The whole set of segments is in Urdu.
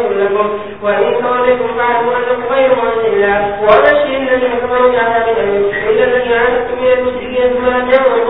يغفر لكم، وإن تولكم بعد أنكم غير عن الله وأبشر الذين كفروا بعذاب أليم إلا الذي عاندتم من المشركين، ثم لم يغفر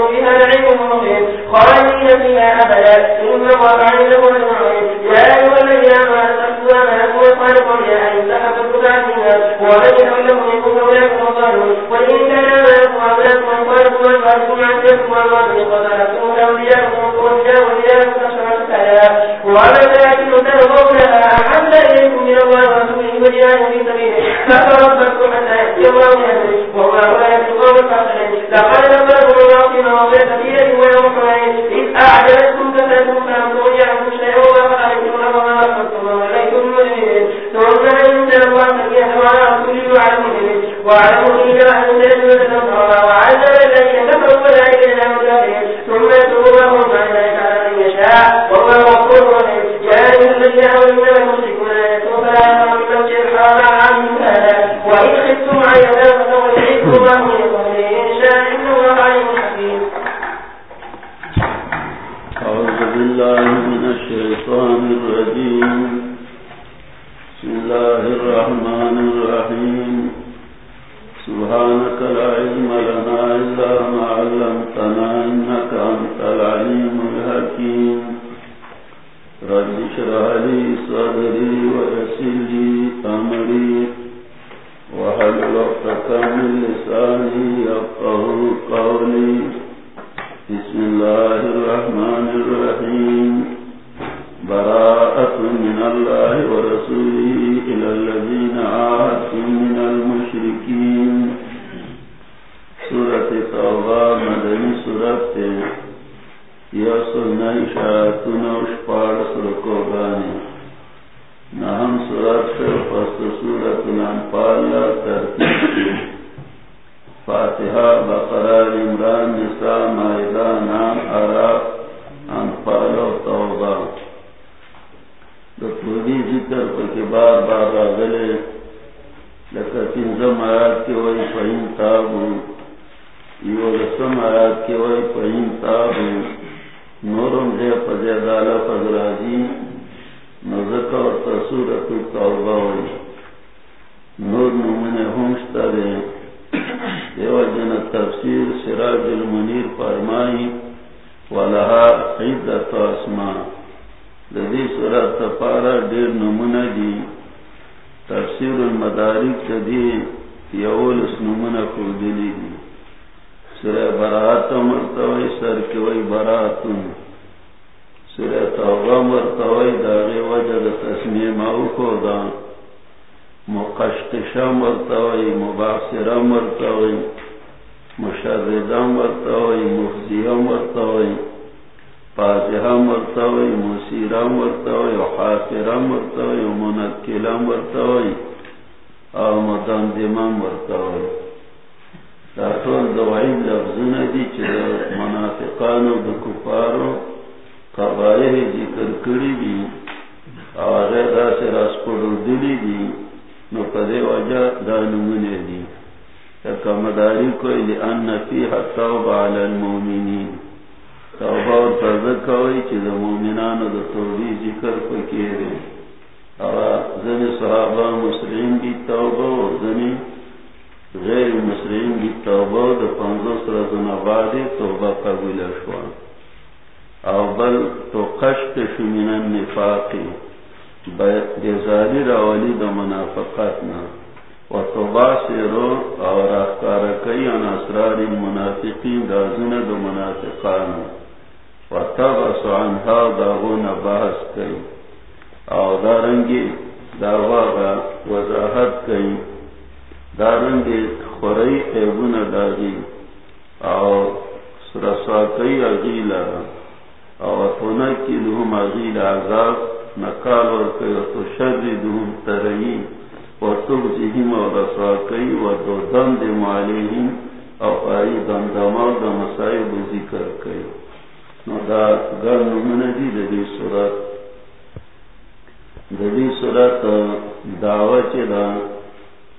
لا تقلقوا وعلى مهيئة أهل الله وعلى مهيئة أهل الله بالله من الشيطان الرجيم. بسم الله الرحمن الرحيم. سبحانك لا علم لنا إلا ما علمتنا إنك أنت العليم الحكيم. رب شرح لي صدري ويسر لي أمري. وهل وقتك من لساني يفقه قولي. بسم الله الرحمن الرحيم. براءة من الله ورسوله إلى الذين عادوا من المشركين. سورة توبة مدني سورة يصلنا إشاءتنا وشفار سرقوباني نهم سورة فصل سورة الأنفال ترتيب فاتحہ، بقرہ، عمران، نساء، مائدہ، نام عراق انفال و توبہ۔ دکھولی ذکر پر کے بعد بعد آگلے لکتن زم آیات کے وئی فہین تابو یو رسم آیات کے وئی فہین تابو نورم دے پدے دالا پدراجی نزکا و تصورت توبہ ہوئی۔ نور نمنہ ہمشتہ دے ہیں دیو جن تفسیر سراج المنیر فرمائی، ولہا عدت اسما لدی سورت تپارا دیر نمون دی تفسیر المدارک تدی یول اس نمونہ نمون کردلی دی سورہ برات مرتوی سر کوئی براتن سورہ توبہ مرتوی داغی وجد تسمیم او کو دا مقشتشا مرتوی مباصرہ مرتوی مشردہ مرتوی مفزیہ مرتوی فاتحہ مرتوی مسیرہ مرتوی حافرہ مرتوی منکلہ مرتوی او مدندمہ مرتوی. داخل دوائی لفظون دی چھ منافقانو دکفارو قبائح ذکر کری دی آغیر دا سے راسپڑو دلی دی نو پدے وجہ دا نمونے دی. مداری کوئی لئن علی المومنین توبہ اور کوئی چی دا دا توبی ذکر پکے دے اور زنی صحابہ مسلم کی توبہ اور زنی غیر مسلم کی توبہ دا پنزو سرزن آبادی توبہ قبول شوان. او بل تو قشت شمین النفاقی بیزاری راولی دا منافقاتنا و تباسرو او راکار کئی ان اسرار المنافقین دا زن دا منافقانو و تبس عنها دا غون باس کئی. او دارنگی دا واغا وضاحت کئی. دارنگی خوری ایبون داغی او سرسا کئی اغیلا او اتونا لهم اغیل عذاب نکال ورکی و تو شر دهم ترئی و تبزیهم و رساکی و دو دند مالیهم او آئی دندما دا مسائب ذکر کئی نو دا گر نمونه دی دا دی صورت دا دی صورت دعوه چی دا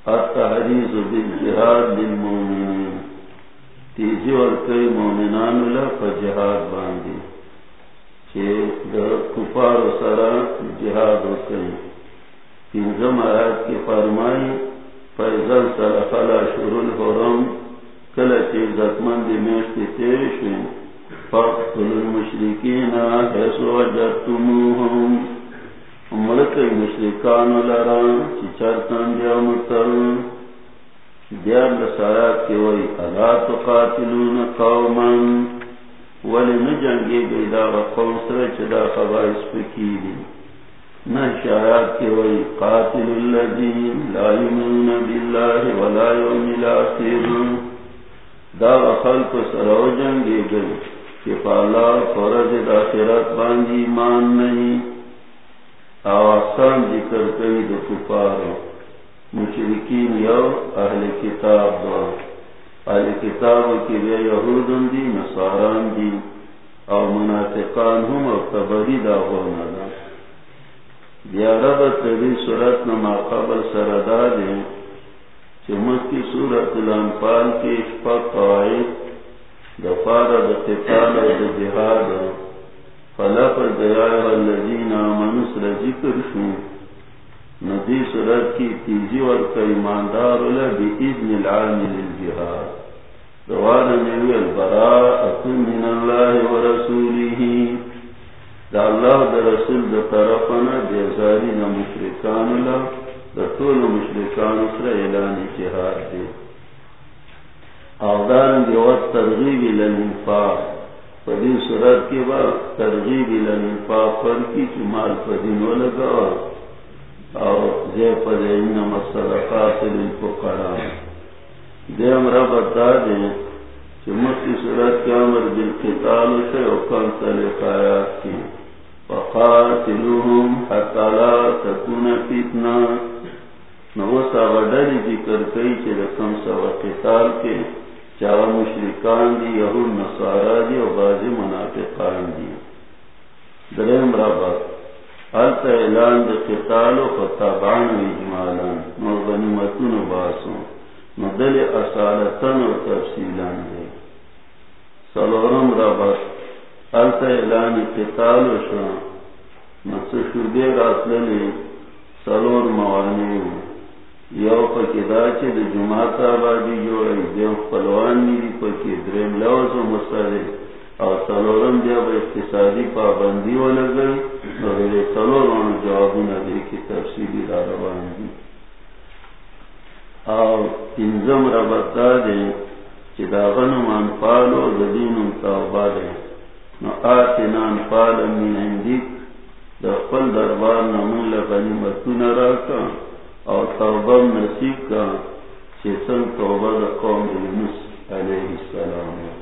التحریز بالجهاد للمومنین تیزی ورکی مومنانو لفا جهاد باندی۔ کفار و سرا جہاد ہوتے تینزم آیات کی فرمائی فیضل سر فلا شروع الحرم کل چیز زتمند میشتی تیشن فقتل المشرکین حیث وجدتموهم۔ ملک مشرکان لرا، چی چرتن دیا متر دیار لسارات کی وی الا تقاتلون قومن ولی نہ جنگی گئی دا قوم سر چدا خبائش پکی دی نہ شاید کی وی قاتل اللذین لا یمنون باللہ ولا یوم الاخر. دا خلق سر و جنگی گئی کہ پالا فرد داخرت باندی ایمان نہیں آسان ذکر کئی دو کفارو. مشرکین یو اہل کتاب دو. اہل کتاب کی بے یہودن دی، نصاران دی او منافقان ہم او تبری دا غونا دا. بیا رب تبی صورت نما قبل سردا دے چمت کی صورت الانفال کی اشپاق قواعد دفار دا قتال دا جہاد فلق دیائے والذین آمنس رذکر شو. ندی صورت کی تیزی اور ایماندار بی اذن العامل دوار نبی البراء من اللہ و دا اللہ دا رسول دا طرفنا مشرکان اللہ، دا طول مشرکان اسر اعلان دے. آدان دیوات ترغیب لنفاق پدی صورت ترغیب لنفاق پر کی چمال پدینو لگا. او زی پدے انما صدقات للفقراء دے بتا صورت کے عمر بالقتال سے حکم طریق آیات کی۔ فقاتلوهم حتی لا تکون فتنہ۔ ذکر کئی سوا قتال کے۔ چاہ مشرکان دی، یہود نصارا دی و بازی منافقان دی۔ درہم رابط حالت اعلان دا قتال و فتابان و اجمالان نو غنیمتون و باسون نو دل اصالتن و تفصیلان دی سلورم رابط حالت اعلان قتال و شان نو سشودے راسللی سلور موانیو یو پکی دا چی دا جماعت آبادی جوڑی دیو پلوان میری پکی درم لوز و مستری او سلورم دیا با اقتصادی پابندی و لگ گئی لگئی نوی سلورم جوابون دی کی تفصیلی دا روان دی او تنزم ربط دا دی چی دا غنم انفال و دین انتابا دی نو آتنا من اندیک دا خپل دربار نمون لغنی متون راکا، اور توبہ نصیب کا، چیسن توبہ دا قوم یونس علیہ السلام۔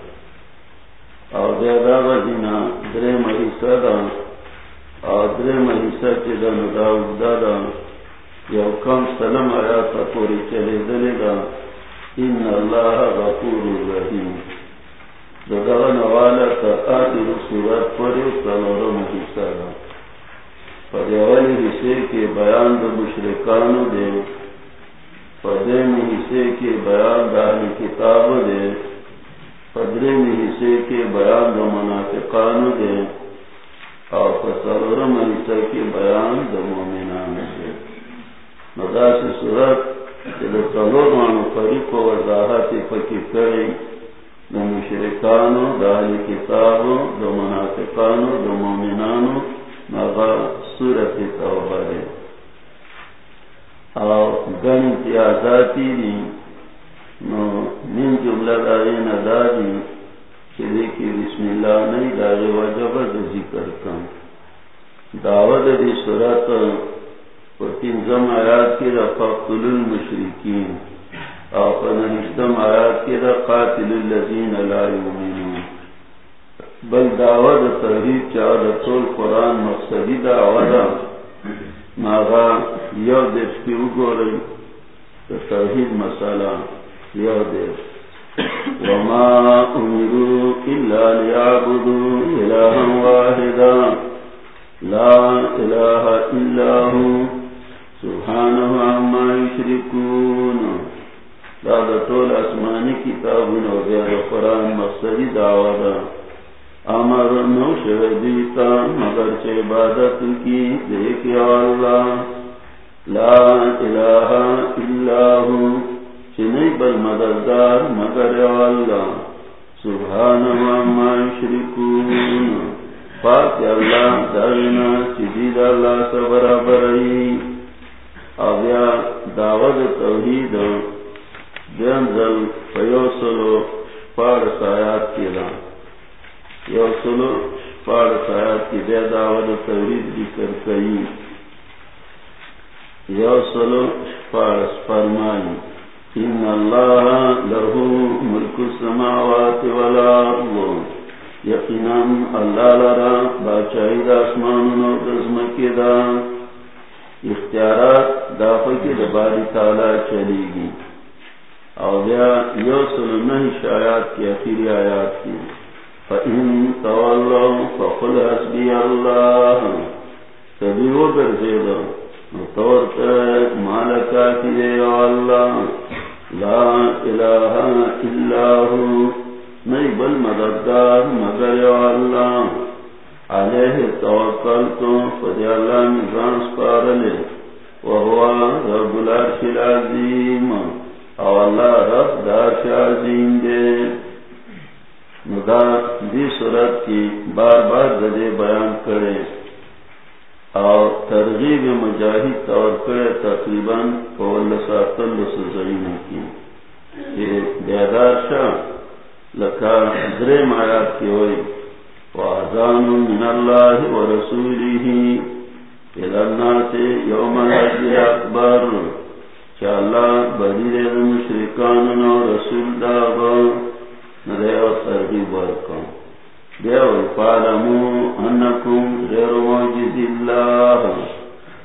او دا غدینا درم حصہ دا او دا دا دا یو کم پوری چلے دلے دا، ان اللہ غفور رحیم۔ دا دا نوالا تا سورت پوری سلورم حصہ دا۔ حصے کے بیان دو مشرکانو دے، پدے حصے کے بیان دہلی کتاب دے۔ پدرے میں حصے کے بیان دو منافقانو دے اور پسرورم حصے کے بیان دو مومنان دے۔ مدا سے صورت دو سلور مانو فریق و وضاحت پکی کرے دو مشرکانو دہلی کتابو دو منافقانو دو مومنانو مغا سورت توبہ ہے اور گن کی آزادی دی نو، من جملہ داری نداری بسم اللہ، نہیں وجب ذکر کم۔ دعوت دی تنظم آیات کی المشرکین۔ اور پنہشتم آیات کی اللذین لا یومنون بل دعوت تحریر چار طول قرآن مقصدی دعوت ماغا یو دیش کی اگو مسئلہ۔ یو دیش وما امرو الا لیعبدو الہا واحدا۔ لا الہ الا ہو سبحانه عما يشركون۔ دا طول اسمانی کتابون و بیاد قرآن مقصدی دعوت امر نو شہدیتا مگر چھ عبادت کی دیکھ اللہ لا الہ الا ہو چنئی بل مددگار مگر اللہ، سبحان وما شرکون پاک اللہ دارنا چیزید اللہ سے برابر ہی آبیا دعوت توحید دینزل فیوسلو پاڑ سایات کی لان یو سلو پاڑ سایات کی بے دعوت تورید ذکر کئی۔ یو سلو پاڑ فرمائی۔ ان اللہ لہو ملک السماوات والارض یقینا اللہ لرا باچائی دا اسمان و دزم دا. اختیارات دافع کی دباری تعالی چلی گی اور یو سلو نہیں شایات کی اخیری آیات کی. فإن تولوا فقل حسبي الله. تبيو درزيد نطورت مالكا في الله لا إله إلا هو. نيب المددار مگر الله. عليه توكلت فدي الله نظام سپارلے وهو رب العرش العظيم. او الله رب دارش عظيم دے مدار دی صورت کی بار بار گدے بیان کرے. اور ترغیب مجاہد طور کرے تقریباً کی بیدار شاہ لکھا در مایات کی ہوئی۔ وآزان من اللہ و ورسولی الالناس یوم الحجی اکبر چا اللہ بدیر مشرکان و رسول دابا دیو ترغیب ورکم دیو فالمو انکم غیر موجز اللہ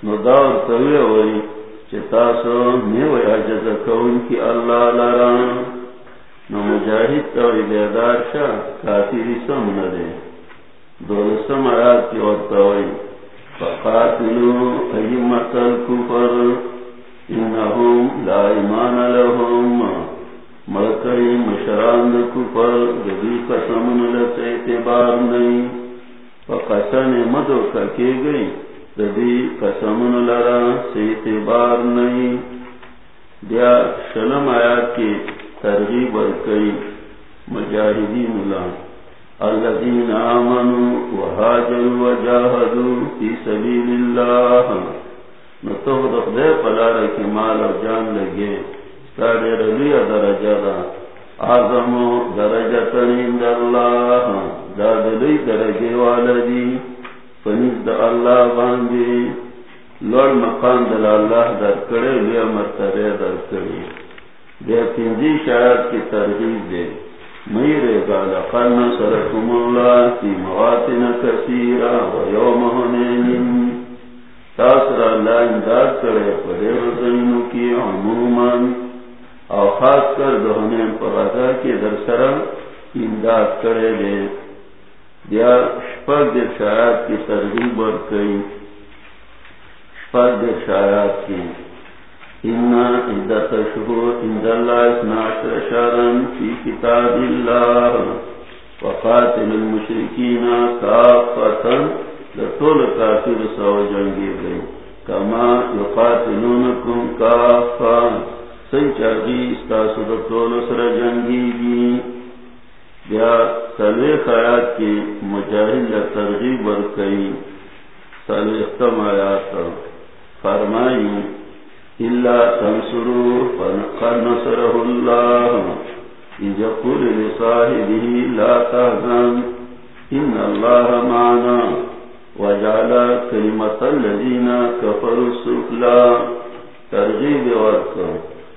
نو دور توی وی چتاسو نیو عجز کون کی اللہ لران. نو مجاہد تو بیدار شا کافی سم ندے دولسم آیات کی وقتوئی فقاتلو ایمت الكفر انہم لا ایمان لهم. ملکئی مشران دا کفر دبی قسمن لتا اعتبار نئی فقسن مدو ککی گئی دبی قسمن لرا سی اعتبار نئی دیا شلم آیات کی ترغیب ورکی مجاہدین اللہ الذين آمنوا وهاجروا وجاهدوا في سبيل الله نتوخ دے پلار کی مال اور جان لگے۔ سارے رلی درجہ دا. آزم درجہ تنین درجے فنیز دا اللہ باندی. مقام دل اللہ در کرے لیا مرتبہ در کرے. شاید کی ترغیب دے. میرے گال سرکم اللہ کی مواتن کثیرہ و یوم تاثر اللہ کرے پڑے کی او خاص کر دہنین پر آدھا کی در سرا امداد کرے لے دیا شپر دے شایات کی ترغیب ورکی شپر دے شایات کی۔ عدت شهور عند الله اثنا عشر شهرا في كتاب الله وقاتل المشركين كافة لطول كافر سوى جنگي گئی كما يقاتلونكم كافة۔ سنچاگی استاسو لطول سر جنگی گی بیا سلوی خیات کی مجاہد ترغیب ورکی سلوی اختم آیات فرمائی إلا تنصروا فنقد نصره الله۔ إن يقول لصاحبه لا تهزن إن الله معنا۔ وجعل كلمة الذين كفروا السفلى ترغيب ورقا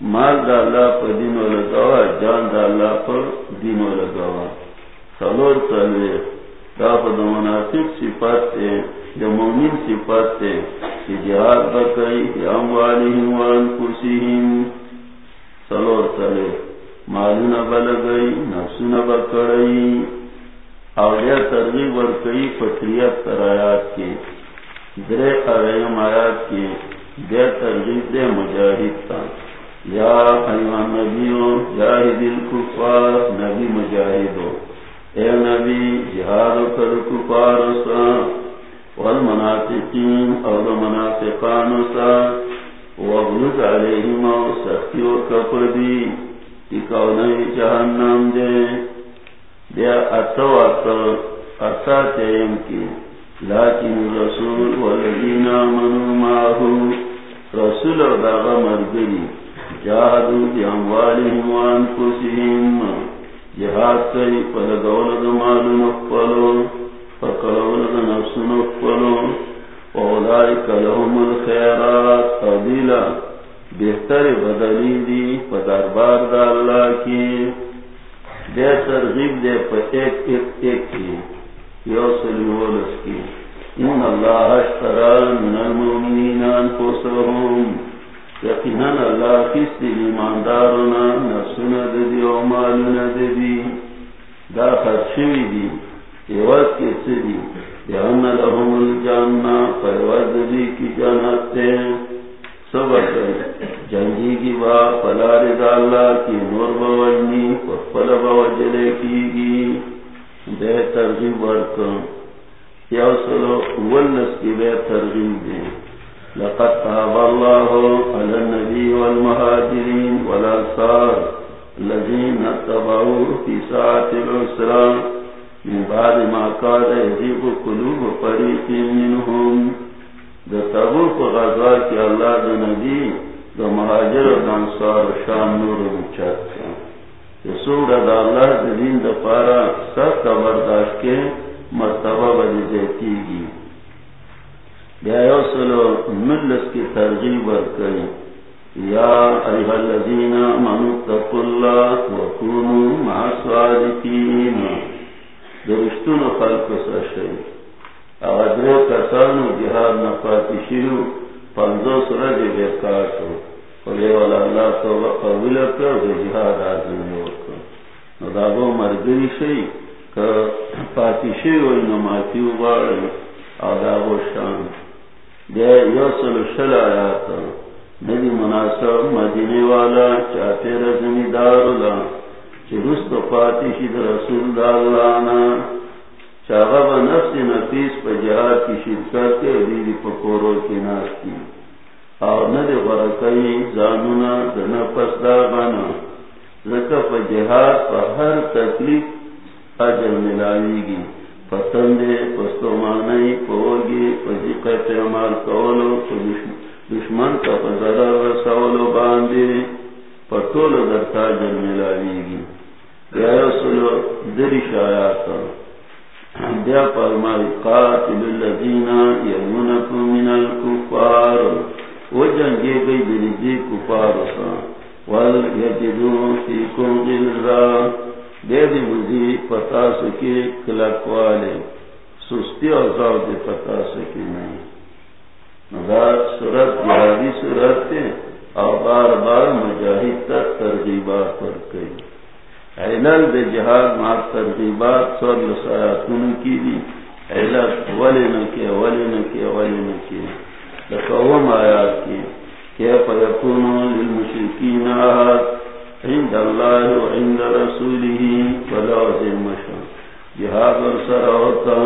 مال دا اللہ پر دین و لگوا جان دا اللہ پر دین و لگوا سلور سلوه دا پر منافق صفات جو مومن صفات تے کہ جہاد بکئی اموالہم وانفسہم سلور تلے مالنا بلگئی نفسنا بکڑئی۔ اولیا ترغیب ورکئی پتریت ترایات کی درے قرائم آیات کی دے ترغیب دے مجاہد تا یا ایوان نبیو جاہد الکفار، نبی مجاہدو۔ اے نبی، جہاد کر کفار سا والمنافقين أو المنافقان سا۔ وغلط علیہم و سختی عليهم أو سخي وكفردي تكوني جهنم دي دي أتو أتو أتات يمكي لكن الرسول والذين آمنوا معه رسول داغ مرگری۔ جاہدو بأموالهم وأنفسهم. جہاد کئی پلگول دمالو نقبلو فقرون نفسن اقبلون وولائک لهم الخیرات بہتر بدلی دی پدربار دا اللہ کی. دے ترغیب دے، پا ایک ایک کی. یوصلی ولس کی. ان اللہ اشترا من المؤمنین انفسهم. یقینا اللہ کس دی ایماندارنا نفسنا دی و مالنا دی۔ دا خرشوی دی، ایوز کے سری یان لهم الجنہ فیوز دی کی جنت تے۔ صبر کرے جنگی کی با، پلار دا اللہ کی نور بوجنی پل بوجلے کی گی۔ بے ترغیب جی ورکم یا سلو، ولنس کی بے ترغیب جی دے۔ لقد تاب اللہ علی النبی والمہاجرین والانصار الذين اتبعوه في ساعة العسران من بعد ما قال يجيب قلوب فريق منهم. دا تبوک غزا کی اللہ دا نبی دا مہاجر انصار شام نور مچت سوڑا دا اللہ دین دا پارا سب کا برداشت کے مرتبہ بلی دیتی گی. ملس کی ترغیب کئی یا ایہا الذین منو تقو اللہ وکونو مع درشتون خلق کسانو جہاد نفاتی والا اللہ توبہ قبول کر جہاد آزم وکر مرگری کہ پاتی شان دے یوصل شل آیات. ندی مناسب مدینے والا چاہتے رزمی دارولا. چی رست پاتی شید رسول دارولانا. چاہا با نفس نفیس پا جہاد کی شرکت کے دیدی پکورو کی ناس کی. اور ندی غرقی زانونا، دنا پس داغانا. لکا پا جہاد پا ہر تکلیف اجل ملاوی گی. پتندے پستو مانی پوگی پجی قیت عمال کولو دشمن کا پزرر رسولو باندے پتول در تاجر ملاوی گی گیا سلو درش آیاتا بیا فرمائی قاتل اللذین یمونکو من الکفار. و جنگے گئی بریجی کفار سا وال یجدون فیکم غلرہ دے دی بزی پتا سکی کلک والے سستی اور زاو دے پتا سکی نہیں مگر صورت جہادی صورت تے اور بار بار مجاہد تک ترغیبات پر کئی علل دے جہاد مار ترغیبات سور لسایاتون کی دی. علل ولی نکی ولی نکی ولی نکی. لکوم آیات کی. کیف یکونو للمشرکین آہات عند الله وعند رسوله فلا ذمشا جهاد ورسر ہوتا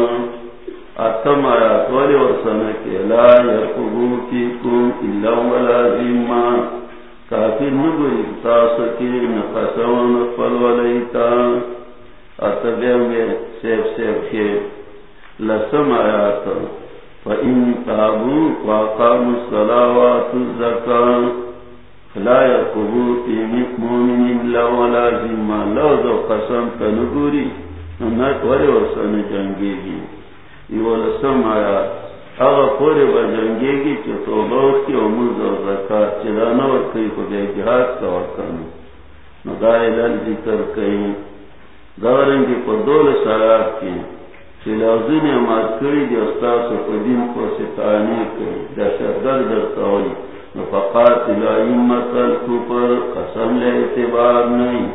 اتم آیات والی ورسنک لا یرقبو فیکم الا ولا ذمہ. کافر نگو افتاسکی نقصون اقبل ولیتا. اتبیم بے سیف سیف کے لسم آیات. فَإِن تَابُوا وَاقَامُوا الصَّلَاةَ وَآتُوا الزَّكَاةَ. لا يقبو في مؤمن الا ولا ذمہ. لو ذو قسم تنگوری نت ولی وسن جنگی گی یہ لسم آیا اگر پورے با جنگی گی چو توبہ کی امود و زکاة چلانا و کئی خود جہاد کا وقتن ندائلن ذکر کئی دارنگی پر دول سایات کی چلازین اماد کری دی استاس و قدیم کو ستانی کئی دشت در در تاوی نفقات الائمت الكفر، قسم لے اعتبار نہیں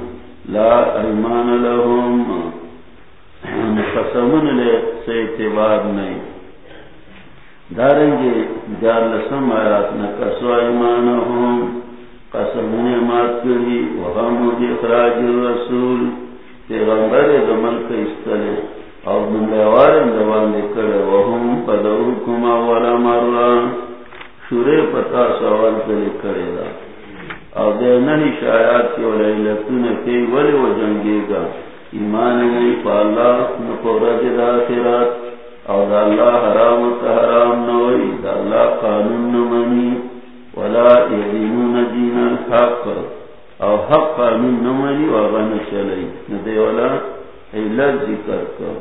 لا ایمان لهم قسمن لے سے اعتبار نہیں دارنگے جار لسم آیات نکسو ایمانهم قسمن مات کری وغمو دی اخراج الرسول، پیغمبر دمل کا استلے، اور من دنبیوارن دوان لکڑے وهم پدوکم اولا مران سورے پتا سوال کرے کرے گا۔ اور دے ننی شایات کی اور لتون کے ولی وہ جنگے گا ایمان نہیں پالا، نہ پورا جدا خیرات اور اللہ حرام کا حرام نہ ہوئی اللہ قانون نہ منی، ولا یدینون دین الحق، اور حق قانون نہ منی اور نہ چلی، نہ دے والا علت ذکر کر۔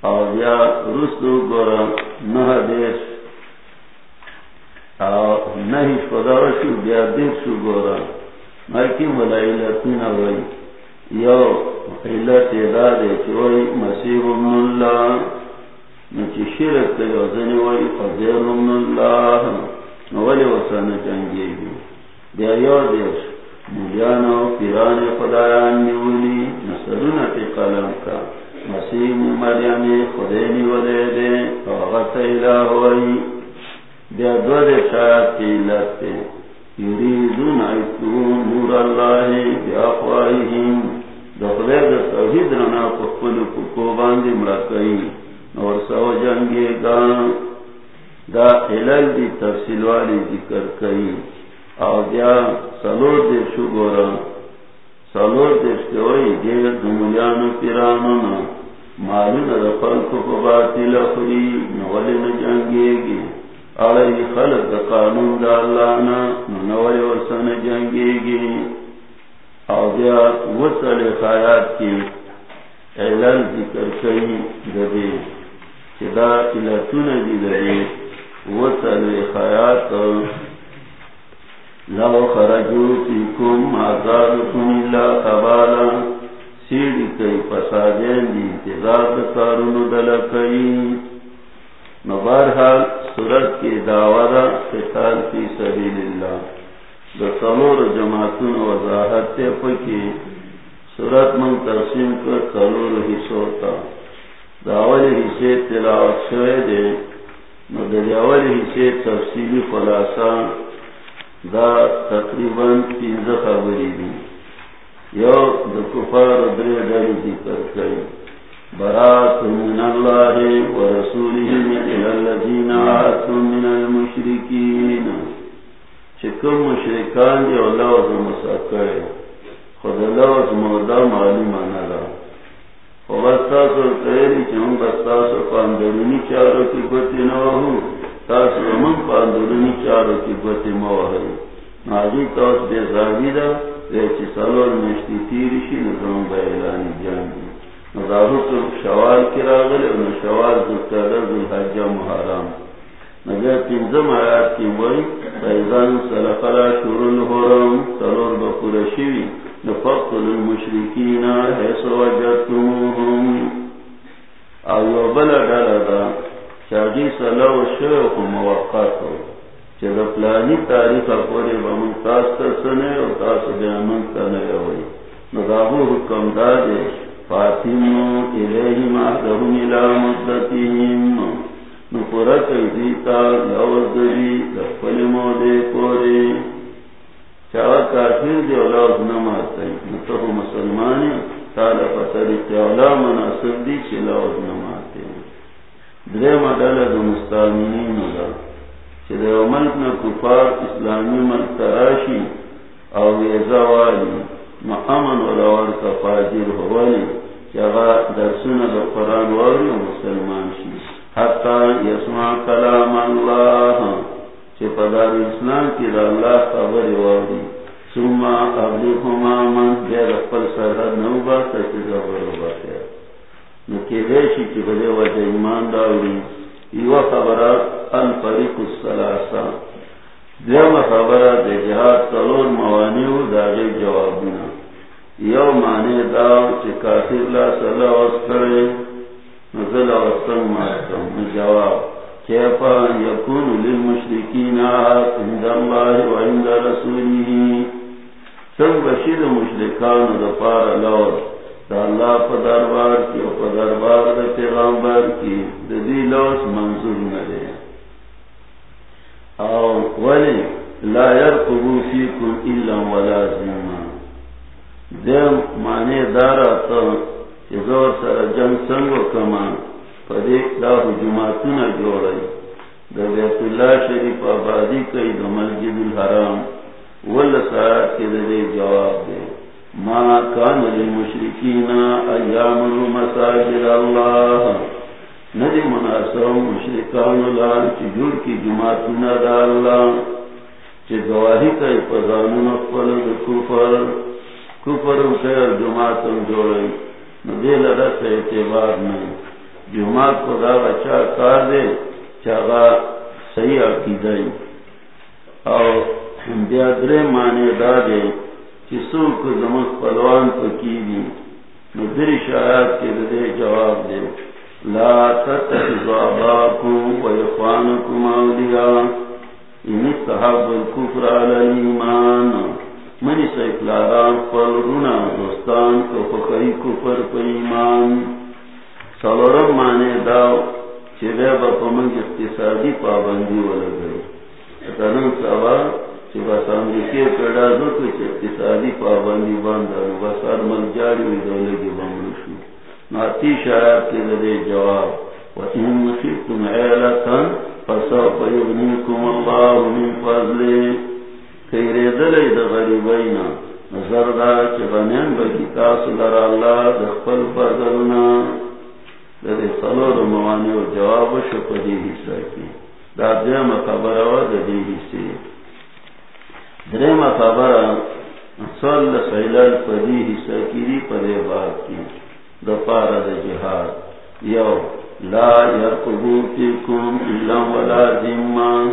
اور یا رسو گورا، نہ دیش نہیں خدا شو بیا دیر شو گورا مکی ملائی لتینا وی یو علت اداد مسیح ابن اللہ نچی شرک تیو زنی وی ابن اللہ گی بیا یو پیران خدایان نیولی تی قلم کا مسیح مریم خدینی ودے دے وغت الہ وی بیا لتے یریدون ایتون نور اللہ بیا خواہیم دخلے دا توحید رنا پخپل ککو باندی مرکئی نور سو دا علل دی تفصیل والی ذکر کئی او بیا سلور دے شو گورا سلور دے شکوئی دیر دمولیانو پیرانونا۔ دا کو باطل نولی گی علی خلق دا قانون دا اللہ نا نوی ورسن جنگی گی. او بیا وصل خیات کی اعلان ذکر کئی دبی چدا علتون دی دبی وطل خیات. لو خرجو فیکم آزادکم اللہ قبالا سیڑی کئی فسادین دی انتظار دکارون دلکئی نبارحال صورت کی دعوارا قتال فی سبیل اللہ۔ دسلور جماعتون وضاحت تے پکی سورت من تقسیم کر تلور حصوں کا داول حصے تلاوت شوے دے۔ مگر اول حصے تفصیلی خلاصہ۔ دا تقریباً تین خبری دی۔ یو د کفار درے ڈری ذکر کئی۔ برات من اللہ ورسوله الى الذين آتوا من المشرکین چکم مشرکان دی اللہ و مساکر خود لوز مودا معلوم آنا وبستاسو قیلی چی ہم بستاسو پاندرونی چارو کی گوتی نوہو تاسو من پاندرونی چارو کی گوتی موہی ناجی تاس بے زاگی دا ویچی سالور مشتی تیری شی نظام با اعلانی جان نظارو تو شوال کی راغل انو شوال دکتر دل حجا محرام نگر تنزم آیات کی وی فیضان سلقلا شورن حرم سالور بکور شوی نفقل المشرکین حیث وجدتموهم. او یو بلا ڈالا دا چاگی صلاح شیخ موقعاتو چه دا پلانی تاریخ اپوری بمن تاستا سنے و تاستا بیامن تنے ہوئی نظابو حکم دادے فاتمو الیہم احدهم الى مدتهم. نپورت ایدیتا لوزدری دفل مودے پوری چاہ کافر دی اولاد نماتا ہے نتو مسلمانی تالا پتری اولا مناسب دی چلا اولاد نماتے ہیں. درے مدالا دو مستامنین دا چھ دے ملک نا کفار، اسلامی ملک تراشی، او ویزا والی ما امن ولوار کا فاجر ہوالی چاہا درسون دا قرآن والی و مسلمان شی. حتی یسمع کلام اللہ. پدار اسلام کی اللہ خبر واری سما ابلی خما من غیر اپل سرحد نو بات ہے خبر بات ہے نکی ریشی کی بلے وجہ ایمان داوری. ایوہ خبرہ الفریق السلاسہ. دیم خبرہ دے جہاد تلور موانیو داغی جوابنا یو مانے داو چی کافر لا صلاح وسکرے نزل وستن ماتم. جواب يكون للمشركين سب بشیر مشرکان دفار لور. دا اللہ پا دربار کی و پا دربار دا پیغامبر کی دا دی لوس منظور نرے او ولی لا يرقبو فیکن الا ولا زمان دیم معنی دارا تا چیزور سر جنگ سنگو کمان دا حجوماتنا جوڑائی. دا بیت اللہ شریف آبادی کئی دا مسجد الحرام. والساعت کے دے جواب دے. ما کان للمشرکین ایام المساجد اللہ. ندی مناسب مشرکان لال چی جوڑ کی جماعتنا دا اللہ. چی گواہی کئی پزانون اقبل دا کفر کفر کئی جماعتن جوڑائی ندی لرس اعتبار نہیں جماعت کو دا بچا کار دے چاگا صحیح عقیدہ او بیا درے مانے دا دے کسو کو زمک پلوان کو کی دی۔ ندری شاید کے دے جواب دے۔ لا تتخذوا آباکم و اخوانکم اولیاء ان استحب الكفر علی ایمان منی سیکلاران پر رونا دوستان کو فقری کفر پر ایمان۔ سلورم مانے داو چیرے با پمنگ اقتصادی پابندی والا گئی۔ اتنم سوا چی بس امریکی پیدا دو کچھ اقتصادی پابندی بند دارو بس ارمل جاری وی دولگی بمروشو ناتی شاید کی دے جواب۔ و این مخیبتم عیلتن فسا فیغنیکم اللہ من فضلی۔ خیرے دلی دا غریبینا نظر دا چی بنین بکی تاس در اللہ دخپل فضلنا سلور موانی و جواب شو پدی حصہ کی دا درم خبر و دا دی حصے درم خبر صل سیلال پدی حصہ کیری پدے بات کی دپارا دا جہاد یو، لا یرقبو تیکم اللہ ولا ذمان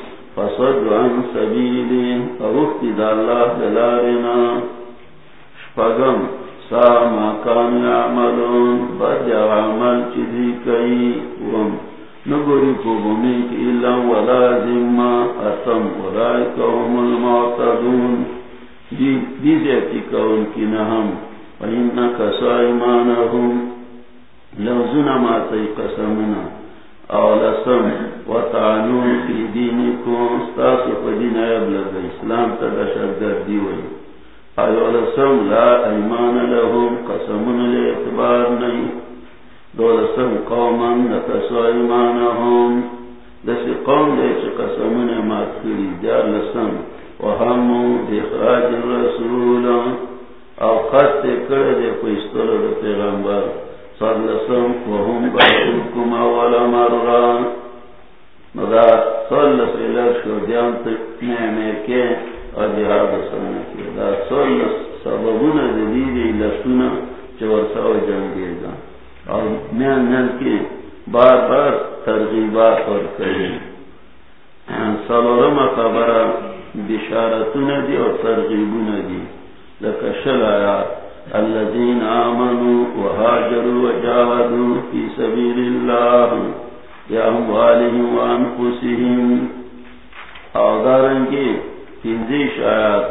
فصد عن سبیلی اغفتی دا اللہ دلارنا. شپگم، سا ما کان یعملون، بد عمل چیزی کئی. وم نگوری کو بمی ولا ذمہ، اتم ولائک هم المعتدون. دیزیتی کون کی نہم فإننا کسا ایمانہم. لوزنا ما تی قسمنا اولسم وطعنون فی دینکم ستاسو پا لگا اسلام تا دشت وی لا ایمان لهم نئی. دولسم قوما قوم دے مات کری دیار لسم اخراج الرسول او خط کرے دے پیستر پیغمبر. صد وهم مدا شو دیان کے کے دا سببون لسونا چور سو اور میان میان کے بار بار ترغیبات اور سلورم خبرہ بشارتون دی اور ترغیبون دی لکشل الذین آمنوا وحاجروا وجاہدوا فی سبیل اللہ یا اموالهم وانفسهم آدارنگی تنزیش آیات،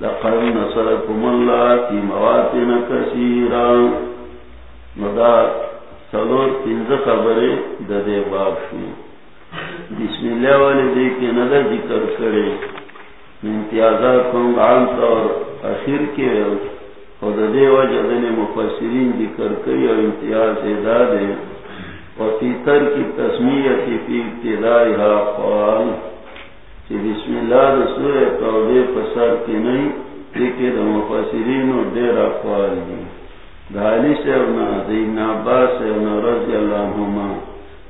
لقد نصرکم اللہ فی مواتن کثیرا مدا سلور تنز خبری ددے باب شو بسم اللہ والی دیکھ نظر ذکر کرے امتیازات عام طور اخیر کے خود دے وجہ وجدن مفسرین ذکر کئی اور امتیاز داد وفی تر کی تسمیت فی ابتدائها قوال چی بسم اللہ رسول قوضے پسر کی نہیں لیکن دا مفسرین و دیر اقوال دی دھالی سے اونا دین عباس سے اونا رضی اللہ عنہما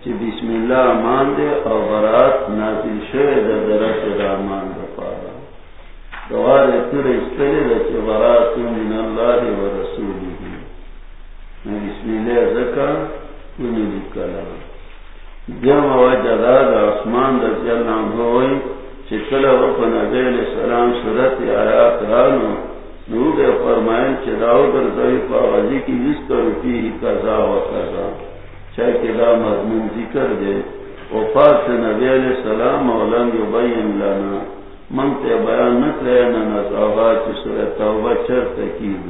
چی بسم اللہ مان دے اور برات نازل شوئے دا درس دا مان دا پارا دوار تر استلی دا برات من اللہ و رسولی بسم اللہ ذکا کنی لکلا جمع و جداد عثمان دا جلنام ہوئی چکل وپن علیہ السلام صورت آیات رانو، نو فرمائن چراو در دوی پاوزی کی جس کر فی قضا و قضا۔ چاہ کہ دا مضمون ذکر دے وفات نبی علیہ السلام ولم یبین لنا۔ منگتے بیان نہ کرے، نہ نہ چی سورہ توبہ چر تکید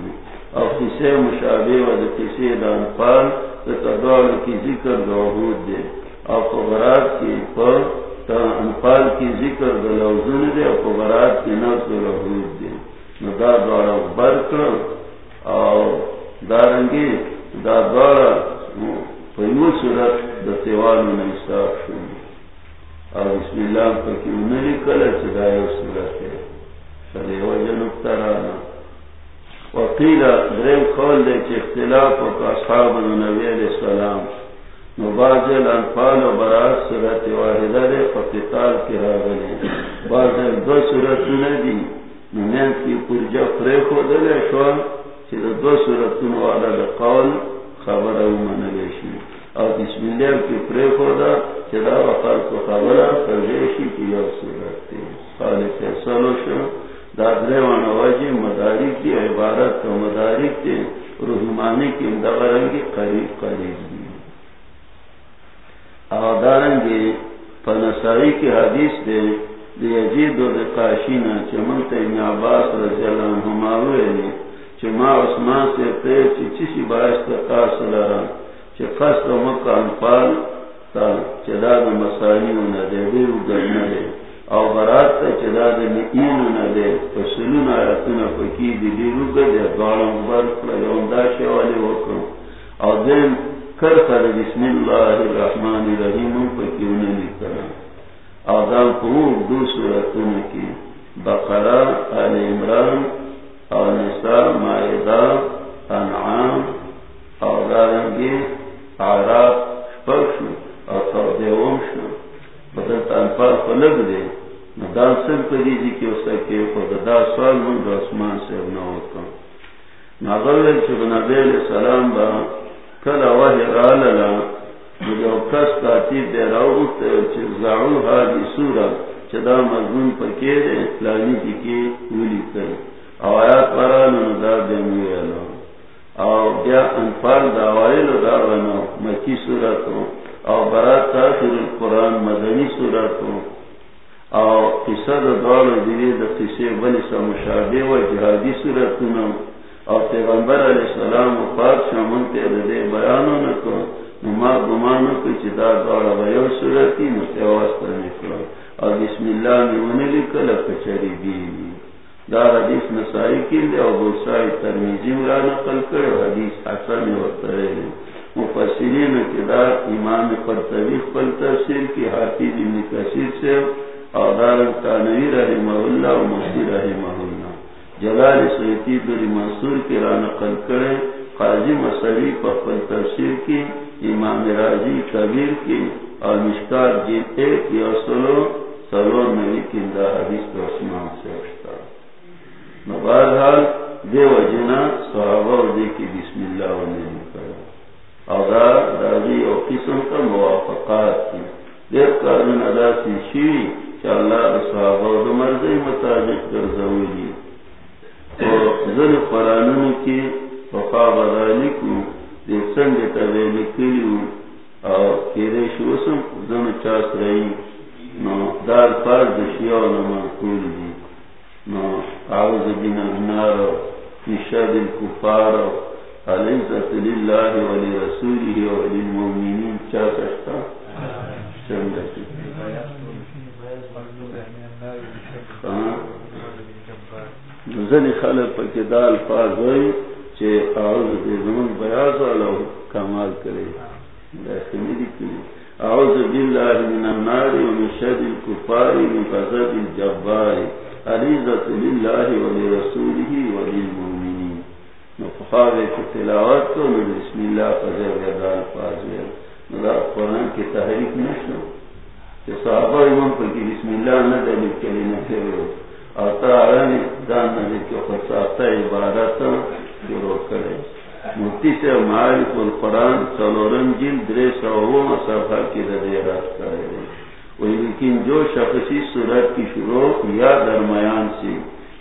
اور کسے مشابہ و کسے دان پال تدوال کی ذکر دوہود دے۔ اور قبرات کی پر انفال کی ذکر دلوزن دے، اور قبرات کی نفس دوہود دے۔ ندا دوارا برکر اور دارنگی دا دوارا پیو صورت دا تیوالو نیساف شنی اور بسم اللہ پر کیوں نہیں چدائے صورت ہے وقیل درم دے چی اختلاف و اصحاب نبی علیہ السلام انفال و برات صورت واحدہ دے فقتال کی دو صورت ندی نمین کی پرجا دلے چی دو صورت والا خبر اور بسم اللہ کی پرے خدا چدا وقال کو خبر فرجیشی کی یو صورت تی خالق فیصلو شو دادرے وانا واجی مدارک تی عبارت تو مدارک تی رحمانی کی مدغرنگی قریب قریب دی آدارنگی پنسائی کی حدیث دے، دی عجید و دقاشینا چمنت ابن عباس رضی اللہ عنہ ماوئے لی چما عثمان سے پیر چی چیسی باعث تقاس لران چی قصد مکہ انفال تا چی دا دا مسائیو نا دے دیو گرنا دے او برات تا چدا دا نئینو ندے فسلون آیتنا پکی دی دیرو گدے دوارم برک لیون دا شوالی وکم. او دین کرتا دا بسم اللہ الرحمن الرحیم پکی انہی کرا او دام پہور دو سورتون کی. بقرہ، آل عمران او نساء، مائدہ، انعام او دارنگی عراق شپکشو او صدیوم شو. بدلتا انفال فلگ دے دا سر پریزی کی اسا کے خود دا سوال من دو اسمان سے ابناوتا ناغلل چو بنابی علیہ السلام با کلا وحی رالالا مجھو کس کاتی دے راوتا چو زعو حالی سورا چو دا مضمون پکے دے لانی کی کی ولی کر او آیات پرالو دا دیموی اللہ او بیا انفال دا وائلو دا ونو مکی سورتو او برات تاثر القرآن مدنی سورتو او قصد دوار دیوی دا قصے بلی سا مشابه و جهادی صورتنا او پیغمبر علیہ السلام و پاک شامن تیرے دے بیانو نکو نما گمانو کو چی دا دوار بیو صورتی نتیواستا نکلو او بسم اللہ میونی لکل کچری بیوی دا حدیث نسائی کل دے او بوسائی ترمیزی مرا نقل کرے حدیث حسن و ترے مفسرین کی دا امام قرطبی قل تفسیر کی حافظ ابن کثیر سے اور دار کانوی رحمہ اللہ و مفتی رحمہ اللہ۔ جلال سیتی بری منصور کی رانقل کرے، قاضی مسری پفل تفسیر کی، امام راجی کبیر کی اور مشکار جیت ایک یا سلو سلو نبی کی دا حدیث تو اسمان سے۔ اشتا بہرحال دے وجنا صحابہ دے کی بسم اللہ نے کرا اور دادی اور قسم کا موافقات کی. دیکھ کر ادا سی شیری اللہ صحابہ مرضی مطابق گرزولی زن قرآنوں کی وفا بدالی کو دیکھ سنگ طبے لکلیو اور کیرے شوسم زن چاس رہی. نو دار پار دشیا و نمانکول آوز بین النار الكفار زنی خلق پا دا الفاظ ہوئی چے اعوذ بی زمن بیاز والا کمال کرے۔ داخلی دی کلی اعوذ باللہ من النار و من شد الكفار من غزب الجبار۔ علیزت للہ و لرسوله و للمؤمنین. نفخاوے کی تلاوت کو من بسم اللہ فضر دا الفاظ ہوئی ندا قرآن کی تحریک نشو کہ صحابہ امام پر کی بسم اللہ نہ دلیل کلی نہ کرے آتا آرانی دان نبی کے خصاتا عبارت شروع کرے. مفتی سے معارف القرآن سلورن جل درے سوہم صفحہ کی ردیرات کرے. وہی لیکن جو شخصی صورت کی شروع یا درمیان سے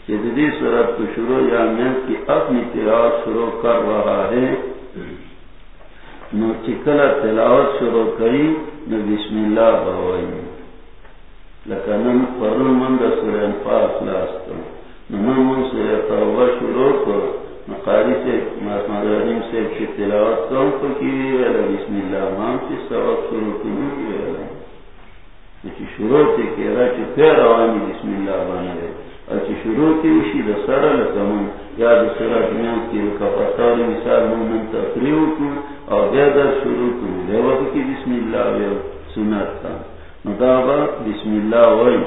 جدیدی صورت کو شروع یا محنت کی اپنی تلاوت شروع کر رہا ہے، نو چکلا تلاوت شروع کری، نو بسم اللہ بہوائی لکنن پرن من دا سورہ انفاق لاستا نمن من سورہ توبہ شروع کر۔ نقاری سے محمد رحیم سے تلاوت کم پر کی بسم اللہ مام کی سواب شروع کنو کی ویلا چی شروع تی کہا چی پیر آوانی بسم اللہ بانا رہے اور شروع تی وشی دا سرہ لکمن یا دا سرہ دنیا کی کفتاری مثال مومن تقریو کن اور بیادر شروع کن لیوہ کی بسم اللہ ویل سنت تا مدابا بسم اللہ وی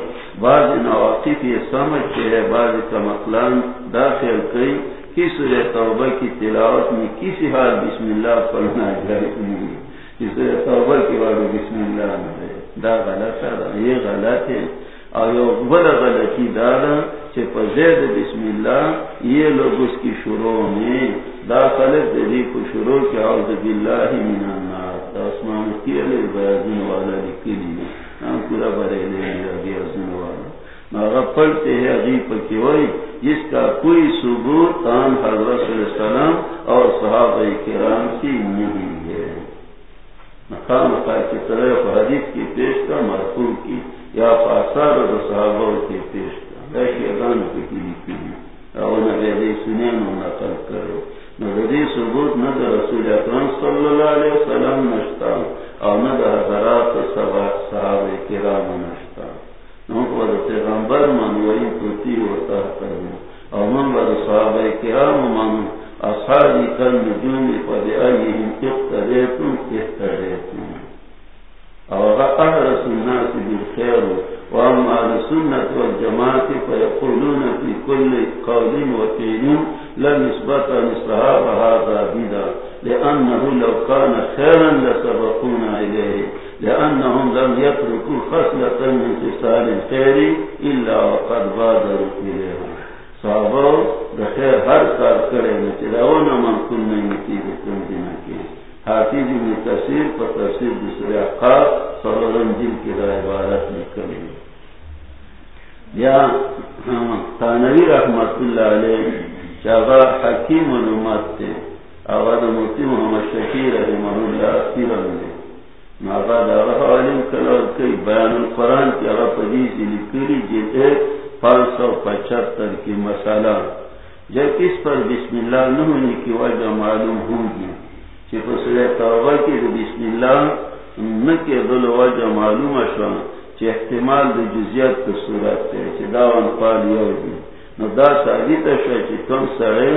بعض نواقف یہ سمجھتے ہیں، بعض کا مقلان داخل کئی کس سورہ توبہ کی تلاوت میں کسی حال بسم اللہ پڑھنا جائز نہیں. کس سورہ توبہ کے بعد بسم اللہ نہ دا غلط ہے یہ غلط ہے اور یہ بڑا غلطی دادا کہ پزید بسم اللہ یہ لوگ اس کی شروع میں داخل دلی کو شروع کیا اعوذ باللہ من النار. دا اسمان کی علیہ بیازن والا لکلی میں ہم کورا برے لے پورا بڑے والا. ناغا پڑھتے ہیں عجیب کی جس کا کوئی ثبوت تان حضرت السلام اور صحابہ کرام کی نہیں ہے مقام کی طرح حدیث کی پیش کا مرفوع کی، یا پاسار اور صحابہ کی پیش کا۔ اذان کی لکھی اور سنے کرو۔ نہ ثبوت نہ رسول اکرم صلی اللہ علیہ وسلم نشتا، اور نہ حضرات صحابہ کرام نشتا۔ پیغمبر منوئی ہوتا کرنا اور من صحابہ کرام اصحابی کل نجوم پر ایہم اقتریتم اقتریتم اور احرس الناس بالخير واما لسنة والجماعة فيقولون في كل قول وفعل لم يثبت للصحابة هذا بدا لأنه لو كان خيرا لسبقونا إليه، لأنهم لم يتركوا خصلة من خصال الخير إلا وقد بادروا إليه صحابه کار کرے نچلاونا من نہیں تیرے تم دینا کی حافظ ابن پر تفسیر دوسرے اقاب جل کی عبارت یا تانوی رحمت اللہ علیہ حکیم محمد شکیر رحمہ اللہ سیرم دے ناغا دا آغا علم کئی بیان القرآن کی پدیسی جیتے پانچ سو پچہتر کی مسالہ جب اس پر بسم اللہ نہ ہونے کی وجہ معلوم ہوگی توبہ کی بسم اللہ نہ کے دل وجہ معلوم اشوا چی احتمال دی جزیت کی صورت تے چی داوان پال یوگی نو دا ثابت شو چی کم سرے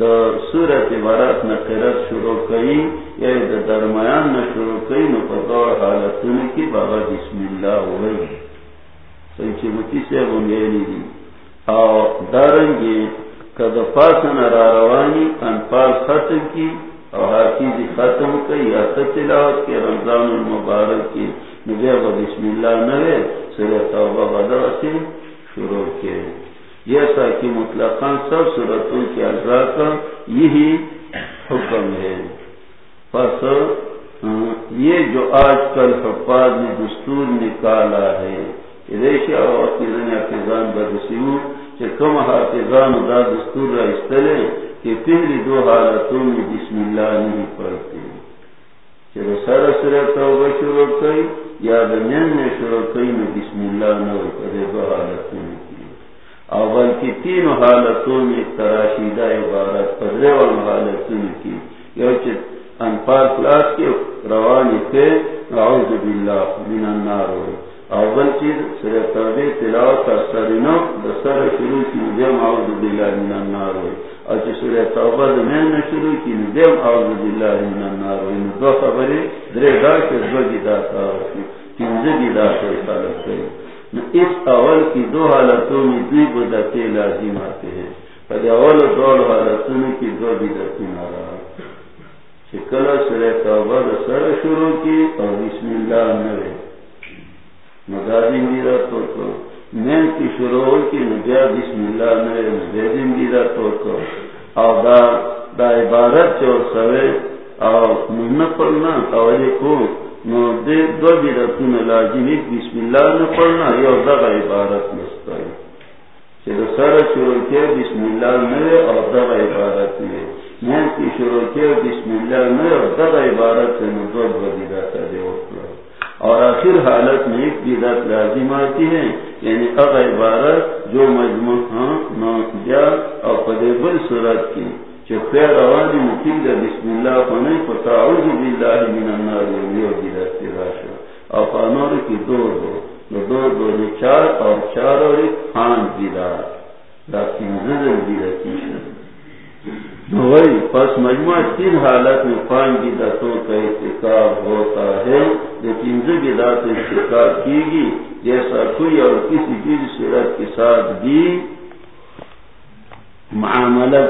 دا صورت عبارت نقرت شروع کئی یا دا درمیان نہ شروع کئی، نو پر دور حالتون کی بابا بسم اللہ ہوئی۔ سنچی مکی سے بنگیلی دی. او دارنگی کد پاسن را روانی انفال ختم کی اور حافظ ختم کی یا تلاوت کے رمضان المبارک کی. مجھے بسم اللہ نوے سر توبہ بدر سے شروع کے جیسا کہ مطلق سب صورتوں کے اجزاء کا یہی حکم ہے. پس یہ جو آج کل حفاظ نے دستور نکالا ہے. ریشا اور حافظان بدسیوں کہ کم حافظان دا دستور را استلے کہ پہلی دو حالتوں میں بسم اللہ نہیں پڑھتے چلو سر سر توبہ شروع کئی یا دنین نے شروع کئی میں بسم اللہ نہ کرے دو حالتوں میں کی اول کی تین حالتوں میں تراشیدہ عبارت پدرے وال حالتوں میں کی یو یا انفال کلاس کے روانی کے اعوذ باللہ من النار ہوئے اول چیز سر توبے تلاوت سرنا دسر شروع کی نجم اعوذ باللہ من النار ہوئی۔ اچھا اور چی سر توبہ دمین شروع کی نجم اعوذ باللہ من النار ہوئی۔ دو خبری، درے دا کے دو جدا تا تینزے جدا تا خالق کرے اس اول کی دو حالتوں میں دوی بدتے لازم آتے ہیں۔ پر اول دو حالتوں میں کی دو بدتے نارا شکل سر توبہ دسر شروع کی اور بسم اللہ نوے۔ مزاجم گیرا تو کی شروع کی نجا بسم اللہ نے مزاجم گیرا تو اور دا دا عبارت جو سوے، اور پڑھنا کو نو دے، دو لازمی بسم اللہ نہ پڑھنا یہ دا عبارت مستا شروع بسم اللہ میں اور دا عبارت میں۔ کی شروع کے بسم اللہ میں اور دا عبارت سے دو بیرت دے۔ اور آخر حالت میں ایک بدعت لازم آتی ہے یعنی اب عبارت جو مجموع ہاں جا اور قدیبل صورت کی۔ روانی دا بسم اللہ فنی فتعوذ باللہ من النار بدعت تراشا اور کی دو دو دو دو دو چار اور چار اور ایک خان بدعت دا تنزل بدعتی شد۔ وہی پس مجموعہ تین حالت میں پانچ بدعتوں کا اتقاب ہوتا ہے، لیکن جو بدعت اتقاب کی گی جیسا کوئی اور کسی چیز صورت کے ساتھ بھی معاملہ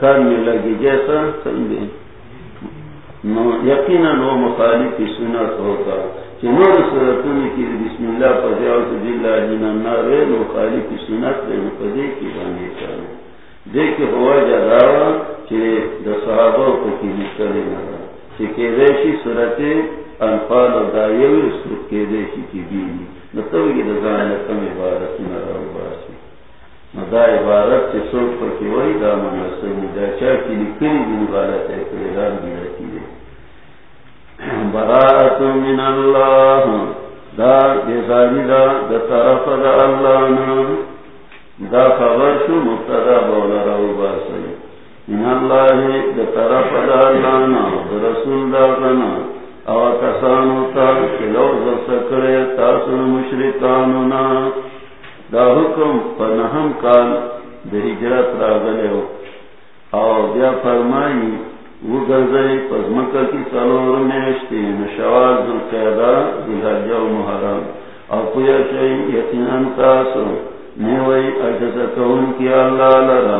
کرنے لگی، جیسا سمجھے یقیناً وہ مخالف کی سنت ہوگا چنور صورتوں میں کی بسم اللہ پر جاؤ جنا نہ رہے، مخالف کی سنت رہے پدے کی بانے چاہیے دیکھ ہوا جگہ کہ کو کی کہ صورت انفال اور کے کی بیوی۔ مطلب یہ کم عبارت نہ رہا باسی۔ مدا عبارت سے سوچ پر کہ وہی چاہ کی نکلی بھی ہے کہ بھی رہتی ہے۔ براعت من اللہ۔ دا بیزاری دا دا طرف دا اللہ دا خبر شو، مبتدا بولا رو باسی ان اللہ دا طرف دا لانا دا رسول دا لنا او کسانو تا کلو زرسکرے تاسو مشرکانونا دا حکم پنہم کال دا حجرت را گلے او بیا فرمائی وہ گرزائی پزمکہ کی سالور میشتی نشوال ذلقیدہ ذلحجہ و محرم. او پویا شئی یقینان تاسو نیوئی اجزتون کی اللہ لرا.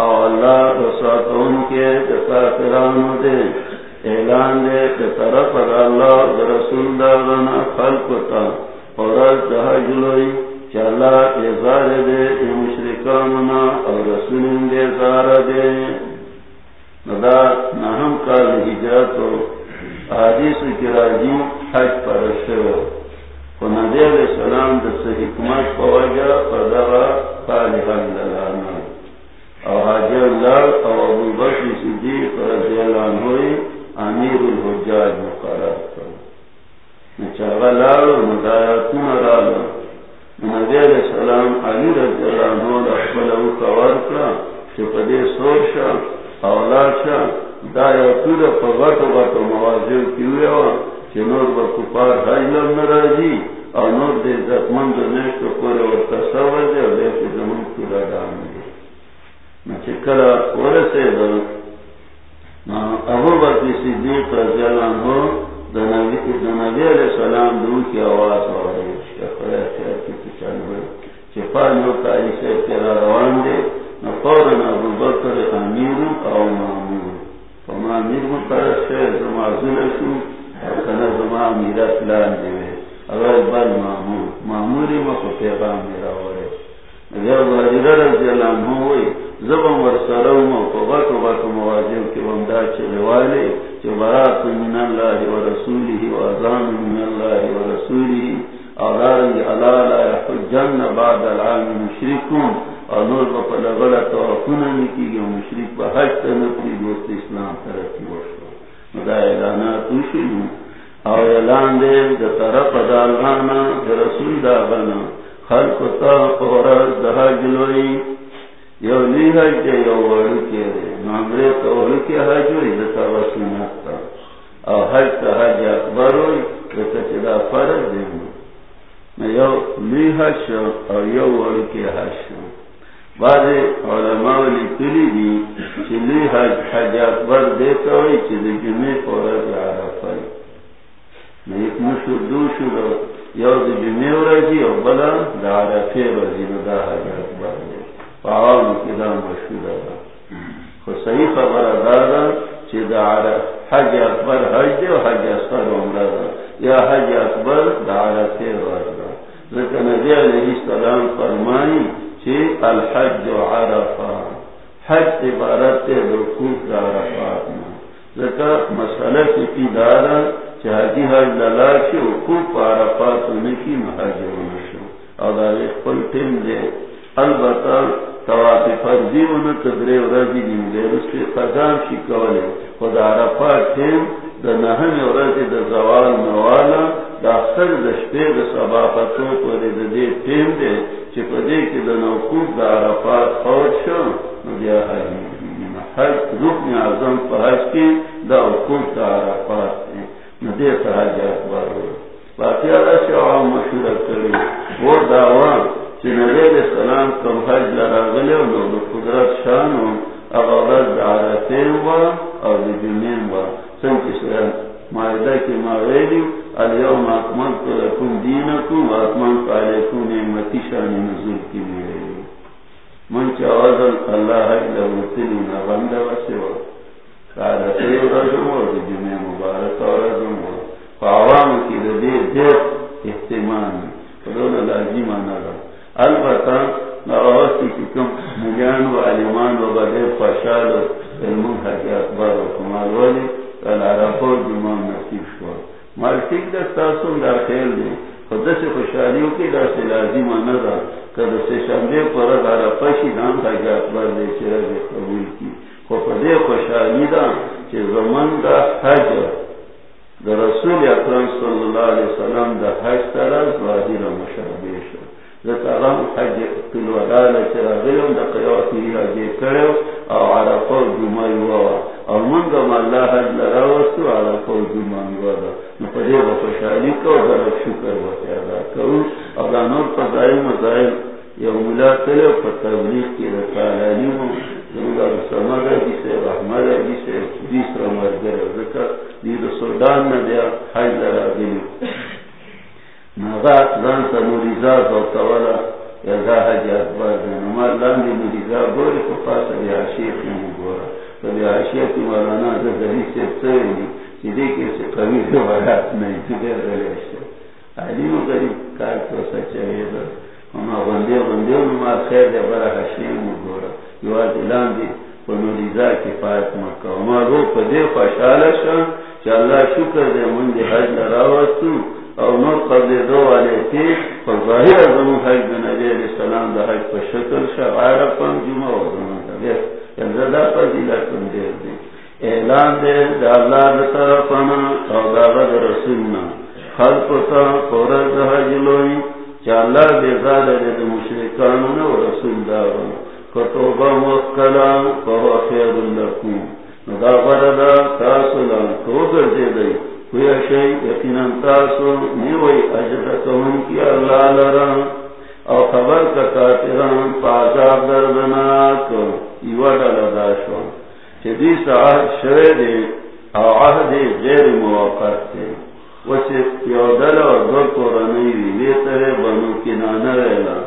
او اللہ رساتون کے دکا کرانو دے. اعلان دے کہ طرف اللہ رسول داغنا خلق تا اور از دہا جلوئی چلا ازار دے مشرکاننا اور رسول دے زار دے. ندا نہم کال ہجرت ہو. حدیث کی راجی حج پر شو نبی علیہ السلام دس حکمت پوجا پردغا دلانا او حاجی اللہ او ابو بکر صدیق رضی اللہ عنہ امیر الحجاج مقرر لالو رالو نبی علیہ السلام علی رضی اللہ عنہ کرا سور شا اولاد شا دا یو تور پا غطو موازیو کیوئے وا چھ نور با کپار حجلم نرازی او نور دے زتمند نشتو پورے ورتصور دے و لیفی زمان کورا دام دے چھ کلا ورسے دا ابو بکر صدیق رضی اللہ عنہ نبی علیہ السلام دو کی آواز ہو رہی چپانو تاری سے تیرا روان دے نفورن ابو بکر امیر او معمور فما امیر مطرح سے زما ذلشو کنا زما امیرت لان دے اگر بل معمور معموری مخو پیغام میرا ہو رہے اگر واجر رضی اللہ عنہ ہوئی زبم ورسرم و غط و غط مواجب کی ومدہ چلے والے چو برات من اللہ و رسولی و ازان من اللہ و رسولی اولارنگ علالا یحجن بعد العام مشرکون. اور نور با پلا غلا توافون نکی گی مشرک با حج تنکلی دوست اسلام ترکی وشو مدا اعلانات وشنو او اعلان دے دا طرف دا الغانا دا رسول دا خلق تا دا حج لوئی یو لی حج دے، یو وڑو کے دے. نامرے تا وڑو کے حج ہوئی، دا تا تا. او حج تا حج اکبر ہوئی، دا دے یو لی حج او یو وڑو کے حج بعد علماء لکلی دی چی لی حج حج اکبر دیتا ہوئی چی دی جمعی پورا دی عرفائی ایک مشو دو شو یو دی جمعی ورزی او بلا دا عرفی ورزی دا حج اکبر دی فعوام کدام مشهور دا خو صحیح خبر دادا چی دا عرف حج اکبر حج دی و حج اصغر عمره دا. یا حج اکبر دا عرفی ورز دا. ذکر نبی علیہ السلام فرمائی چی الحج عرفا حج عبارت رکوف دا عرفات میں ذکر مسئلہ کی کی دارا چی حجی حج دلا چی رکوف عرفات نکی محج ونشو او دا ریخ تیم دے۔ البتا تواف فرضی و نتدری و رضی دیم دے۔ رسکی قدام شی کولے۔ خود عرفات تیم دا نحن و رضی دا زوال نوالا، دا اختر دا شپے دا صبافتو پوری دا دے تیم دے۔ چی پدے کی دا عرفات خوش شو نبیا حج، رکن عظم پا حج کی دا اوکوب دا عرفات دے۔ ندے تا حج اکبر ہوئی باقی اللہ شعام مشورت کری وہ دعوان چی نبی علیہ السلام کم حج لراغلے و نو قدرت شانو اغاظت دا عرفین و او دا جنین و۔ سنچی سرین معاہدہ کی مغیری الیوم اکملت لکم دینکم و اکملت علیکم نعمتی شان نزول کی میرے من چاوزن اللہ حج لوتلی نغنده و سوا کارتی رجم و جمع مبارک و رجم و فعوام کی دی دیر احتمامی فدون لازم نگا البتا نغوستی کی کم مجان و علمان و بدر فشال و علمون حج اکبر و کمال ولی العرفو جمان نصیب شوا مالکیک دستا سن در خیل دے خدا سے خوشحالیوں کی در سے لازم آنا دا کد سے شمدے پر دارا پشی نام تھا کہ اکبر دے چرا دے قبول کی خود دے خوشحالی دا چه زمان دا حج دا رسول اکرم صلی اللہ علیہ وسلم دا حج ترا را مشابه شد ذکرم حج تلوالال چرا غلم دا قیواتی کرو او عرفو جمعی ووا او منگم اللہ حج لراوستو عرفو جمعی ووا نپدے با خوشحالی کو ذرا شکر و تیادا کرو۔ او دا نور فضائی یو ملا تلے پر تبلیغ کی رکالانی ہوں زمگا رسمد دی سے رحمد دیس رمر گر ذکر دید سودان ندیا حج لرا نغات زن یزا حج اکبر گوری بی بی مولانا زدری سے کسی قوی دلیشتا علیم غریب کار تو سچاوی در اما خیر دے، برا حشیم گورا. یواز دی کی اما رو پا دے خوشحالا چا اللہ شکر دے، من دی حج لراواتو او نور قبل دو والے تی پر ظاہر ازمو حج بن علیہ السلام دا حج پا شکل شا غیر پان جمع و زمان دا بیر یلزدہ یعنی پا دیلہ کن دیر دی اعلان دے دا اللہ دا طرفانا او دا غد رسولنا. خلق تا قرد حج لوئی چالا بے زاد دے مشرکان و رسول دار کتوبہ موکلا، فہو خیر لکم. ندا غردا تاسلا توگر دے دے. کوئی تاسو نیوئی کی اللہ او خبر کا کاتران پاجاب دردناک ایوڑا لداشو چدی ساعت شوئے دے او غیر وچه و دو کورنی بنو کنانه ویلا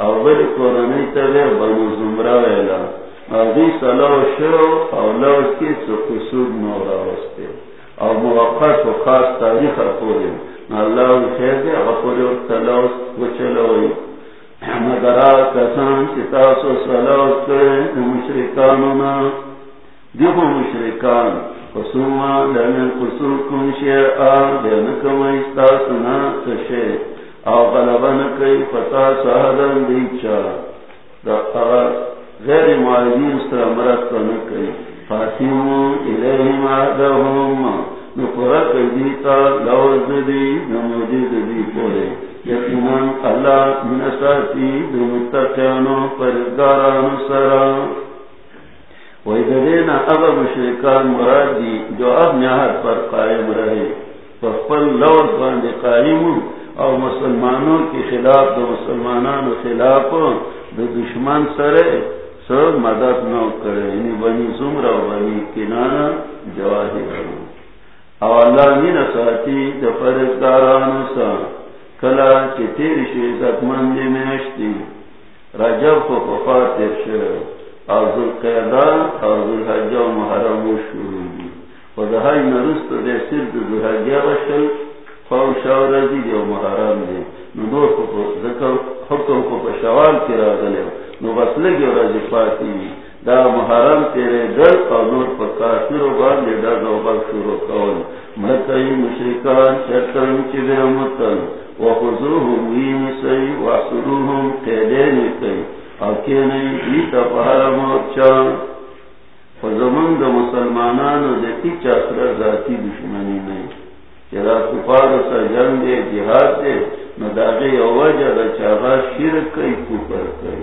او بل کورنی تره بنو زمرا ویلا او سلو شو او لو کی سو قصود نورا وسته او موقت و خاص تاریخ اپوری اللہ خیر دے اپوری و تلوس وچلوئی مدرا کسان چتاسو سلوس کرے مشرکانونا دیکھو مشرکان قسوما لمن قسو کن شیعا لنکم استاسنا تشے او غلبن کئی فتا سہدن دیچا دا غیر معاہدین سر مرد کنکئی فاتیمو الیہم آدہم نپرک دیتا لوز دی نمودید دی پورے یقیناً اللہ دمتقیانو اب مشرکان مرادی جو اب نہاد پر قائم رہے پل لور باندھ قائم، اور مسلمانوں کے خلاف، دو مسلمانوں خلاف، دو دشمن سرے سب مدد نہ کرے یعنی بنی زمر بنی کنانا جواہر او اللہ مین ساتھی جو پرزگاران سا، کلا کی تیری شیزت مندی میں اشتی رجب کو پفاتر شروع ذل قیدا اور ذوالحجہ و محرم و شروع دی۔ و دہائی نرست دے سر صرف ذوالحجہ وشل فاو رضی دی و محرم دی۔ نو دو ذکر حکم کو پشوال کی را گلے نو بس لگی و رضی پاتی دا محرم تیرے در اور نور پر کافر و بار لے در دو بار شروع کون مکئی مشرکان شرطن چی بے متن و خضوهم وین سی و حصروهم قیدین کئی نہیں زمن دا مسلمانان و دیتی چاکر ذاتی دشمنی نہیں چرا کفار سا جنگ دے، جہاد دے نہ داغے وجہ دا چاہا شرک کئی کفر کئی۔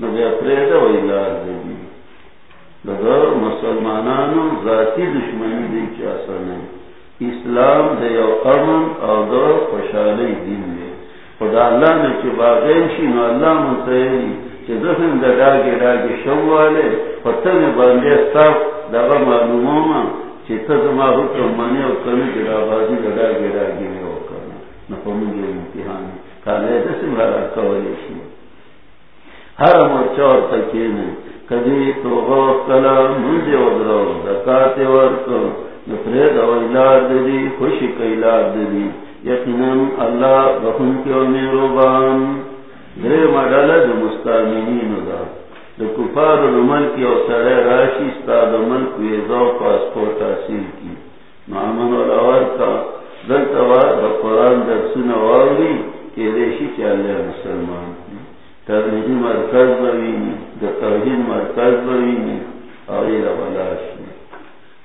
نو دی. لگر مسلمانانو ذاتی دشمنی دی چاسا اسلام دے یو امن او دو خوشحالی دین دے. خدا اللہ نے چی باغین شی نو اللہ منتحلی. چی زخم دا ڈاگی ڈاگی شو والے. فتن باندے صاف دا غا معلوموما چی تزما حکم مانی او کنی چی بازی دا ڈاگی ڈاگی میں ہو کرنا نفمونگی امتحان کالے دسم را کولی شی. ہر مرچور تکینے کدی تو غوف کلا منزی ودرو زکاة ورکو۔ نفرید او الاد دی، خوشی کئلاد دی۔ یقیناً اللہ بخن کے میروبان درے مڈالا جو مستامین دا۔ دا کفار نمل کی او سرے راشی ستا دا ملک ویزا و پاسپورٹ حاصل کی۔ معمن والاور کا دلتا وار دا قرآن در سن واوری کہ ریشی چالے مسلمان۔ تبلیغی مرکز بوینی دا توحید مرکز بوینی آئی رولاشی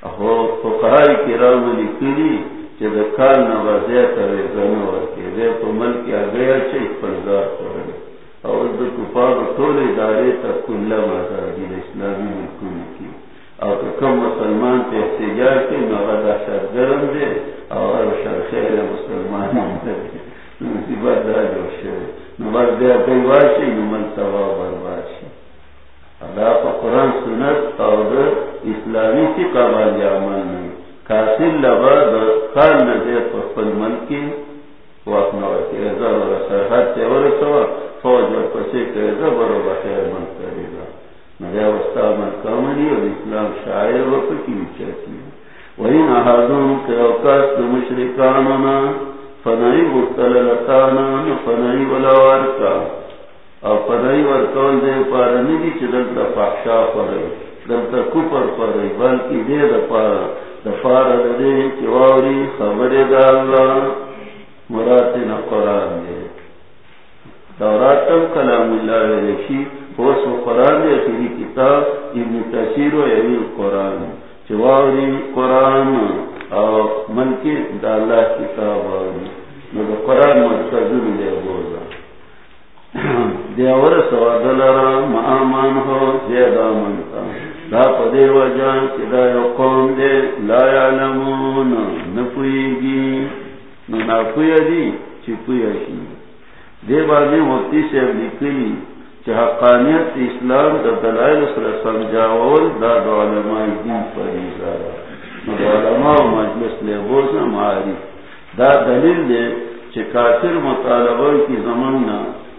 اخو فقہائی کرام لکلی چه دا کال نوازی تاوی زنو ورکی دے پا ملکی آگیا چه اکپلگار کرن او دا کفار طول اداره تا کل مزادی اسلامی ملکونی کی او تو کم مسلمان پہ احتجاج کی نوغا دا شرگرم دے او شرخیر مسلمان دے مصیبت دا جو شوی. نمبر دیا نمال برباشی ادا پا قرآن سنت او اسلامی سی قبال عمل نہیں کاسر لبا خال نزیر پا ملکی وقت ازا سرحد تے ورسوا فوج ور پسی که ازا بخیر من کریگا نبیا وستا من اسلام شاعر و پکی وچاکی و احادون که اوکاس دا مشرکانونا فنائی مختل لتانا فنائی ولا ولاوارکا او فنائی ورکول دے پارا ندی چی دلتا فحشا پرائی دلتا کپر پرائی بلکی دے دا پارا دا پارا دے چی واوری خبر دا اللہ مراتنا قرآن دے. دوراتم کلام اللہ ویلشی بوس و قرآن دے خیری کتاب ابن تشیر و یوی قرآن. چی واوری قرآن او ملکی دا اللہ کتاب آوری نو قرآن مرکزون دے بوزا. دے اور سوادلرا مآمان ہو زیادہ منتا. دا پدے وجان چی دا یو قوم دے لا یعلمون. نپویگی نو ناپوی دی چی پویشی دے بازی مفتی سے اب لکلی چی حقانیت اسلام دا دلائل سر سمجاول دا دا علماء دین فریضا دا علماء و مجلس لے بوزنا معارف دا دلیل دے چھ کافر مطالبہ کی زماننا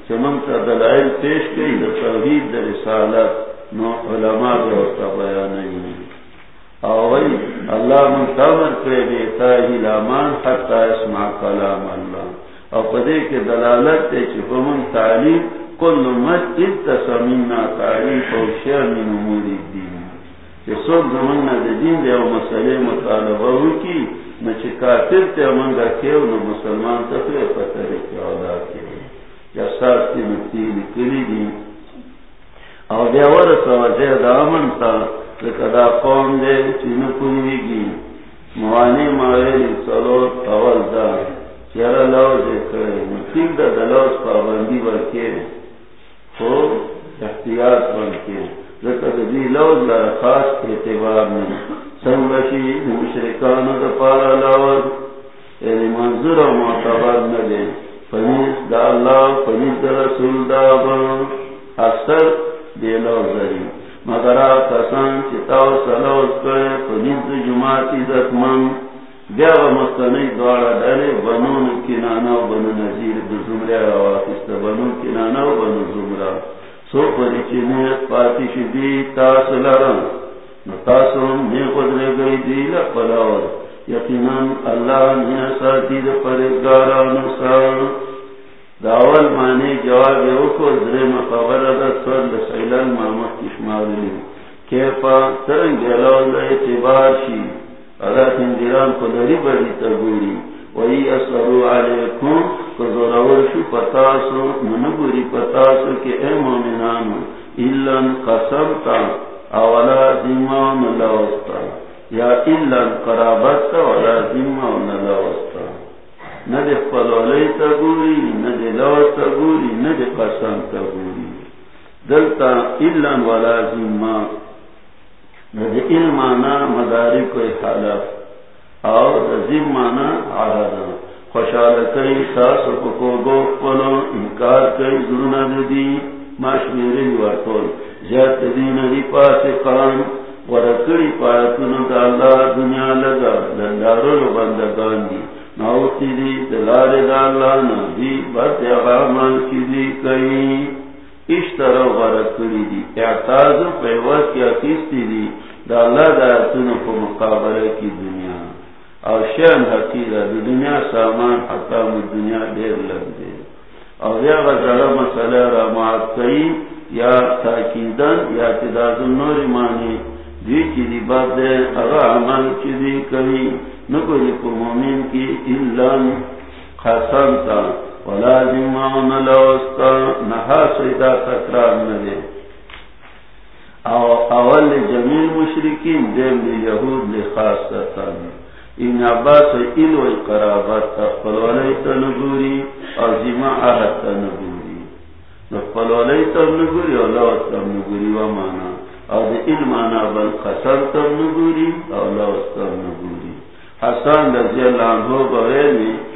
چمن کا دلائل پیش کی دا توحید دا رسالت نو علماء دے وقتا بیانی اوئی اللہ منتظر کرے بیتا ہی لامان حتی اسمع کلام اللہ. او پدے کے دلالت تے چھ فمن تعلیم کل مت اتسمنا تعلیم فوشیر من امور الدین کہ سب زمان نہ دین دے او مسئلے مطالبہ ہو کی نہ چکاتر تے امنگا کیو نہ مسلمان تفرے پترے کی اولا کی یا ساتھ کی مکتی لکلی دی او دیور سوازے دا امن تا لکدا قوم دے چینو کنوی گی موانی ماویلی صلوت اول دا. چیرا لوز کرے مکتیب دا دلوز پابندی برکے تو احتیاط برکے لوز لر خاص اعتبار میں. سنگشی مشرکان دا پارا لوز یعنی منظور و معتبر نلے فنیس دا اللہ فنیس دا رسول دا بان اکثر دے لوزری مگر آکسان چتاو سلوز کرے، فنیس دا جماعت عزت من بیا و مستنی دوارا ڈالے بنون کنانا و بنو نزیر دا زمرہ رواقست بنون کنانا و بنو زمرہ سو پری چنیت پاتی شدی؟ تاس لرم. تاسو یقیناً اللہ نیا ساتی دا سار داول مانے جواب یو درم خبر دا مامت کشمالی کیفا ترنگ جلال شی ادا تندران قدری بڑی تگوری وی اصرو علیکم کزورور شو پتاسو منگوری پتاسو کے اے مومنانو ایلن قسمتا، اولا زمان لوستا. یا ایلن قرابتا ولا زمان لوستا. پلولی قسم دلتا ایلن ولا زمان ندی علمانا مداری کوئی حالف اور عظیم مانا آرادہ خوشحال کئی ساس کو گو پلو انکار کئی ضرور ندی ماشمیری ورطول زیادت دین دی پاس قرآن ورکڑی پایتون دا اللہ دنیا لگا لندارو بندگان دی ناوتی دی دلال دا اللہ نبی بات اغامان کی دی کئی اس اشتر ورکڑی دی. اعتاز پیوت کی اکیستی دی. دا اللہ دا اتنو کو مقابلہ کی دنیا. اور شین حقیر دی. دنیا سامان حکام دنیا دیر لگ دے. اور یا غزالہ مسئلہ رامات کئی یا تاکیدن یا تداز النور مانی. دی چی دی بات دے. اغا عمل چی دی کئی نکو دی کو مومن کی اللہ خسن تا. ولا جمعون لوستا نحا سیدا تکرار ندے او اول جمیل مشرکین، دیم لی یهود لی خاص ستان این عباس ایلو قرابت تخفلولی تنگوری او جمع احد تنگوری نخفلولی تنگوری او لوت تنگوری و مانا او دی این مانا بل قصر تنگوری او لوت تنگوری حسان رضی اللہ عنہ بغیلی چه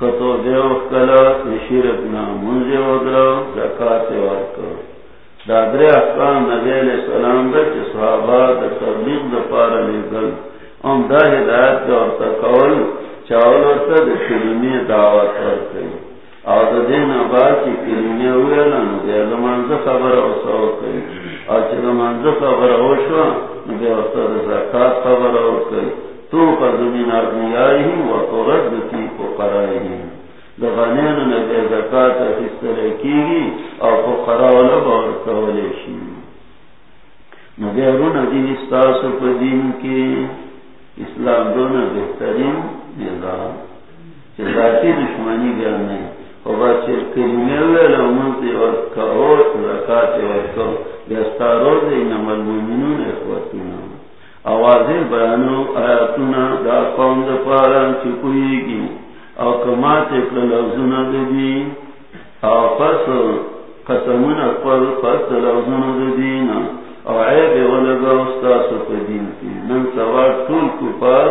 کتو دیو کلا شرک نا منزی ودرو زکاة ورکو دادر احکام نبی علیہ السلام دا چی صحابہ دا تبلیغ دا پارا لگل ام دا ہدایت دا ورطا کول چاول ورطا دا کلمی دعوت ورکو او دا دین ابا چی کلمی اویلا نو دی دا منز خبر اوسا ورکو او چی دا منز خبر اوشوا نو دی ورطا دا زکاة خبر ورکو تو من اغنیائهم و ترد کی کو کرائی ہی دغانین میں بے فقرائهم دغنین نبی زکاة فستر کیگی او فقراء لبار کولیشی نبی ارون دین استاس پا دین کی۔ اسلام دون بہترین نظام۔ ذاتی دشمنی بیان نہیں۔ خوبا چه کلمه ویل امنتی ورکا زکاة ورکا بیستارو دینم المومنون اخوتنا آواز بیانو آیاتنا دا قوم دا پاران چکوئی گی او کمات اکل لفظون دا دی او پس قسمون اکپر پس دا لفظون دا دینا او عیب ولگا استاس پا دین کی. من سوار طول کپار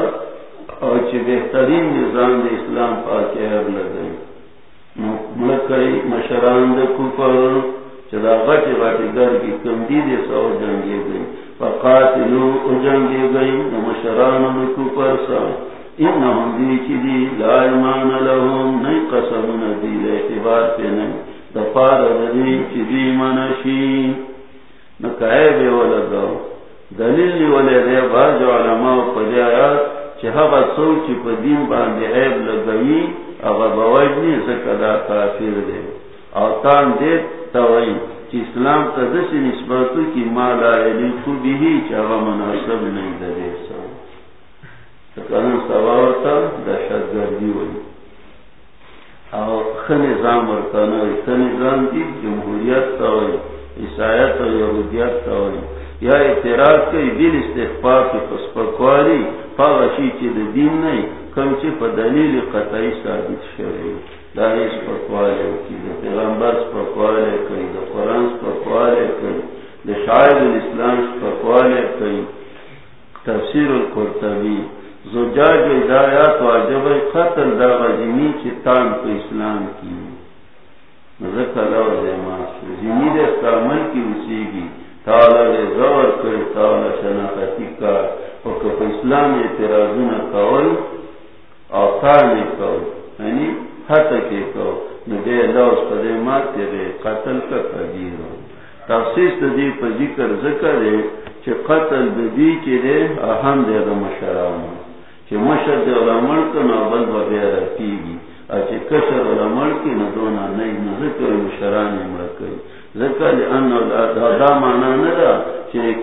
او چی بہترین نظام دا اسلام پاکی عیب لگئی. ملکی مشران دا کپر چدا غٹ غٹ گر کی کم دی دے سو جنگی گئی فقاتلو اجنگی گئی نمشران نکو پرسا انہم دی چی دی، لا ایمان لهم نئی قسم ندی لے اعتبار پہ نئی دفار دی چی دی منشی. نکائے بے ولگاو دلیل لی ولی دے باز علماء پدی آیات، چی حقا سو چی پا دین باندی عیب لگئی اغا بوجنی سکدا کافر دے. او تان دیت توئی. چی اسلام تا دسی نسبتو کی مالا علی خوبی ہی چاہا مناسب نہیں دے سا. تکرن سواورتا دہشت گردی ہوئی. او خن نظام ورکانا ہوئی. خن نظام دی جمہوریت تا ہوئی، عیسائیت و یہودیت تا ہوئی. یا اعتراض کئی دل استخفاق کی پسپکواری پاغشی چی دین نہیں کم چی پا دلیل قطعی ثابت شوئی. داریس پکوالے کی دا پیغمبر پر پکوالے کئی دا قرآن پر پکوالے کئی دا شاید الاسلام پر پکوالے کئی تفسیر القرطبی، زجاج ادایات واجب قتل دا غزینی چی تان پا اسلام کی. ذکر لو زیمان زینی دا استعمال کی اسی گی. تالا دے زور کر، تالا شناختی کار وکا پا اسلام اعتراضون کول او تانی کول. یعنی حتی کے کو ندے پدے دے قتل کا قدیر دی ذکر ذکر دے قتل دی دے اہم دے دا مشر دے اولا ملک بغیر کی گی کشر اولا ملکی نئی ذکر انو دا مانا ندا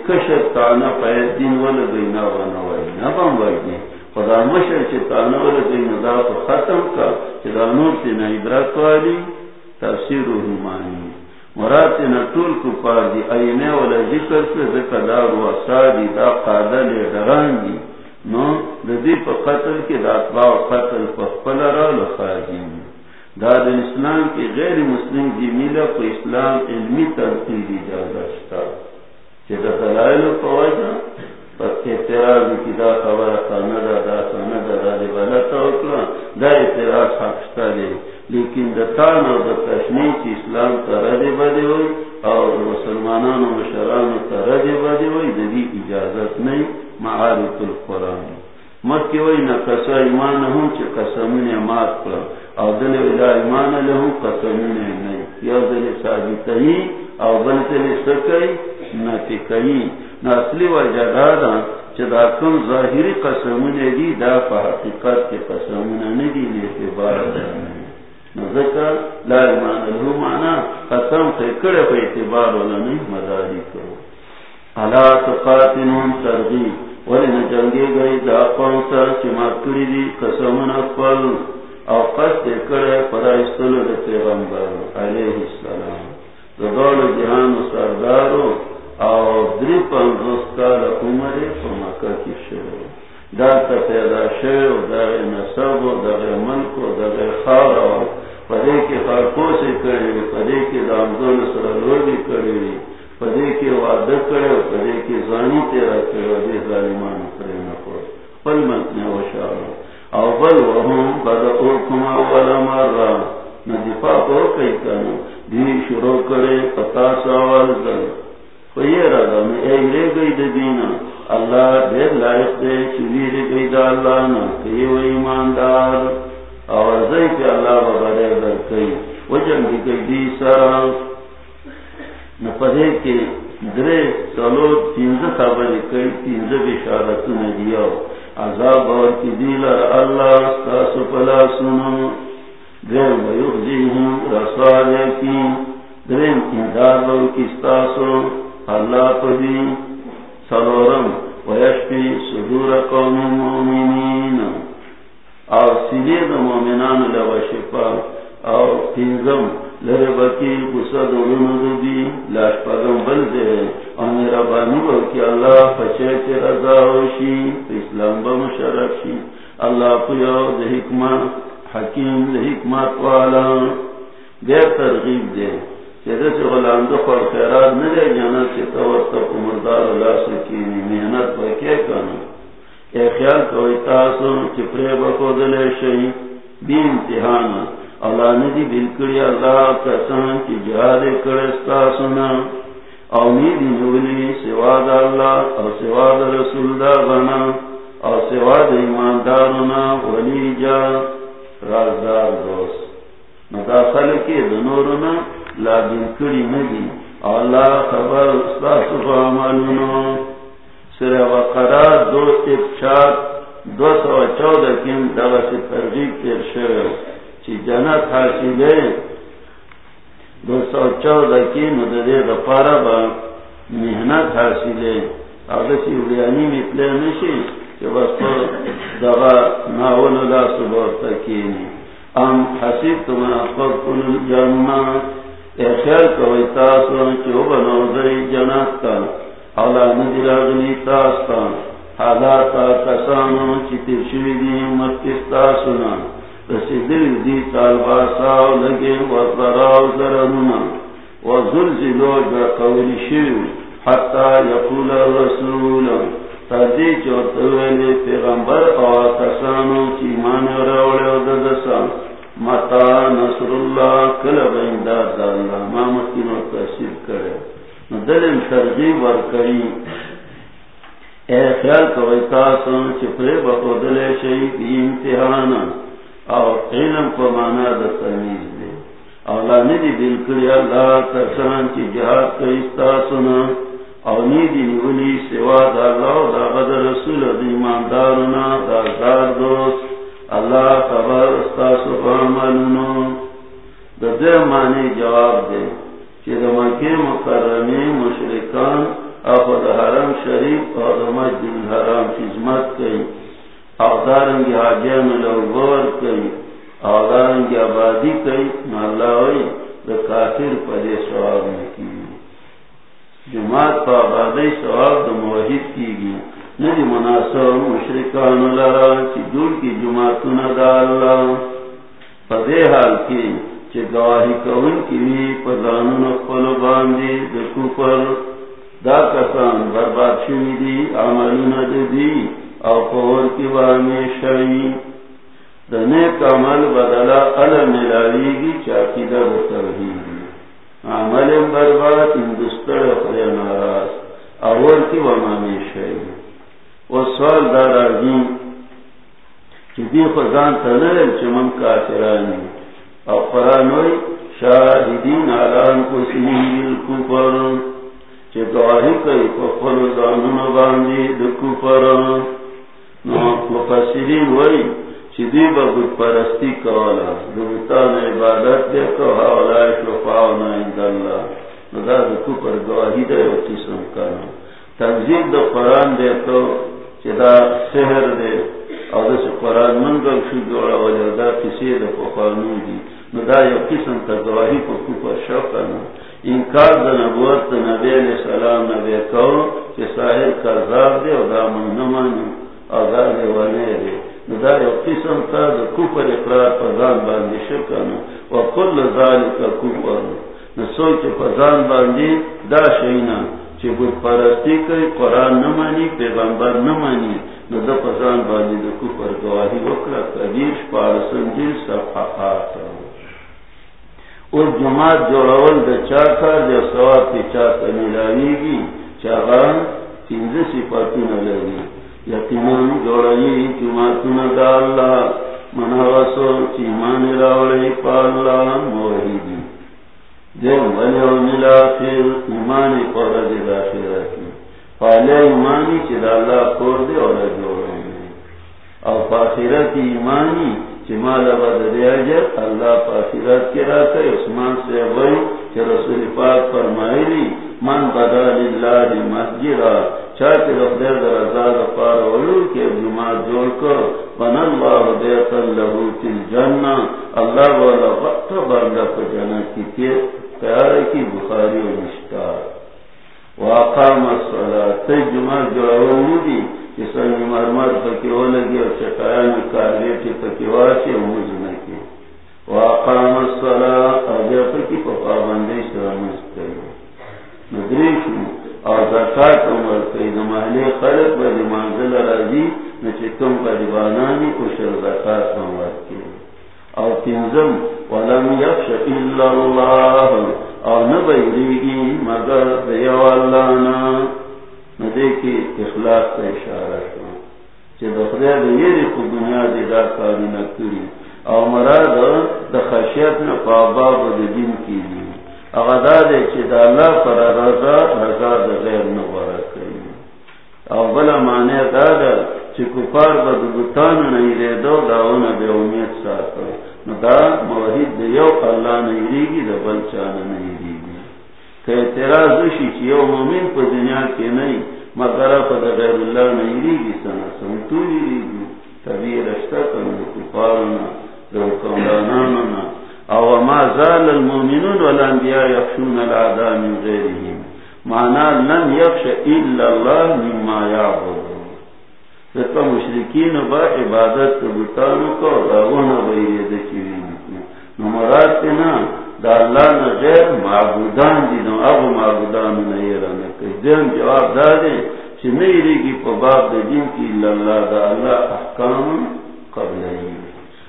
کشر تانا پاید دین والا گئی نوا نوائی نبام بائی خدا مشر چی تانور دی ندا تو ختم کا، چی دا نور تی نعبرت والی، تفسیر روحمانی. مراد تی نطول کو پار دی اینے والا ذکر سے ذکر دار و اصادی دا قادل دران دی نو دا دی پا قتل کی دا اطباع قتل پا خپل را لخاجین دا دا اسلام کی غیر مسلم دی میلا پا اسلام علمی تنقیدی جازا شتا چی دا دلائل پا وجہ اعتراض کی دا خبر دا دا دی دا اعتراض حقشتا دی. لیکن دا تان دا تشنی چی اسلام تردی بدی ہوئی اور مسلمانان و مشران تردی بدی دا دی اجازت نہیں معارف القرآن. مت کی وئی نہ کسا ایمان ہوں چی قسمین مات کلا او دل ولا ایمان یا دل او بل سکی نفی کئی ناسلی و جدادا چدا کم ظاہری قسمون دی، دا پا حقیقت کے قسمون ندی لیتی بارد نذکر، لا ایمان لہو معنی، قسم خیکر پا اعتبار ولنی مداری کرو۔ علا تقاتنون ترغیب ولی نجنگی گئی دا قوتا چما کری دی قسمون اقبال او قصد کرے پرائستلو دے پیغمبر علیہ السلام۔ دغال جہان سردارو او دری عمر کی شروع. دا تا پیدا دا غی نصب دا غی ملک دا غی پدے کی خارکو سے کری پدے کی سرلوڑی کری پدے کی وعدہ کرے پدے کی زانی تیرا کرے دے ظالمان کرے نکو پل او بل وهم ندفاع کو کئی کنو دی شروع کرے پتا سوال فیر رضا میں ایرے گئی دینا اللہ دیر لائق دے چویر گئی دا اللہ نا کئی و ایماندار۔ اور زی پہ اللہ وغیرے در کئی وجن دی گئی دی سرا نپدے کے درے سلو تینز خبری کئی تینز بشارت ندیاؤ عذاب اور کی دیل اللہ ستاسو پلا سنو۔ دین ویخزیہم رسال یکی درین اندار لو کی ستاسو اللہ پدی سلورم ویشپی صدور قوم مومنین۔ اور سیلی دا مومنان لو شفا اور تینزم لرے بکی قصد علم دی، لاش پاگم بل دے۔ اور میرا بانی بو اللہ پچے کے رضا ہوشی اسلام با مشرف شی۔ اللہ پیو دے حکمت، حکیم دے حکمت والا۔ دیر ترغیب دے۔ چیزے سے غلام دو خیرات سے اللہ محنت بکے اے خیال چپرے بکو دلے شئی بی اللہ ندی بلکڑی اللہ کسان کی جہاد کرستا سنا او نیدی نولی سواد اللہ او سواد رسول دا بنا۔ او سواد ایماندارنا ولی جا رازدار دوست۔ مداخل کی دنورنا لا بلکڑی ندی. اللہ خبر استاس فامالنا سر وقرار دو ایک دو سو چودہ کم دغا سے ترغیب کر شروع چی جنت حاصلے دو سو چودہ کی مددے دپارا با محنت حاصلے اگسی ویانی مطلع نشی چی بس تو دغا ناول اللہ سبور تکینی ام حسیب تم اخبر کل جنہ اے خیال کوئی تاسو چو بنو دی جنت کا اولا ندر اغنی تاستا حالاتا کسانو چی ترشوی دی مکستاسونا رسیدل دی تالباساو لگے وزراو زرمنا وزلزلو جا قولی شیو، حتی یقول الرسول۔ تردی چوتویلی پیغمبر آوا کسانو چی مانی روڑی و ددسا متا نصر اللہ کلب انداد اللہ، ما مکنو تحصیل کرے۔ دلم ترغیب ورکری اے خیال کوئی تاسن چپرے بخودلے شئی بی امتحانا اور علم کو مانا دا تمیز دے۔ اولا ندی دل کری اللہ کسان کی جہاد کا استا سنا اور نیدی نولی سوا دا اللہ دا غد رسول دا ایماندارنا دا دار دوست۔ اللہ خبر استا سفاملنو دا دے معنی جواب دے چی دا مکی مکرمی مشرکان او دا حرم شریف اور دا مجد الحرام خزمت کئی اوتارنگی حاجیان لو غور کئی اوتارنگی آبادی کئی مالاوی دا کافر پدے سواب نکی جماعت پا آبادی سواب دا موحید کی گی ندی مناسب مشرکان لرا، چی دول کی جماعتون دا اللہ۔ پدے حال کی چی گواہی کون کی بھی پدانون اقبل باندی دا کفر۔ دا کسان برباد شوی دی عملون دی، او پور کی وامی شئی دنے کمل بدلا ال ملاوی گی چاکی دا توحید عمل برباد ہندوستر خیر ناراض۔ اور کی وامی شئی وہ سوال دار آجی چی دی خزان تنر چمن کافرانی او قرآنوی شاہدین علان کو سنیل کفر چه دواہی کئی کفر زانون باندی دو کفر. مفسرین وی چه دی با بود پرستی کوالا دوتان عبادت دے کو حوالا شفاونا انداللہ ندا دو کفر گواہی دے و قسم کنا تنزیل دو قرآن دے تو چه سحر دے اور دس قرآن منگل شو جوڑا ولی دا کسی دا پخانو دی. ندا یو قسم تا گواہی کو کفر شوکنا انکار دا نبوت دا نبی علیہ السلام نبی کو کہ ساہر کرزاب دے او دا من نمانی او دا دے وانے دے. ندا یو قسم تا دا کفر اقرار پا پزان باندی شکنا و کل ذالک کپا کفر نسوی چی پزان باندی دا شئینا. چی بود پرستی کئی قرآن نمانی، پیغمبر نمانی ندا پزان باندی دا کفر گواہی وکر کبیر پارسن جیل صفحات اور جماعت جوڑول دا چا کار جو سواب کی چاہتا ملاوی گی چاہاں تینز صفاتون لگی یقیناً جوڑائی جماعتون دا اللہ منحوصو چیمان راوڑی پا اللہ موحیدی جو ایمانی داخرہ ایمانی چی دا اللہ پور دے اور جوڑائی ایمانی اجر اللہ کی رات عثمان سے وہی کہ رسول پاک فرمائلی من بدا للہ مسجدہ چاہتے در ازاد پار کے جماعت جوڑ کر بن اللہ بیتا لہو اللہ والا وقت برگا پر جنہ کی پیارے کی بخاری و مشکار واقام الصلاة تی جماعت جوڑا دی کسان مرمر پکی ہو لگی اور چکایا میں کارلی تھی پکی واشی موجود کی واقام الصلاة آجا پکی پپا بندی سرمز کری ندریش اور زکاة عمر کئی نمائلی خلق با دی منزل راجی نچکم کا دیبانانی کشر زکاة عمر کی اور تنزم ولم یفش الا اللہ. اور نبیریگی مگر دیو اللہ نا. ندے کی اخلاق کا اشارہ کیا چھے دخلے دیری کو دنیا دی کاری نکری او مراد دا خشیت نا پاباب دا دین کی دی. اغدا دے چھے دا اللہ پر رضا رضا دا غیر نورا کری. او بلا معنی دا دا چھے کفار با نہیں رے دو داونا بے امید دا موحید یو اللہ نہیں ریگی دا بلچانا نہیں ریگی کہ اعتراض شی چی یو مومن پا دنیا کے نہیں مگر پا دا غیر اللہ نہیں ریگی سنا سنتولی ریگی تبی رشتہ کنو کفارنا دو او ما زال المومنون والانبیاء یخشون العدا من غیرهم معنی لم یخش الا اللہ مما یعبد ذکر مشرکین با عبادت بتانو کو داغونا بیرید چیوی نمرات تینا دا اللہ نہ غیر معبودان دی نو اب معبودان نہیں رہنے کئی جواب دا دے چھ نہیں رہی گی پا باب دا دین کی اللہ دا اللہ احکام قبل ہی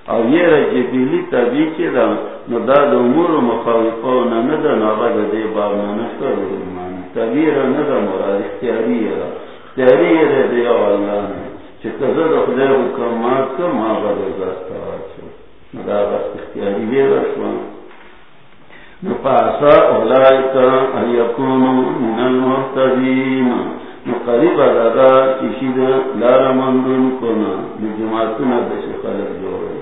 اور یہ رہ جبیلی تبی چی دا، نو دا دا امور و مخالفو نا ندا نابا دا دے باب نا نشکر ایمان تبی رہ ندا مراد اختیاری رہ اختیاری رہ دے اللہ نے چھ کزا خدای حکمات کا ما با زاستا بس اختیاری من المحتدین مندون کنا. خلق جوڑے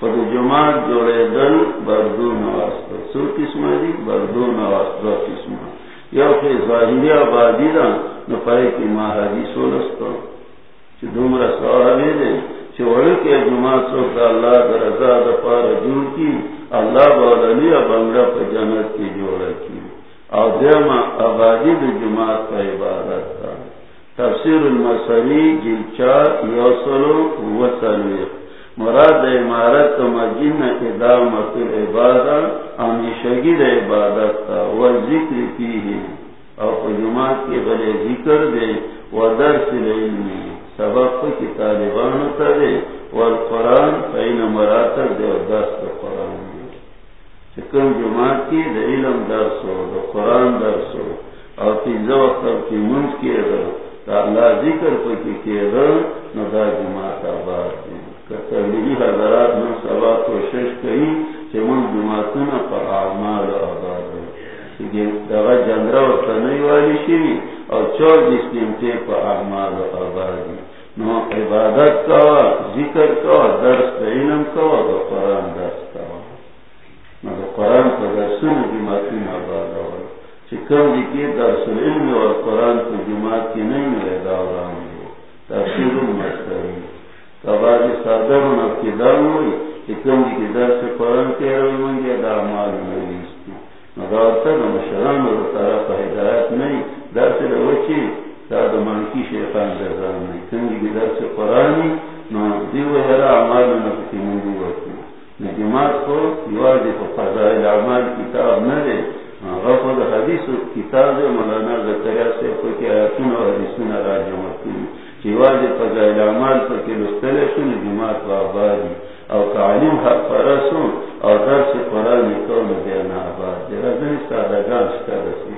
فد جماعت جوڑے دل بردو نواستا. سو قسم دی، بردو نواستا ظاہری آبادی دا کی ولستا چی دومرا صحابی دے چی وڑکے جماعت سو دا اللہ در ازاد پار جور کی، اللہ بولنی بنگڑا پہ جنت کی جوڑا کی۔ اور دیما آبادی بھی جماعت کا عبادت تھا تفسیر المسری جل چار یوسلو وسلویق مراد عمارت تو مجن ادامت العبادت ہمیشگی عبادت تھا وہ ذکر کی ہے اور جماعت کے بلے ذکر دے وہ درس العلم سبق کی طالبان کرے اور قرآن صحیح نمبر آتا دے اور دس تو قرآن چکن جماعت کی دا درس ہو دا قرآن درس ہو اور تیزا وقت کی منز کیے گا اللہ ذکر پہ کی کیے گا نہ دا جماعت آباد کرتا میری حضرات میں سبا کوشش کری کہ من جماعتوں نے پر آمال آباد ہے دغا جندرہ وقت نہیں والی شیری اور چوبیس گھنٹے پر آمال آباد ہے نو عبادت کا، ذکر کا، درس علم کا اور قرآن درس کا. نو قرآن کو درسن جماعتی آباد ہو چکم جی کی درس علم اور قرآن کو جماعت کی نہیں ملے گا اور تفصیل مستری کباج صدر نہ کی دم ہوئی چکم جی کی درس قرآن کے روی منگے دا مال نہیں مشران اور طرف ہدایت نہیں در سے روچی داد من کی شیخان درزان کنگی بھی سے قرآنی نو دیو ہرا عمال نفتی مندی وقتی نجمات کو یوازی کو فضائل عمال کتاب نہ دے غفظ حدیث کتاب مولانا زکریا سے کوئی آیاتون و حدیثون راجع مکتوی چیوازی فضائل عمال پر کے لستلشون و آبادی او تعلیم حق پرسو او درس قرآن کون بیان آباد. دیرا دن سادگان شکا رسی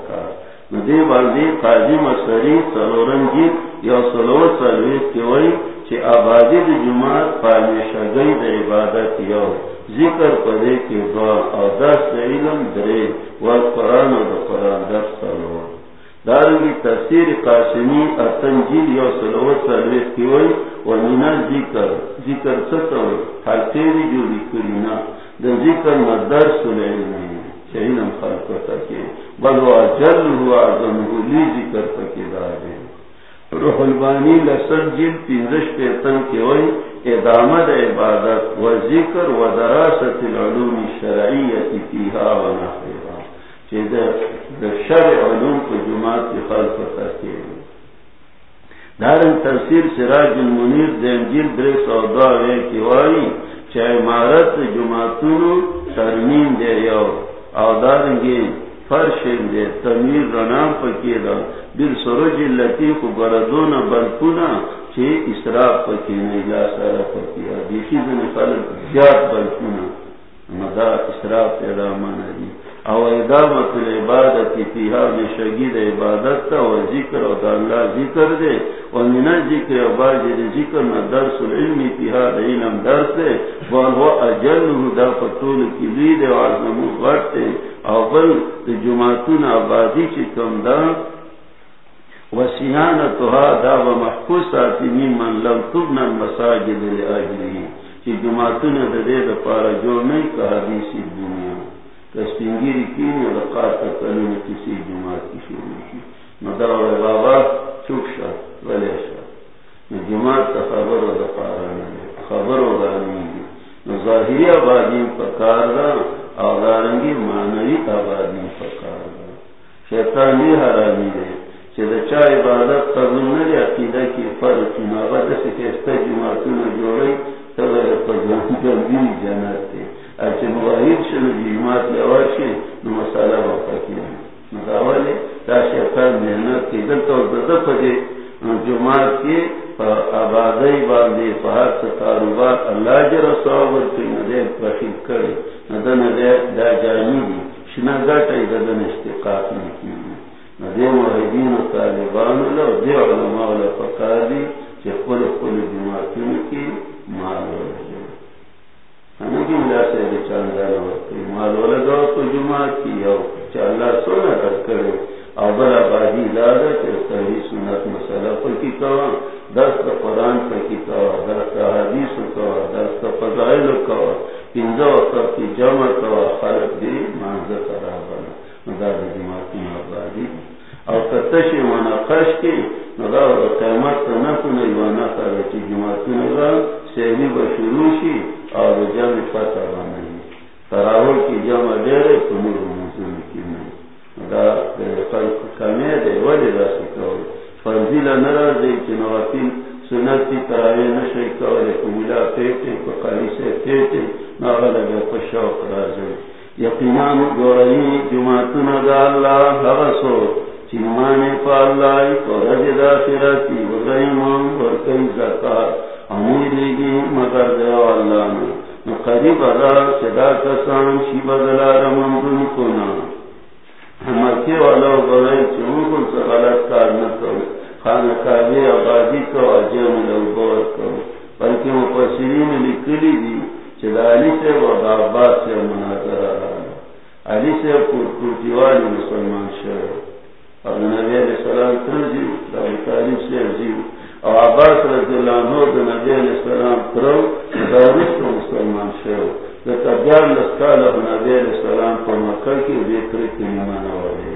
ندی باندھی قاضی مسری سلورنگی یا سلور سلویت کی وئی چی آبادی دی جماعت پامیشا گئی دی عبادت یو. ذکر پدے کی دعا او دست دی علم درے والقرآن و دی قرآن دست سلور دارنگی تفسیر قاسمی اتنجیل یا سلور سلویت کی وئی ومنا ذکر. ذکر ستا ستوئی حلقی دی جو لکرینا دی ذکر مدرس العلمی چینم خلق تکی بلو اجل ہوا ذنبو لی ذکر تکی دارے روح البانی لسن جل تینزش پیتن کی ہوئی ادامت عبادت و ذکر و دراست العلوم شرعیت فیہا و نحیرا چیز در شرع علوم کو جماعت کی خلق تکی دارن تفسیر سراج المنیر دین جل در سودا وے کی وائی چاہے مارت جماعتونو ترمیم دے یو، او دارنگی فرش دے تمیر رنام پکی دا. بل سروج لطیف بردون بلکونا چھے اسراف پکی نجا سارا پکی دیشی دن خلق زیاد بلکونا مدار اسراف پیدا مانا دی. او ادامت العبادت فیها نشگید عبادت تا و ذکر و اللہ ذکر دے و من ذکر و باجر ذکر نا درس العلم فیها دا علم درس دے و هو اجل دا فتول کی کبید و عظمو غرط دے او بل دا جماعتون آبادی چی کم دا و سیانتها دا و محفوظاتی من لم تبنا المساجد لآجلی چی جماعتون دا دے دا پارا جو نہیں کہ حدیثی دنیا کسپنگیری کی ملاقات کا کلو کسی جماعت کی شروع کی۔ مدر اور بابا چوک شا ولی شا جماعت کا خبر و دفارانی خبر و دانی ظاہری آبادی پکار دا آدارنگی معنوی آبادی پکار دا شیطانی حرامی دے چیز چا عبادت قبول نہ نلی عقیدہ کی فرق چنابا دسی کہ استا جماعتون جوڑی تب پر جنگی جنت تے اچھے مواہید شنو جیمات لیواشی نو مسالہ وقتا کیا۔ مداولی دا شیطان محنت کی، دلتا و دلتا پدے جماعت کی آبادی باندی فہر سے کاروبار، اللہ جر صحابر کی ندے بخیل کرے۔ ندے دا جانی دی شنا گاٹا دن اشتقاق نکی ندے موحدین و طالبان اللہ دے علماء اللہ فکار دی چی خل خل جماعتوں کی مال ہو۔ ہوئے جماعت کی اللہ سونا کر کرے۔ ابر آبادی دادا صحیح سنت مسئلہ پر کی کہا دس کا قرآن پر کی کہا دس کا حدیث کہا دس کا فضائل کہا پنجا وقت کی جمع کہا خلق دی مانزہ کرا بنا۔ مدار جماعت کی آبادی اور کتش مناقش کی مدار قیمت کا نہ سنئی وانا کرے کی جماعت نگا شہری بشروشی اور جمع فتح بنائی تراول کی جمع ڈیرے تمر موضوع کی نہیں دا خلق کمی دے ولی دا سکوئی فرزیل نرار دے کی نواتین سنتی تراوی نشئی کولی کمیلا پیٹے کقالی سے پیٹے ناغل بے پشوق رازے یقینان گورائی جماعتنا دا اللہ حغسو چیمانے پا اللہ کو رجد آخراتی وغیمان ورکی زکاة لگی مگر دیو اللہ نے۔ قریب ادا سدا کسان شی بدلا رمن کو نا مکے والا بڑے چون کو غلط کار نہ کرو خانہ کعبے آبادی کو اجم لوگور کرو بلکہ وہ پسرین نکلی دی چدا علی سے وہ عباس سے مناظر رہا علی سے پورتی والی مسلمان شہر اور نبی علیہ السلام تنزیو تعریف سے عزیو اور عباس رضی اللہ عنہ دا نبی علیہ السلام کرو دارست مسلمان شو دا تبیان لسکال اب نبی علیہ السلام پر مکر کی بیکر کی نیمان آوری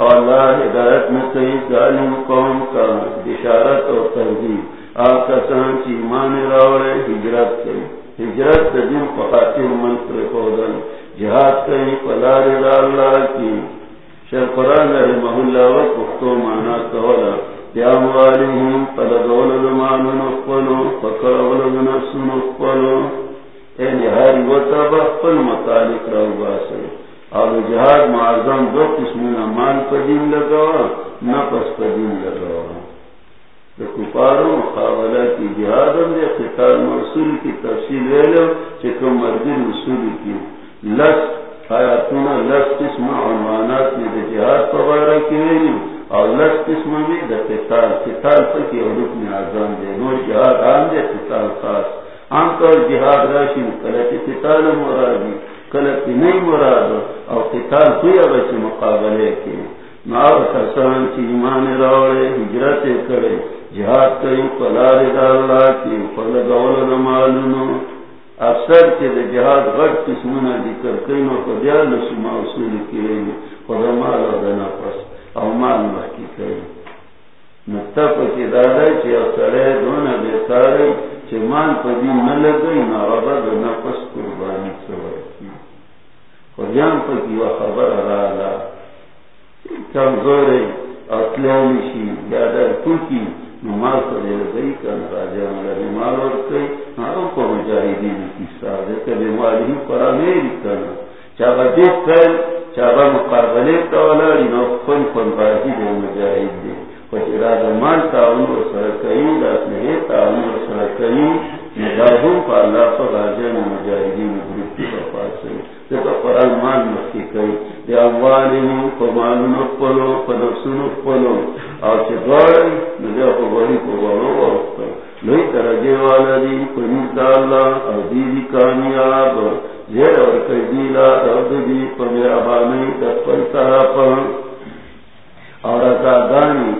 اور اللہ ہدایت میں کئی ظالم قوم کا بشارت اور ترغیب آپ کا سان چی ایمان راوڑے ہجرت کئی ہجرت دن فقاتل من پر خودل جہاد کئی پلا رضا اللہ کی۔ شر قرآن رحمہ اللہ و پختو مانا کولا۔ پیاموالیم پلدول زمان نقبلو فکرول نفس نقبلو این هاری و تبا پل مطالق رو باسے اور جہاد معظم دو قسمون مال قدیم پدین لگوا نفس پدین لگوا کپارو مقابلہ کی جہاد ہم دے خطار مرسول کی تفصیل ویلو چکم مردین رسول کی۔ لس آیاتونا لس قسم عنوانات میں دے جہاد پبارا کی ویلو اور لس قسم میں دا قتال قتال پر کی عرق میں آزان دے۔ نور جہاد آن دے، قتال خاص۔ عام طور جہاد راشی مطلب کلتی قتال مرادی۔ کلتی نہیں مراد اور قتال کوئی اب مقابلے کے نار کسان چی ایمان راوڑے ہجرت کرے جہاد کئی پلار دا اللہ کی پلگول معلوم افسر کے دے جہاد غٹ قسمنا ذکر کئی نو کو دیار لسما اصول کی خدا مال اور دنا پس او مال مخی کئی نکتا پکی دادا چی اثرے دونا بیتاری چی مال پا دین نلگئی نارابا دو نفس قربانی سوار کی خوریان پکی و خبر رالا کمزوری اطلالی شی یادر گئی کن راجا ملر مال ورکی. نارو پا مجاہدین کی سادے ہی پرا میری کن. چاہا دیکھ کر چاہا مقابلے تولا نو بازی دے مجاہد دے. خوش ارادہ مال تاون و سرکئی لاسنے تاون و سرکئی. مجاہدوں پا اللہ پا راجان مجاہدین وفات سے دیکھا قرآن کئی. دی پا مالون پا نفسون نجا پا بڑی پا بڑو وقتا والا دی دیدی کامیاب. زیر اور رب دی اور ازادانی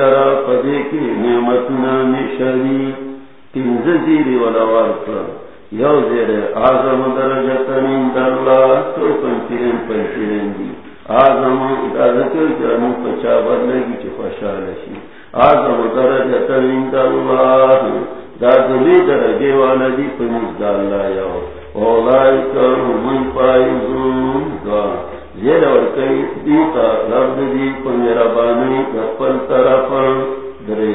را پدے کی نعمتنا نشری کر. یو زیر آزم درجتن اند تو پنکرین پنکرین دی. آزم ذکر جانو پچا بدلگی چی خوشحالشی آزم درجتن اند اللہ دا دلی درجے والا دی پنیز پنز دا اللہ یو من پائزون دا. زیر ورکی دیتا لفظ دی پا بانی گفل طرف درے.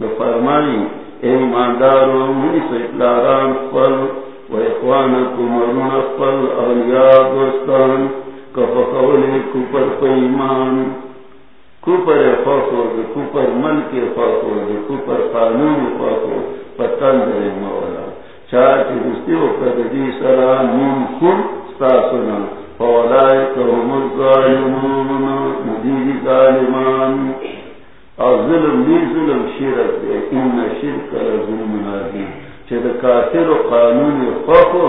نا فرمانی، اے ایماندار و منی سیطلاران پل و اخوانکم ورون پل اولیاء دوستان کفقولی کفر پا ایمان کفر فاقو دی کفر ملک فاقو دی کفر قانون فاقو پتن در مولا. چاچی رستی و قددی سرا نون کن ستاسونا فولائی کهم الظالمون، مدیر ظالمان. او ظلم لی ظلم شرک دی این شرک ظلم نادی. چه دا کافر و قانون فاقو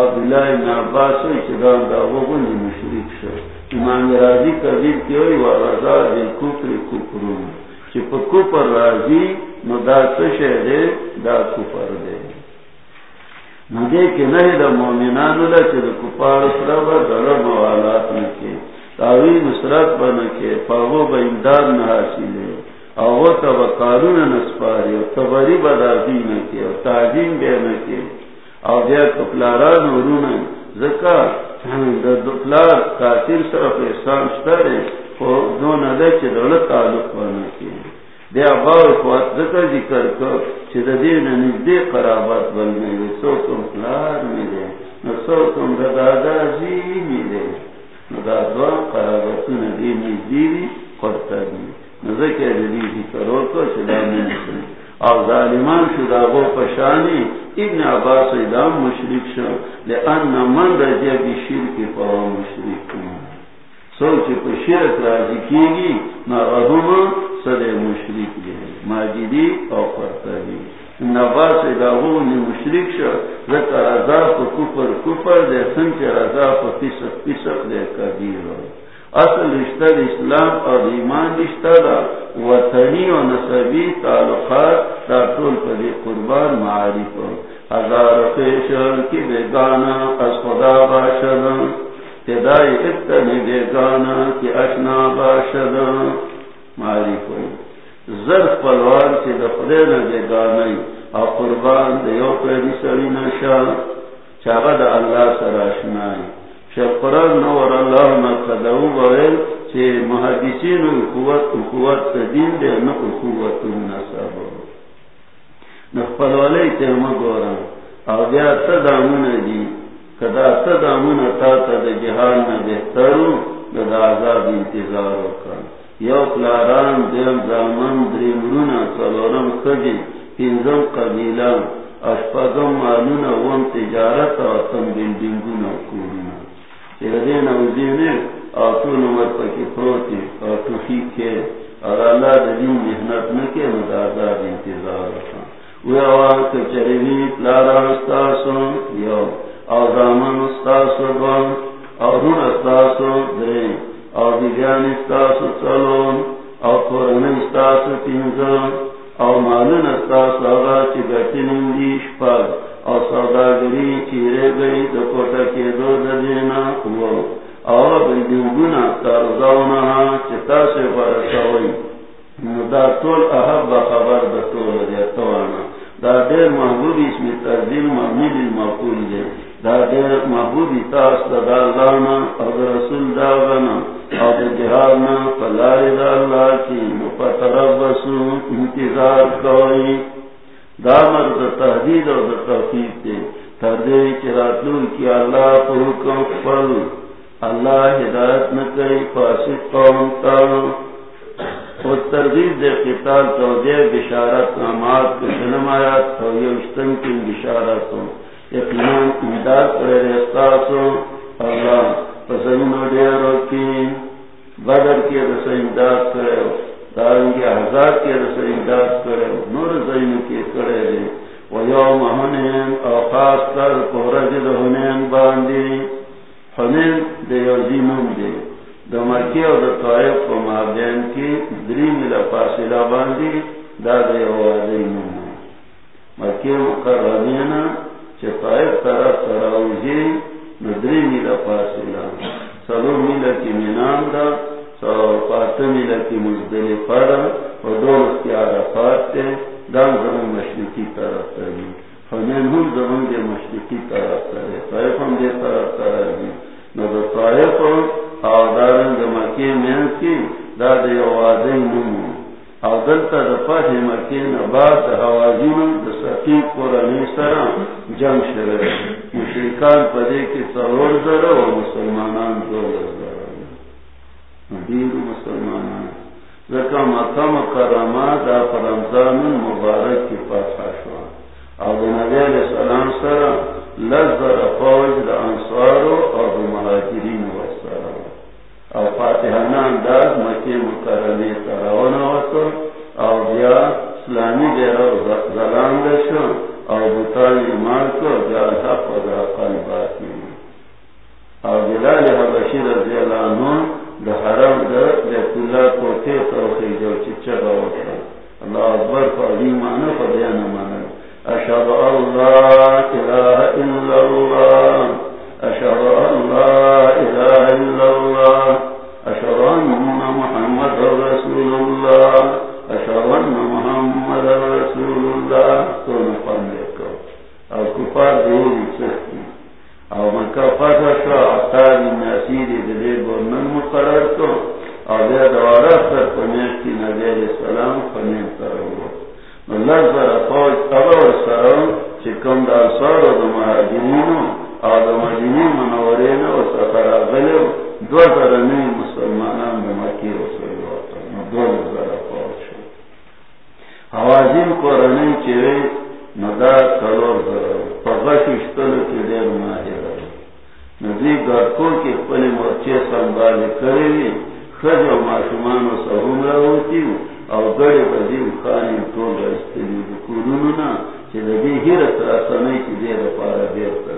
عبداللہ ابن عباس ہوئی چه دا دا وغنی مشرک شد امام راضی کبیر کی ہوئی و رضا دل کفر کفرون چی پا کفر راضی، نو دا تشه دے دا کفر دے. نو دے که نهی دا مومنانو لا چی دا کفار سرابا دلا موالات نکے. تاوی نصرت بنکے پاگو با امداد نحاصلے او تا با نسپاری او تبری با دازی نکے او تعظیم بے نکے او بیا کپلاران ورونا زکار کافر صرف احسان شتره خو دو نده چه دولت تعلق بانه کی دی اباو اخوات ذکر ذکر کر چه ده دیر نزده قرابات بلنه وی سو کم فلار میده نو سو کم ده دادا زی میده نو دا دو قراباتو نده نزدیوی قرطا دی ذکر دی ذکر رو چه منسل او ظالمان شدا غو پشانی ابن عباس ادام مشرک شو، لئن من رجع بی شرک فوا مشرک سوچ پا شرک راجی کی گی نا اهم صد مشرک دی ماجدی او قرطبی۔ ابن عباس ادام مشرک شو ذکر رضا پا کفر کفر دے سنچ رضا پا فسق دے کبیر اصل رشتہ اسلام اور ایمان رشتہ دا وطنی و نصبی تعلقات دا طول پر قربان معارف ہزار پیشر کی بیگانا از خدا باشد تدائی اتنی بیگانا کی اشنا باشد معارف ظرف پلوان کی دخلین بیگانای اور قربان دیو پیدی سری نشا چاگد اللہ سراشنائی شیخ قرآن نور اللہ نقدہو بویل چه محدثین قوت قوت دین دے قوت نخپل او بیا دی، کدا تا تا جہان بہترو، دا یو پلاران، دیم زامن دریمرونا سلورم پینزم اشپاگم وم تجارت و کورونا چه دین او دینه آتو پکی پروتی خیق کے اور اللہ دین محنت نکے مدازاد انتظار رکھا وی آوان پلارا استاسو یو او زامن استاسو بان او رون استاسو درین او دیگان استاسو چلون او استاسو او مالن استاسو آغا چی گتی نندیش پا او سودا سوداگری چیرے گئی دو کوٹا کے دو دینا وہ اور بندگونا ترزاونا چتا سے برسوئی دا طول احب خبر دا طول دیتوانا دا دیر محبوبی اس میں ترزیل مبنی للمقول دے. دا دیر محبوبی تاس دا دالانا اور رسول داغنا اور دا جہارنا فلاری دا اللہ کی مفتربسو انتظار کوئی دا مرد تحدید اور دا توفیق دے تردے چراتلون کی اللہ پر حکم فرد اللہ ہدایت نہ کرے فاسق قوم تا او ترغیب دے قتال تو دے بشارت نامات کے جنم آیات تو یہ اشتن کی بشارت ہو یقیناً امداد کرے رستاسو اللہ پسند دے روکی، بدر کے رس امداد کرے دارنگی ہزار کے رس امداد کرے نور زین کے کرے دے۔ ویوم ہنین او خاص کر پورج ہنین باندی فنین دے عظیمون دے۔ دا مکی طائف و مابین کی دری ملا فاصلہ باندی، دا دے عظیمون مکی مقربین اور چپائے جی، ندری میلا پاسینا سرو میلا مینان دا سو پات میلا کی پیارا پاتے دام زمین مشرقی طرف کرے فمین ہوں زمین کے طرف کرے طائف ہم مین کی دادے آوازیں نمو. او دلتا دا کے مکین بعد دا سرور داره و مسلمانان دولت لکا مطم کرما دا پرمزان مبارک کی پاس شوا او دا نبی علیہ السلام سرا لذر فوج دا انصارو او دا مراجرین او فاتحانہ انداز مکی مکرمی سراؤنا وکر او بیا اسلامی دیر زلان دشو او بطان ایمان کو جال حق و او جلال حبشی رضی اللہ عنہ دا حرم دا بیت اللہ کوتے توخی جو چچا باوکر اللہ اکبر فعلی مانا فبیان مانا اشہد اللہ الہ الا اللہ اشہد اللہ کا پاسا مقرر کو اور دوارہ سر پنیر کی نبی علیہ السلام پنیر کرو۔ اللہ رسنئی کی دیر پارا دیو کر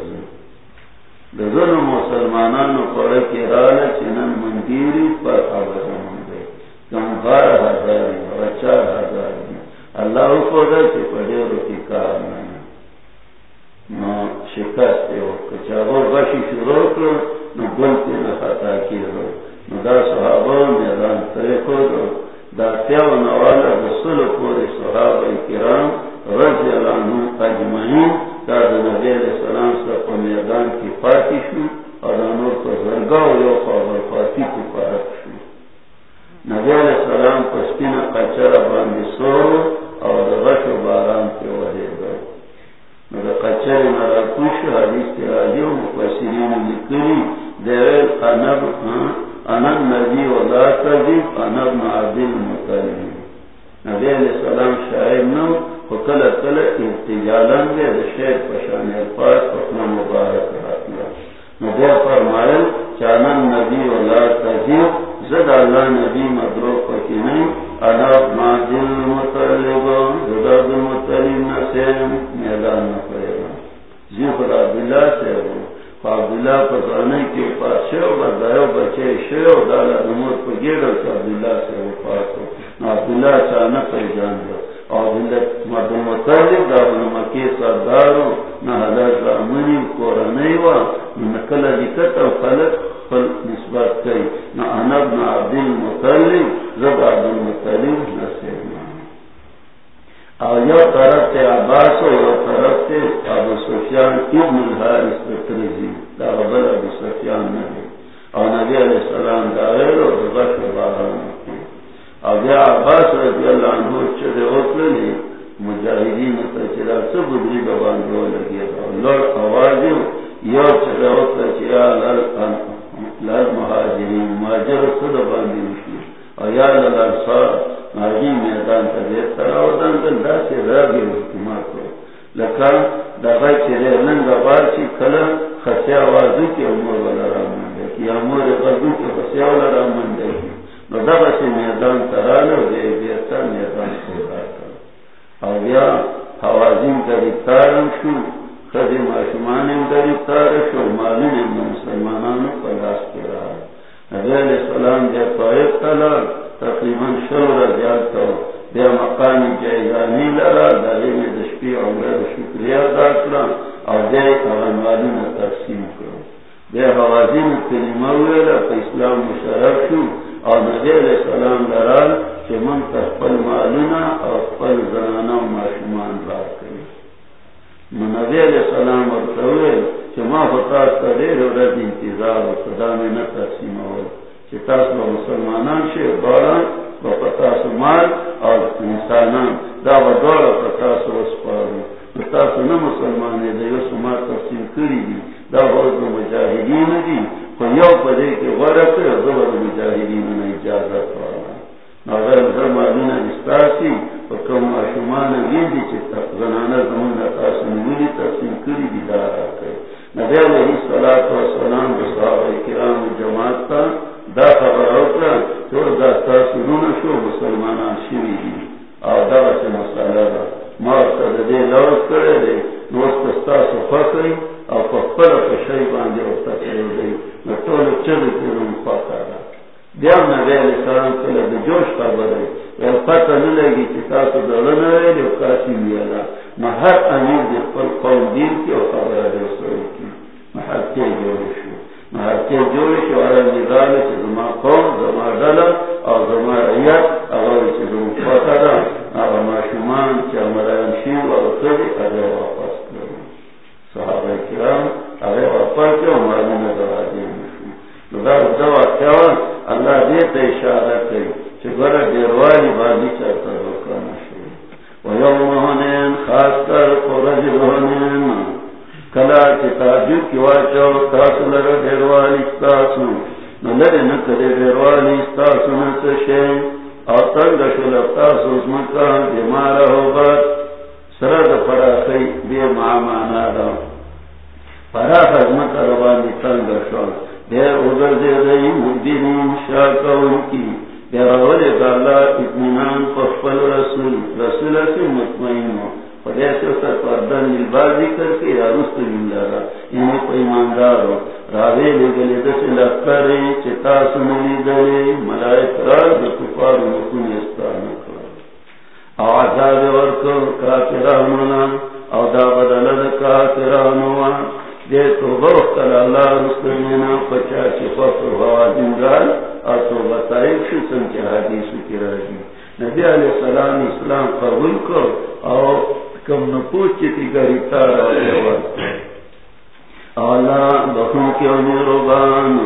والا بخون کے روبان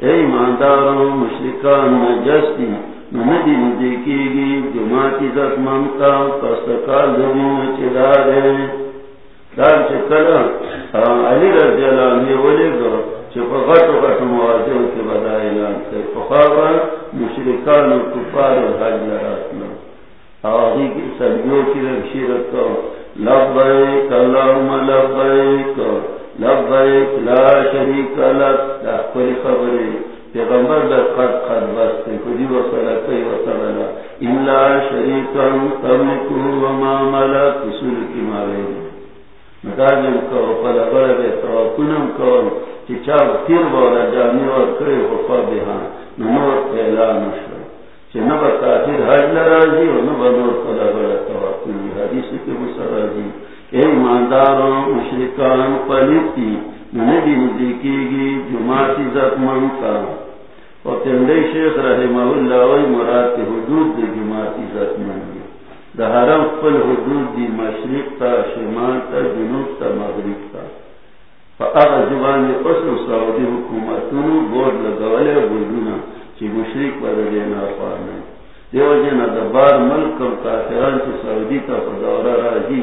اے ایمانداروں، مشرکان، نجستی ندی ندی کی گی جمع جماعتی زت ممتا پستکال دنیا چدار ہے دار چکل علی رضی اللہ عنہ ولی گو چپا غٹ و غٹ موازیوں کے بدا اعلان سے فخابا مشرکان و کفار و حج لراتنا آغی کی سبیوں کی رکشیرت کو لبائک اللہم لبائک لبیک لا شریک لک، دا پیغمبر قد قد الا شریکا تملکو وما ملک کی کو بے توکنم کو چی چاو تیر بولا جانی اور خفا بیہان نور اعلان شو چی نبا کافر حج لرازی و نبا نور بڑا حدیث کی مسرازی اے ایمانداروں، مشرکان پلیتی ندی ندی کی گی جماعتی ذات من کا اور تندے شیخ رحمہ اللہ وی مراد کے حدود دی جماعتی ذات من گی دا پل حدود دی مشرق تا، شمال تا، جنوب تا، مغرب تا۔ فاقا جبان دی قسم سعودی حکومتونو بورد لگوالے بودونا چی مشرق بدلے نافانے دیو جنا دبار ملک و کافران چی سعودی تا فدورا راجی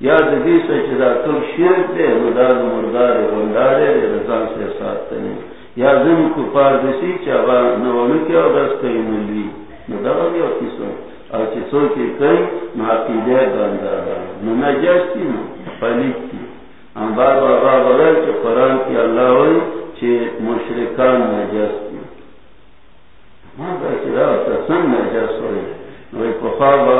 یا دی سچدا کم شرک دے مدار مردار غندار رضان سے ساتھ تنی یا زن کو پار دسی چاوا نوانو کیا دست کئی ملوی نداغا یا کسو اور چسو کی کئی نو عقیده گندار نو نجستی نو پلیتی ہم بار بار بار چھ قرآن کی اللہ ہوئی چھ مشرکان نجس کی ماں با چرا تسن نجس ہوئی نوی پخوابا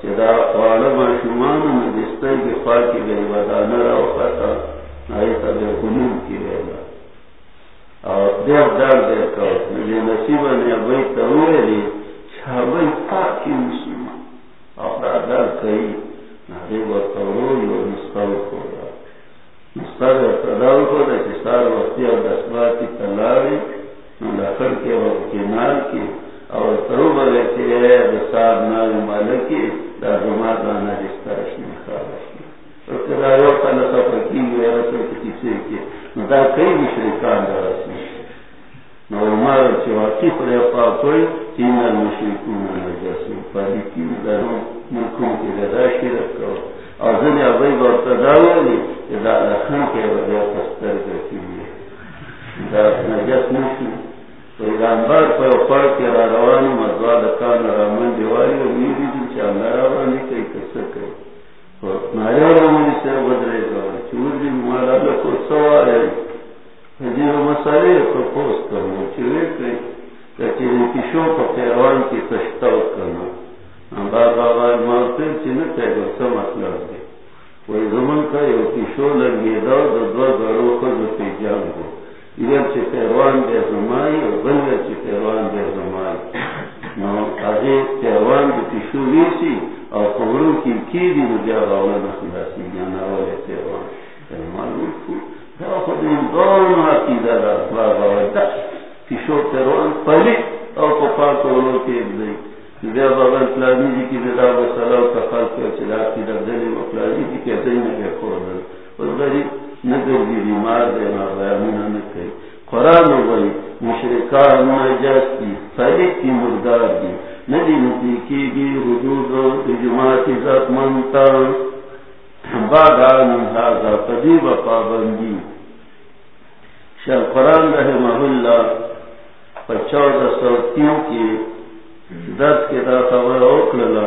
چھ دا غالبا شمان مجستے کی خواہ کی گئی ودانا رو خطا آئی تا بے قنوب کی گئی اور دیر دار دیر کار. نجی نصیبا نیا بھئی تاوئے لی چھا بھئی پاکی مسلمان. اور دار دار کئی نحری با تاوئی و نسخاو کھوڑا مستر تداو کو دا چستار وقتی اور دسباتی تلاوی. نلکر کے وقت کے نال کی اور ترو بلے کے دسار نال مالکی دا زمان دانا جستارشنی خوابشنی اور کدا یو تلقا پکی ہوئے رسل کسی سے کی نو دا کئی مشرکان دا رسل نو مارا چی واقعی پر اپا کوئی، تین المشرکون نجاسی پالی کی دا ملکون کی دا شرک کرو اور زن ابھی بہت تداولی دا لکھن کے وجہ پستر کرتی ہوئی دا نجس نشی۔ تو ایرانبار پر اوپر کے را روان مزوا دکان رامن دیوالی و میری جن چا نروانی کئی کسر کئی ناری رامنی سے بدرے گا چور جن مالا لکو سوار ہے حجیر مسئلے کو پوست کرنا چوئے کئی کچھ کشو کو پیروان کی تشتاو کرنا بابا مارتن چنتے گا سم اطلاع دے کوئی زمن کا یو کشو لگے دا دو گرو کو جو پی جان کو یہ چھ پیروان بے زمائی اور بنگا چھ پیروان بے زمائی. نو، آگے پیروان بے کشو لیسی اور قبروں کی کی دی مجھا غولا نخلاسی جانا والے پیروان. یعنی معلوم کو، دا خود ان دونوں عقیدہ دا بابا دا کشو پیروان پلی اور پپا کو لو کے ابدائی بغل پلانی جی کی ددا و سلام کا خلق کے چلا کی دردلی و پلانی جی کے دین میں کھول اور غریب بیمار دے مشرکان کی کی مردار دی ندی نتی کی گی حدود و ذات منتا۔ بعد عن هذا قدیب پابندی شاہ قرآن رحمہ اللہ پچودہ سو تین کی دس کے دا خبر اوکللا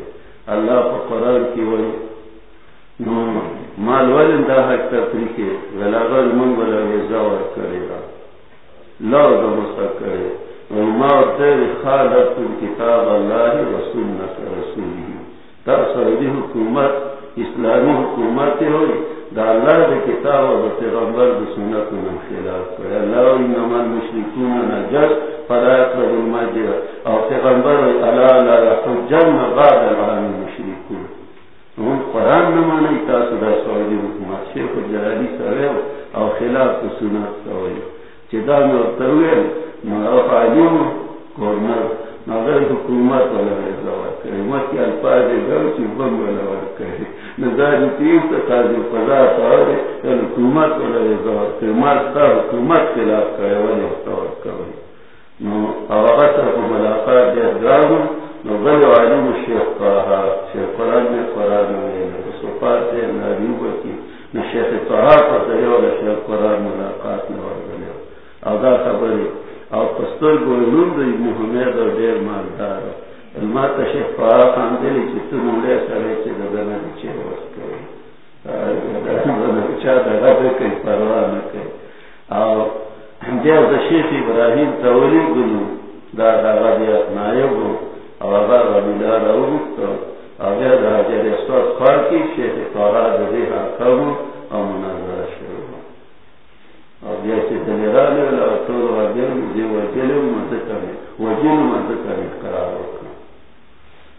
اللہ پا قرار کی وی نو مال ولن دا حق تفری کے ولاغل من ولا ویزاور کرے گا. لا دا مستق کرے. وما تیر خالت کتاب اللہ و سنت رسولی. تا سعودی حکومت، اسلامی حکومت ہوئی. دا اللہ دا کتاب و دا پیغمبر دا سنت من خلاف کرے اللہ انما المشرکون نجس، فلا يقرب المسجد او پیغمبر الا لا يحجن بعد العام المشركون هم قرآن نمانی تاسو دا سعودی حکومت شیخ جلالی سویل او خلاف سنت سویل چه دا نورتویل نو عالم گورنر نظر حکومت والا الفاظ بم کرے۔ نظاری یعنی حکومت والا کرے حکومت خلاف کرے کرے نو کو ملاقات دے نو شیخ شیخ قرآن میں قرآن میں صفات کی نو شیخ شیخ قرآن ملاقات نو دا او پستر گوینون دا ابن حمید و دیر مالدار۔ علما تا شیخ طاہا دلی چی تو مولے سرے چی دا چی وست کری چا دا کئی پرواہ نکئی او دیو دا شیخ ابراہیم تولی گلو دا دا غدی نایبو او اغا غدی دا او بیا دا حجر اسوات خوار کی شیخ طارا دا حاکمو او مناظر شروع او بیا چی دلیرالی ولا طول غدیم دین مدد کرے قرار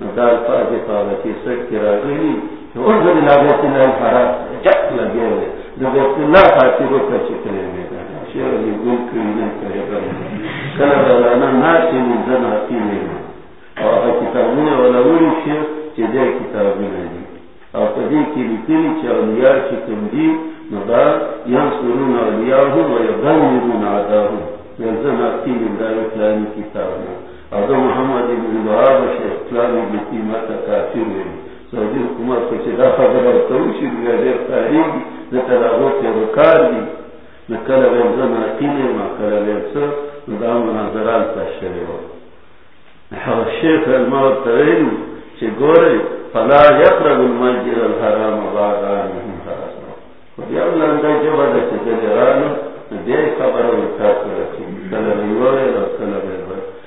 دار کی کی راگلی لگے ہوئے میں شیر گل کرے گا کلا آتی اور کتابوں والا ولی شیر کی لکلی اولیاء مدار ینصرون اولیاءهم و یغنرون عداهم. یلزن ادو محمد ابن بہار شیخ اسلامی بیتی متا کافر ہوئی سعودی حکومت کو چدا خبر اور توشی بھی گئے تاریخ نکلا روتے رکار دی. نکلا ویزن اقیلی ما کلا ویزن ندام مناظران تشری ہو شیخ الموت تغیلو، چه گوری فلا یقرب المنجر الحرام بعد آنهم حرام خودی اللہ اندر جبا دا چه دلرانو دی خبر و کافر رکی کلا ویوری را کلا ویوری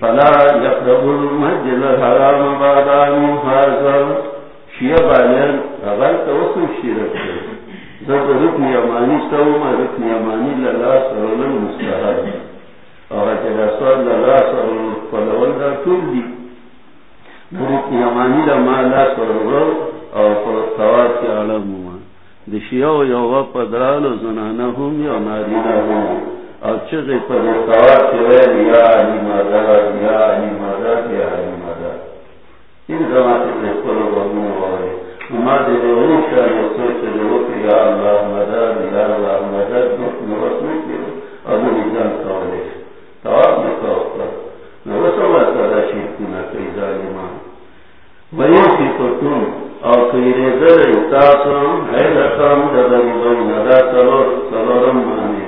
فلا يقرب المسجد الحرام بعد عام هذا شيء بالين اول توسو شرك ذات ركن يماني سوما ركن يماني للا سرول المستحب اور جلا سوال للا سرول فلول دا طول دي ركن يماني لما لا سرول او فتوات کی عالم ہوا. دشیو یو غپ درالو زنانهم یا نارینهم اور چیزیں پر یا علی مدد، یا علی مدد، یا علی مدد۔ ان زمان سے کل بہن ہوئے ہمارے لوگوں کا یہ سوچ لو یا اللہ مدد، یا اللہ مدد دکھ نوت نہیں کیوں اب نظام کالے تواب میں کہو کر نہ وہ سب کرا نہ کئی ظالمان۔ وہی سی تو تم اور کئی ریزر تاسو ہے رقم ندا چلو چلو مانے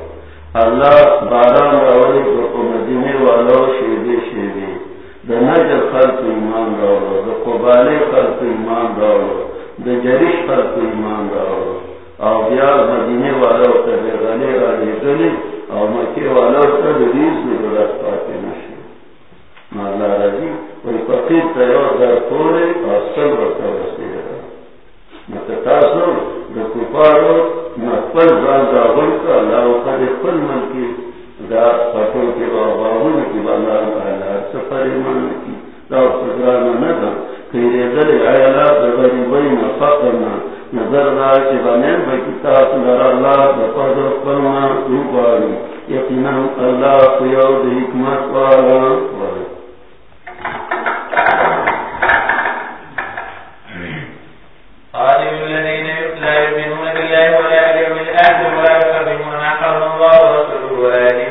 اللہ باران راولی کو مدینے والا شیدے شیدے دا نجر خلق ایمان قبالے ایمان جریش ایمان او بیا مدینے والا را او مکی والا مالا فقیر او سل رسی رہا متتاسو اللہ دا سفر دا نظر کتاب یقینا حکمت والا الذين لا يؤمنون بالله ولا اليوم الاخر ولا يقربون ما قرب الله ورسوله ولا دين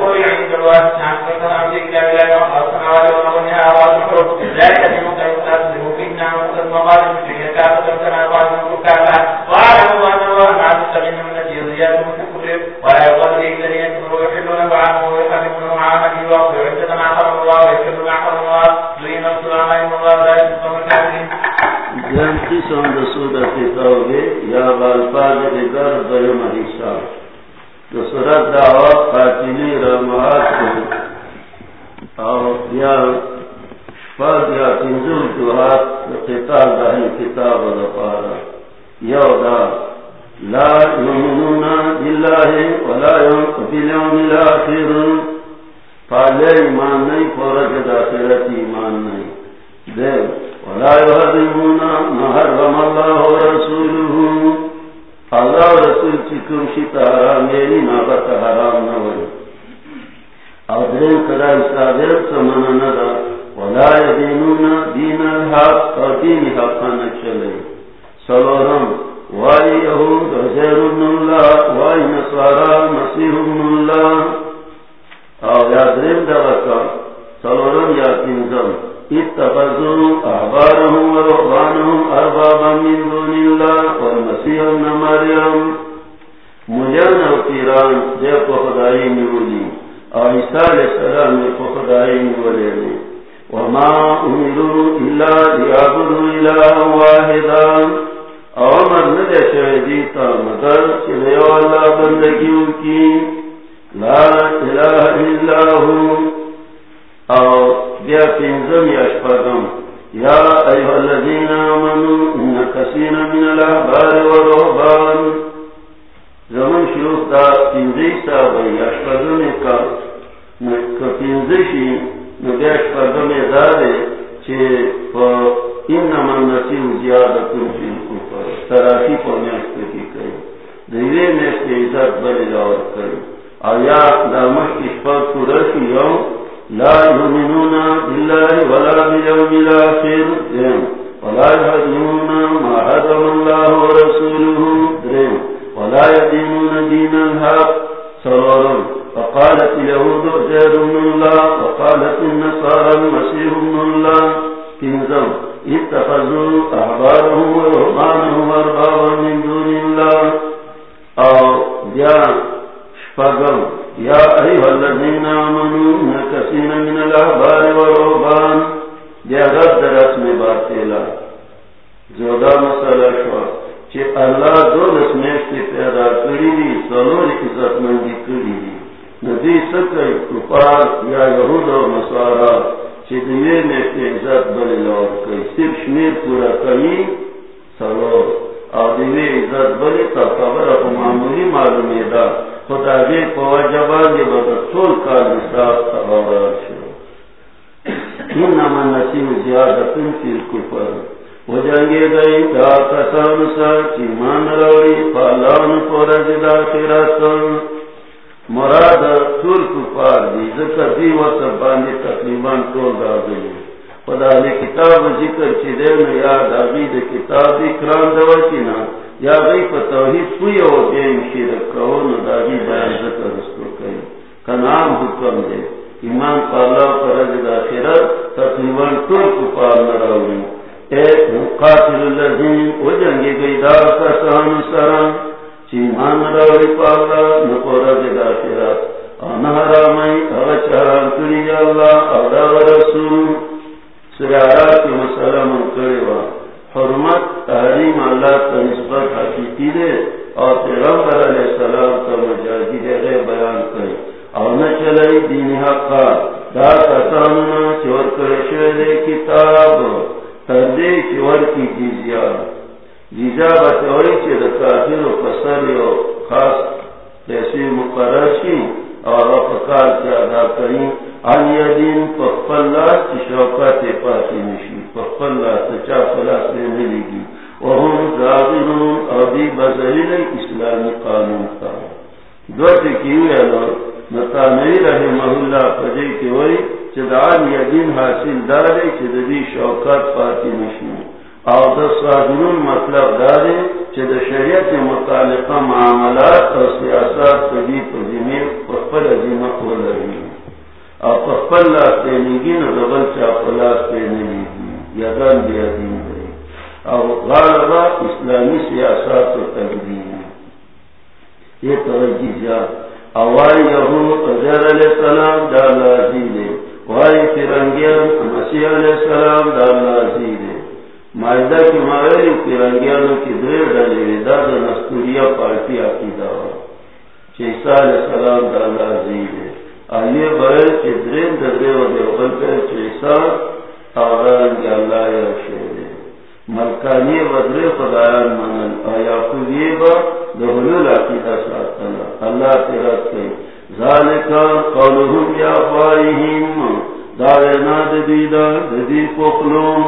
فائیم دارنا ددیدہ ددی پخلون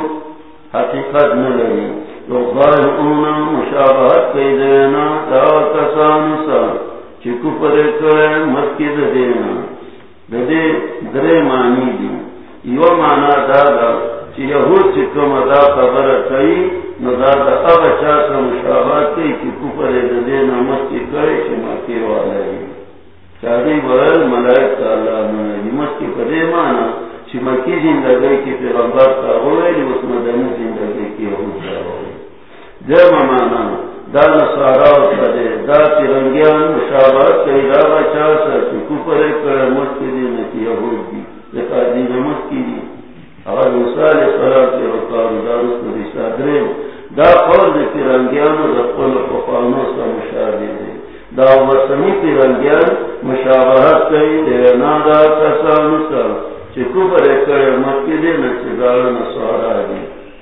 حقیقت مشابہت دینا دا کسان چکو پرے کرے مت دینا۔ دے درے مانی دی۔ یو مانا دادا، چی یہود چکم دا خبر کئی، نو دا دا اب چا سا کرے، چی والا شادی ملائک پرے زندگی کی پیغمبر کا ہوئے لی اس مدنی زندگی کی حود کا ہوئے جے ممانا دا نصارا و سدے دا ترنگیان مشابہت کئی دا بچا سا چی کپر اکر مت کی دین کی حود دی لکا دین مت کی دی اگر موسیٰ علیہ السلام کی رکار دا رسل رسا درم دا قول دی ترنگیان و دا قول فقانو سا مشابہ دی. دا وسمی ترنگیان مشابہت کئی دینا دا کسانو سا چکو پر اکڑے مکی دے نچگار نسوارا دی.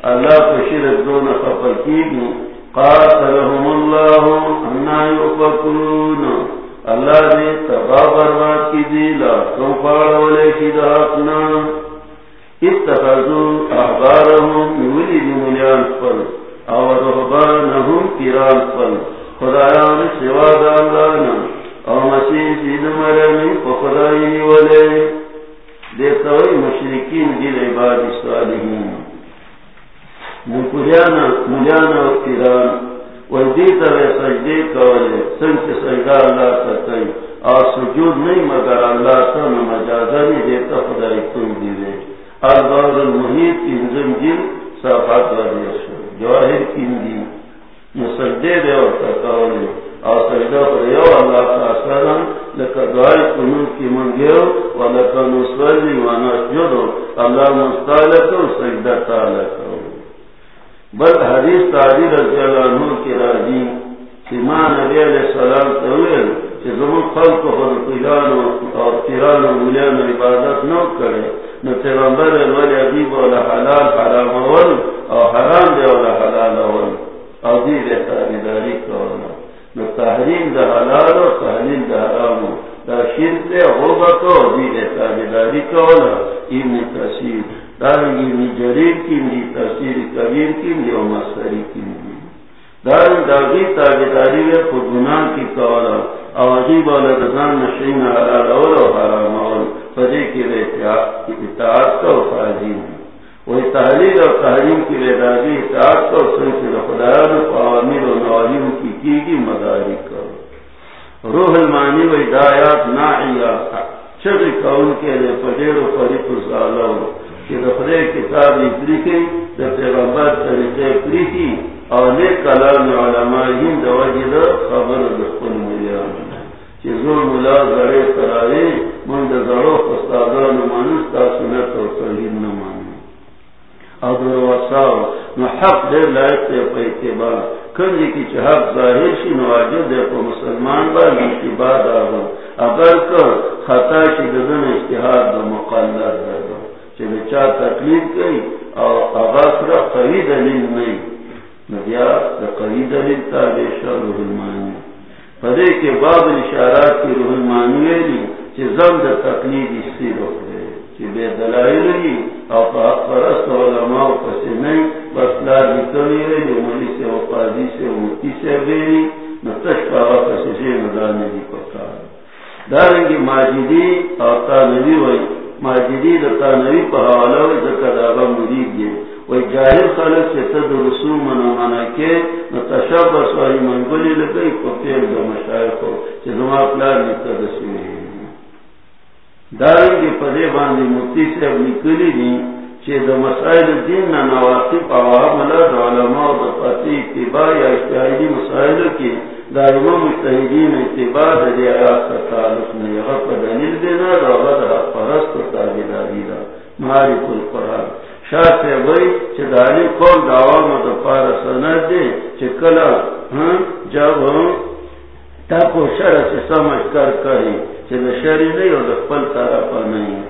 اللہ پشیر دون خفر کی گی قاتلهم اللہ انا یفکون اللہ دے تبا برباد کی دی، لا کم پاڑولے کی دا اپنا. اتخذو احبارهم یولی دی ملیان او رہبانهم کران فل خدایان سوا دا اللہ نا. او مسیح جی سید مرمی خدایی ولے دیتا ہوئی مشرقین دل عباد صالحین۔ مکریانا ملیانا و تیران۔ و دیتا وی سجدے کولے سن کے سجدہ اللہ تکئی اور سجود نہیں، مگر اللہ تا مجازہ نہیں دیتا، خدای کن دیوے۔ الباز المحیط انزم جل صافات و دیشو جواہر کن دی مسجدے دے اور تکولے اور سجدہ پر یو اللہ سلام لکا دعائی کنون کی منگیو و لکا نسولی و نسجدو اللہ مستالکو سجدہ بل حدیث رضی اللہ عنہ کی راجی نبی علیہ السلام زمان خلق خود اور عبادت نو کرے نو تیرانبر الولی عبیب حرام اول، او حرام دے و لحلال اول. او دیر نو تحریم دا حلال و تحلیل دا حرام دا شرک دے ہوگا تو دید تابداری کولا ابن تصیر دارنگی ابن جریر کی، دی تصیر کبیر کی، دی و مصری کی دی. دارنگ داگی تابداری وی خود گناہ کی کولا او عجیب والا دزان نشین حلال اول و حرام اول فدی کی دی اطاعت کا و فاجین دی. وہ تحلیل اور تحریم کی ریدازی اطاعت کو سلسل خدایان قوامیر و نوالیم کی کی گی مداری کرو روح المانی و ہدایات ناعیا چر کون کے لیے پدیر و فریق الزالو کہ دفرے کتاب اتری کی در پیغمبر طریقے اتری کی اور نیک کلام علماء ہند وجد خبر دخل ملیان۔ چیزوں ملا زڑے کراوی مند زڑو فستادان منستا سنت و تحید نمان۔ ادر وساو نو حق لائق کے با ظاہر شی مسلمان با کی بعد اگر کو خطا کی دزن اجتہاد دو مقلد دو چے تکلیف کئی او اغاث را قوی دلیل نہیں ندیا دا قوی دلیل تا بے روح المانی پدے کے بعد اشارات کی روح المانی ویلی چے زم دا تکلیف روح دے بے دلائل لی او پا پرست علماء پسی نہیں بس لار نکلی رہی جو ملی سے و قاضی سے و سے بیری نتش پاوا پسی سے ندانے دی پکا دارنگی ماجدی او تانوی وی، ماجدی دا تانوی پا حوالا وی زکر آغا مرید دی جاہر خلق سے تد رسوم منا منا کے تشبس والی منگولی لگئی کو پیر دو مشاہر کو چھ دماغ پلار نیتا دسوئی دارنگی پدے باندی مکتی سے اپنی کلی دی چھ دو مسائل دین نا نواقب عوام اللہ دا علماء دا فاتی اتباع یا اشتہیدی مسائل کی دائمہ مشتہدین اتباع دا دی آیات کا تعلق نہیں۔ غفر دلیل دینا دا غدر پرست و تاجداری دا معارف القرآن۔ شاہ سے وہی چداری کون دعوا مد پار سنا دے چکلا ہاں جب ہاں، ہم تاکو شر سے سمجھ کر کریں کری چل شری نہیں اور پل تارا پر نہیں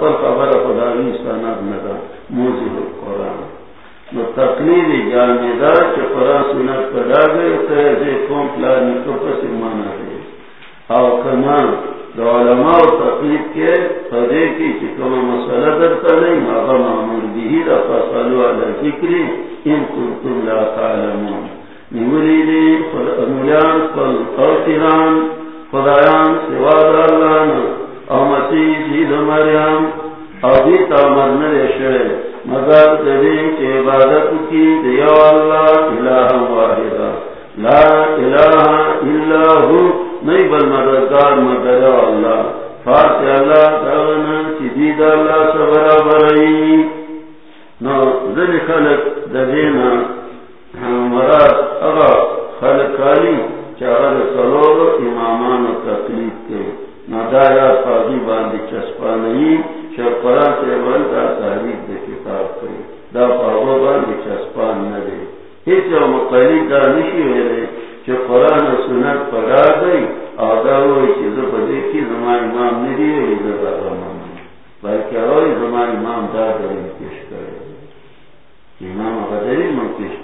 پل خبر خداوی سند ندا موزی قرآن. نو تقلید جانبدار چه قرآن سنت پدا گئے تو ایسے کون پلانی تو پس مانا دے او کمان دو علماء و تقلید کے فدے کی چکم مسئلہ درتا نہیں مابا معمول بھی دا فصلو علی فکری ان کنتم لا تعلمون. نولی دی مولیان فل قوتیران خدایان، سواد اللہ او مسیح سید مریم. او دیتا مرنر شعر مگر دلی کے عبادت کی دیو اللہ الہ واحدا لا الہ الا ہو. نہیں بل مددگار مدد اللہ. فاتح اللہ دعونا چیدید اللہ سبرا برائی نو ذل خلق دبینا. مراد اغا خلق کالی. چاہر سلور امامان و تقلید کے ندایا فاضی باندی چسپا نہیں شرپرا سے بلتا تحریف دے کتاب کری دا پاگو باندی چسپان ندے ہیچ مقلید دا نشی ہوئے جو قرآن و سنت پڑا گئی، آگا ہوئی چیزوں کو دیکھی زمان امام ندی ہوئی زبا رمان بلکہ ہوئی زمان امام دا دلیل پیش کرے۔ امام اگا دلیل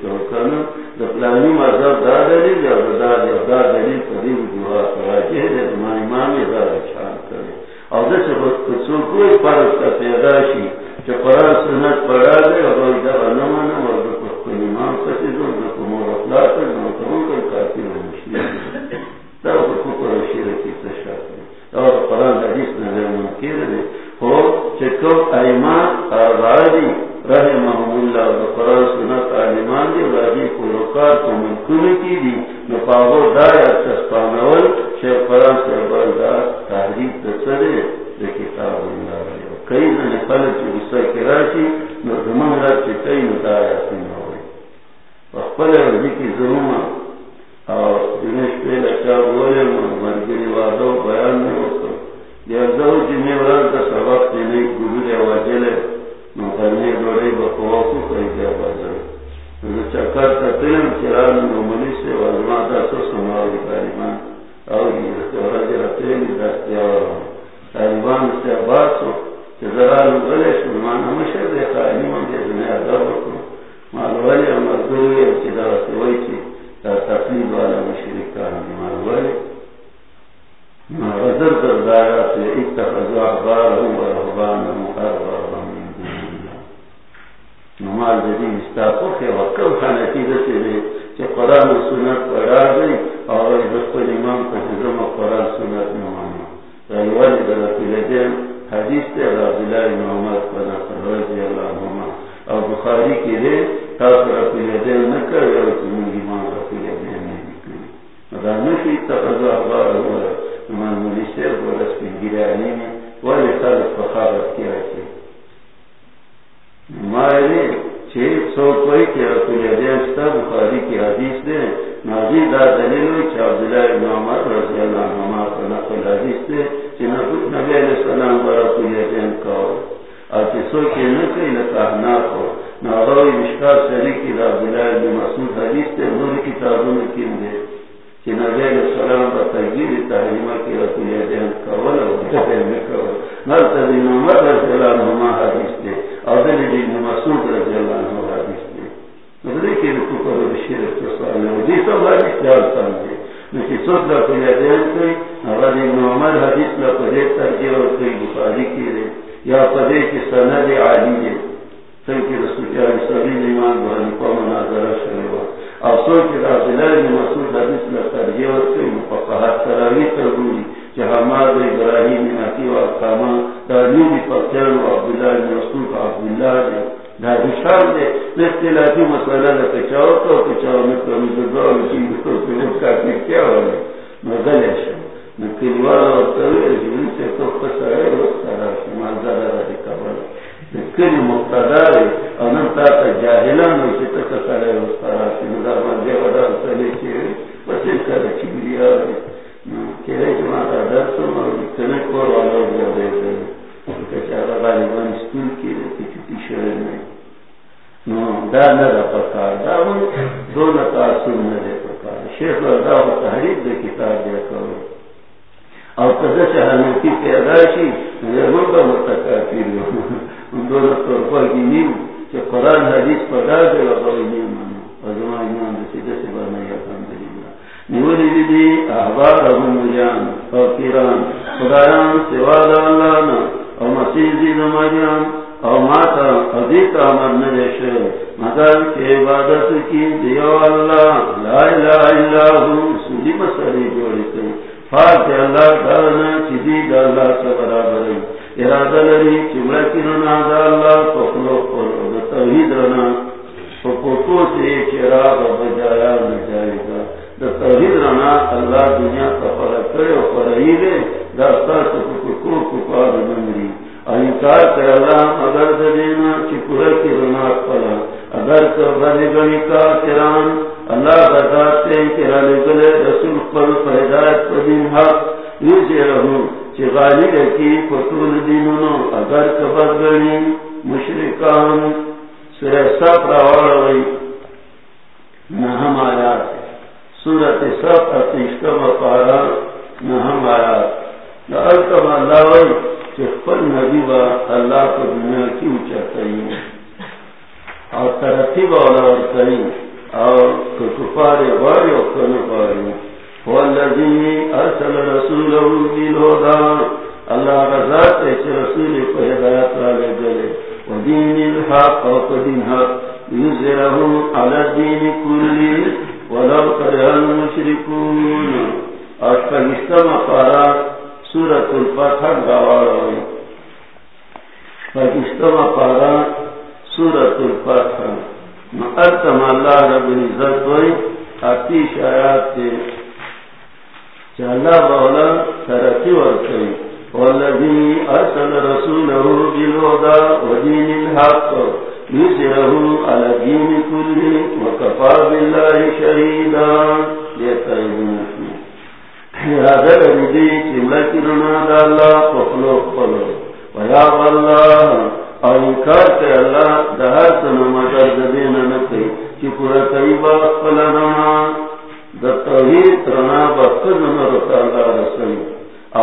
کرو کرنا پلانی مذہب دا دلیل یا دا دلیل؟ دا دلیل قدیم دعا سراجی ہے ما امام دا اچھان کرے۔ اور جیسے بسکسو کوئی فرق کا پیدا شی، جو قرآن سنت پڑا گئی اور دا نمانا اور دکھو امام سچی دو دکھو مور اخلاق دو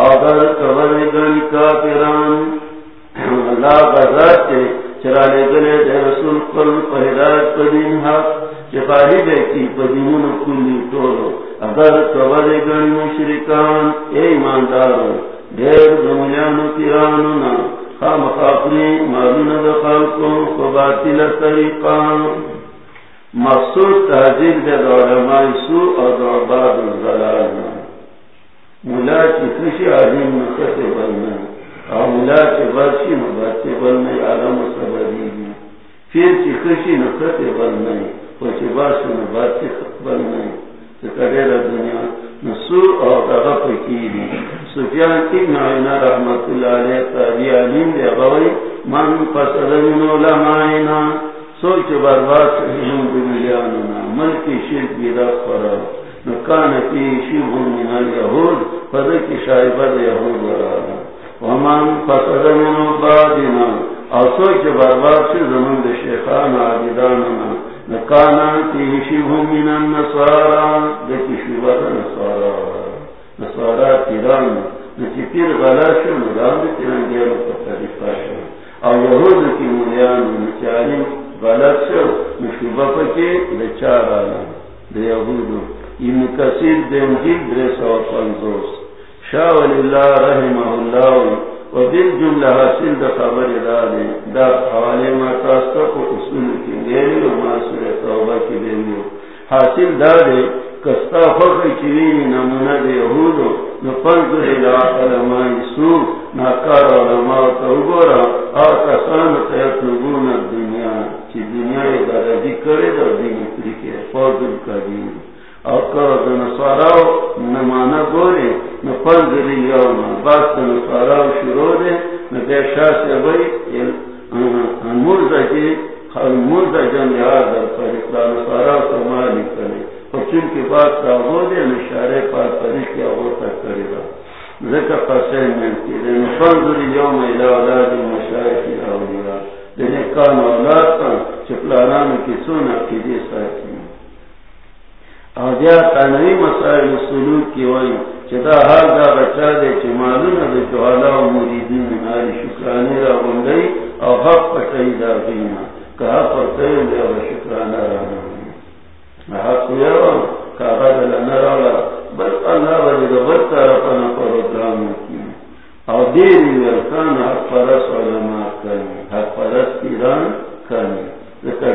آگر کبر گنی کافران۔ اللہ بزاد تے چرا لے گلے دے رسول قل پہدایت پدین حق۔ چپاہی بے کی پدیمون کلی ٹولو۔ اگر کبر گن مشرکان، اے ایماندارو دیر دمجانو تیرانونا خام خافری معلوم دخل کو فباطل طریقان۔ مقصود تحجیل دے دعلماء سو اور دعباد الزلالنا ملا چی خوشی عظیم نخط بلنا اور ملا چی برشی مبات بلنا عالم سبری گی پھر چی خوشی نخط بلنا خوشی باش مبات بلنا چکریر دنیا نسو اور دغف کی سفیان ابن عینا رحمت اللہ علیہ تابی علیم دے غوی من فصل من علمائنا سوچ برباد سہیم بملیاننا ملکی شرک بیدہ فرا نکان فی شیب من الیہود فدک شائبہ یہود ورانا ومن فصل من عبادنا، اور سوچ برباد سے زمن دے شیخان عابداننا. نکانا فی شیب من النصارا دکی شیبہ نصارا. نصارا تیران نچی پیر غلا شو ندام دے تیران گیرو پتریفا شو. اور یہود کی ملیان نچاریم غلط شو مشوبہ پکے لچار آنا دے یہودو ابن کثیر دین جیل درے سو پنزوس. شاہ ولی اللہ رحمہ اللہ و دل جملہ حاصل دا خبر دادے دا حوالے ما تاستا کو اصول کی گیلی و معصور توبہ کی دیلیو حاصل دادے کستا فخر چوینی نمونہ دے یہودو نفنظر الى علماء سو. ناکار علماء تاوگورا آتا سان تیطلبون الدنیا چی دنیا درجی کرے دا دینی تریکے فاضل قدیم آکا دا نصاراو نمانا گورے نفنظر الیوم باس دا نصاراو شروع دے ندے شاہ سے بھئی انمورزا جی خلمورزا جن یاد در فرق دا نصاراو سمالی کرے۔ چن کے بعد تابو دے نشارے پار پری کیا ہوتا کرے گا۔ ذکر قسم میں ملتی دے نفنظر یوم الى اولاد مشایخ الاولیا دے نکان اولاد تا چپلانان کی سونا کی دے ساکی آجیا مسائل سلوک کی وئی چدا حال دا بچا دے چی معلوم دے و مریدین ناری شکرانی را بندئی او حق دا غینا. دے و شکرانا را بندئی بس اللہ بڑی بس طرف پروگرام کی اور دیری ورکان حق پرس علماء کرنی حق پرس پیران کرنی لکہ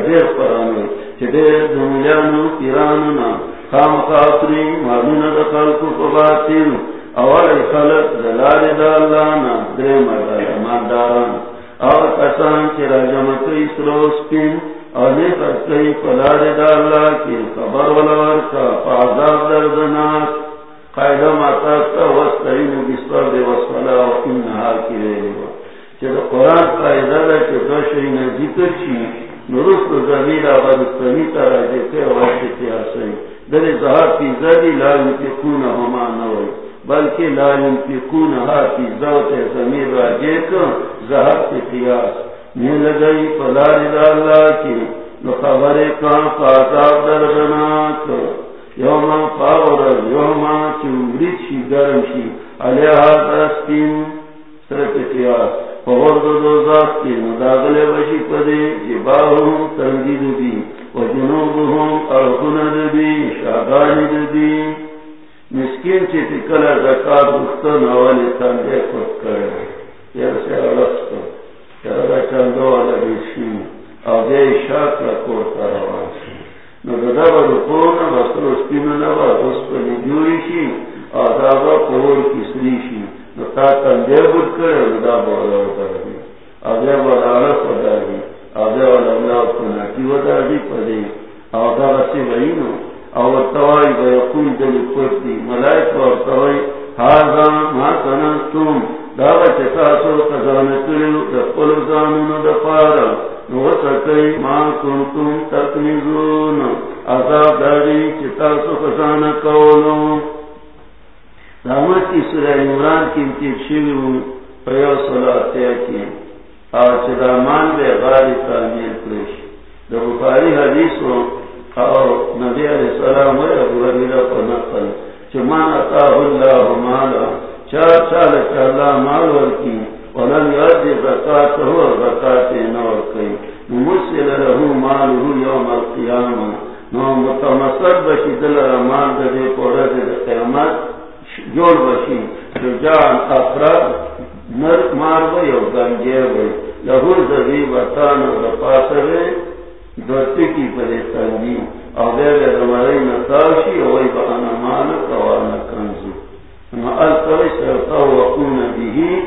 پیرانو اول خلق کسان خبر دردناک. دا زمین آباد تارا در زہا زدی لا ہما نوئی بلکہ لا ینتقون ہا پی زوت زمین را جیتا زہا پی قیاس. لگئی پلار اللہ کی کان یوما پاور یوما گرم شی. علیہ دستین. سرکتیاس پور دو کی مداغل پدے، جباہم و ارخون شاگان مسکین چی تکل زکاة بختن خود کرے۔ سے چندو بیشی۔ او دے شاک لکور تروان شی۔ نو دا با اسپینو اس نجوری شی کسری شی۔ نو تا تندے بود کرے دا با دا دا دی او دے با دا دا دی او دے با دا دا کناکی و دا دی پا دی او دا بسی بینو او ورطوائی با یقول دلی پت دی ملائک ورطوائی حاضا ما کنستم داغ چتاسو خزانتلو دقل زانون دفارا نوسکی ما کنتم تکنیزون عذاب داری چتاسو خزان کولو دامت کی سورہ عمران کی امتیب شویو پیو صلاتیا کی آج دامان بے غاری تعمیر کرش دا بخاری حدیث حدیثو او نبی علیہ السلام و ابو حمیرہ پر نقل۔ چمان اتاہ اللہ مالا چار چال چالا مال ورکی۔ ولم یاد زکات ہو زکات نور کئی مسل له مال ہو یوم القیامہ۔ نو متمسد بشی دل رمان دے پورا دے قیامت۔ جوڑ بشی جان افراد، نر مار و یو گنجے و لہو زبی وطان و دپاسرے دوستی کی پریشانی اور دے دے دمائی نتاشی اوئی با انا مالک وانا کنزو سرطوقون به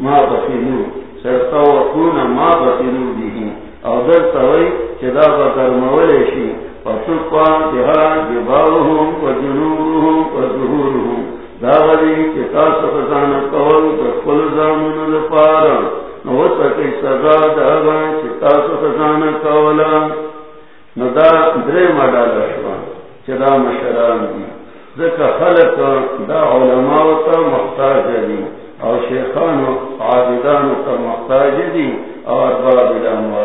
ما بخلو سرطوقون ما بخلو به او در توی چدا بکر مولیشی فسقا بها جبالهم و جنوبهم و ظهورهم. دا داغلی چتا سفزان قول بکل زامن دپارا نو سکی سزا دا داغا چتا سفزان قولا نو دا درے مدالا شوان چدا مشران دی ذکر خلق دا علماء تا محتاج دی او شیخان و عابدان تا محتاج دی او ارباب الاموال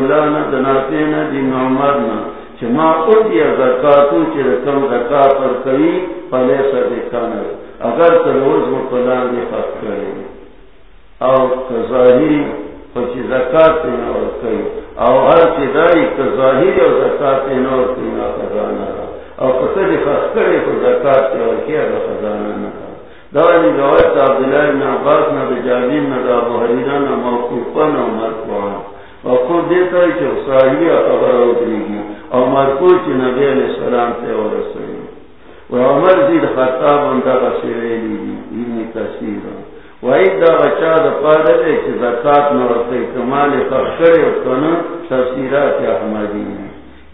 نور دا عبداللہ نا دین عمر نا چما قدیا زکاتو چی رکم زکات پر کئی پلے سا دیکھانا اگر تلوز مقلان دی خط کرے اور کظاہری پچی زکات پینا اور کئی او ہر چیزائی کا ظاہر اور زکات پینا اور پینا خزانہ را او پتر خاص کرے کو زکات پی اور کیا را خزانہ نکا دوانی روایت عبداللہ ابن عباس نا بجابین نا دا ابو حریرہ نا موقوفا نا مرکوان او خود دیتا ہے کہ صاحبی خبر اتری گی او مرکو چی نبی علیہ السلام تے اور رسولی و عمر زید خطاب اندہ غصیرے لی ابن کثیر وعید دا بچا دا پادا دے چی زکاة نورتی کمال فخشر اتنا تفسیرات احمدی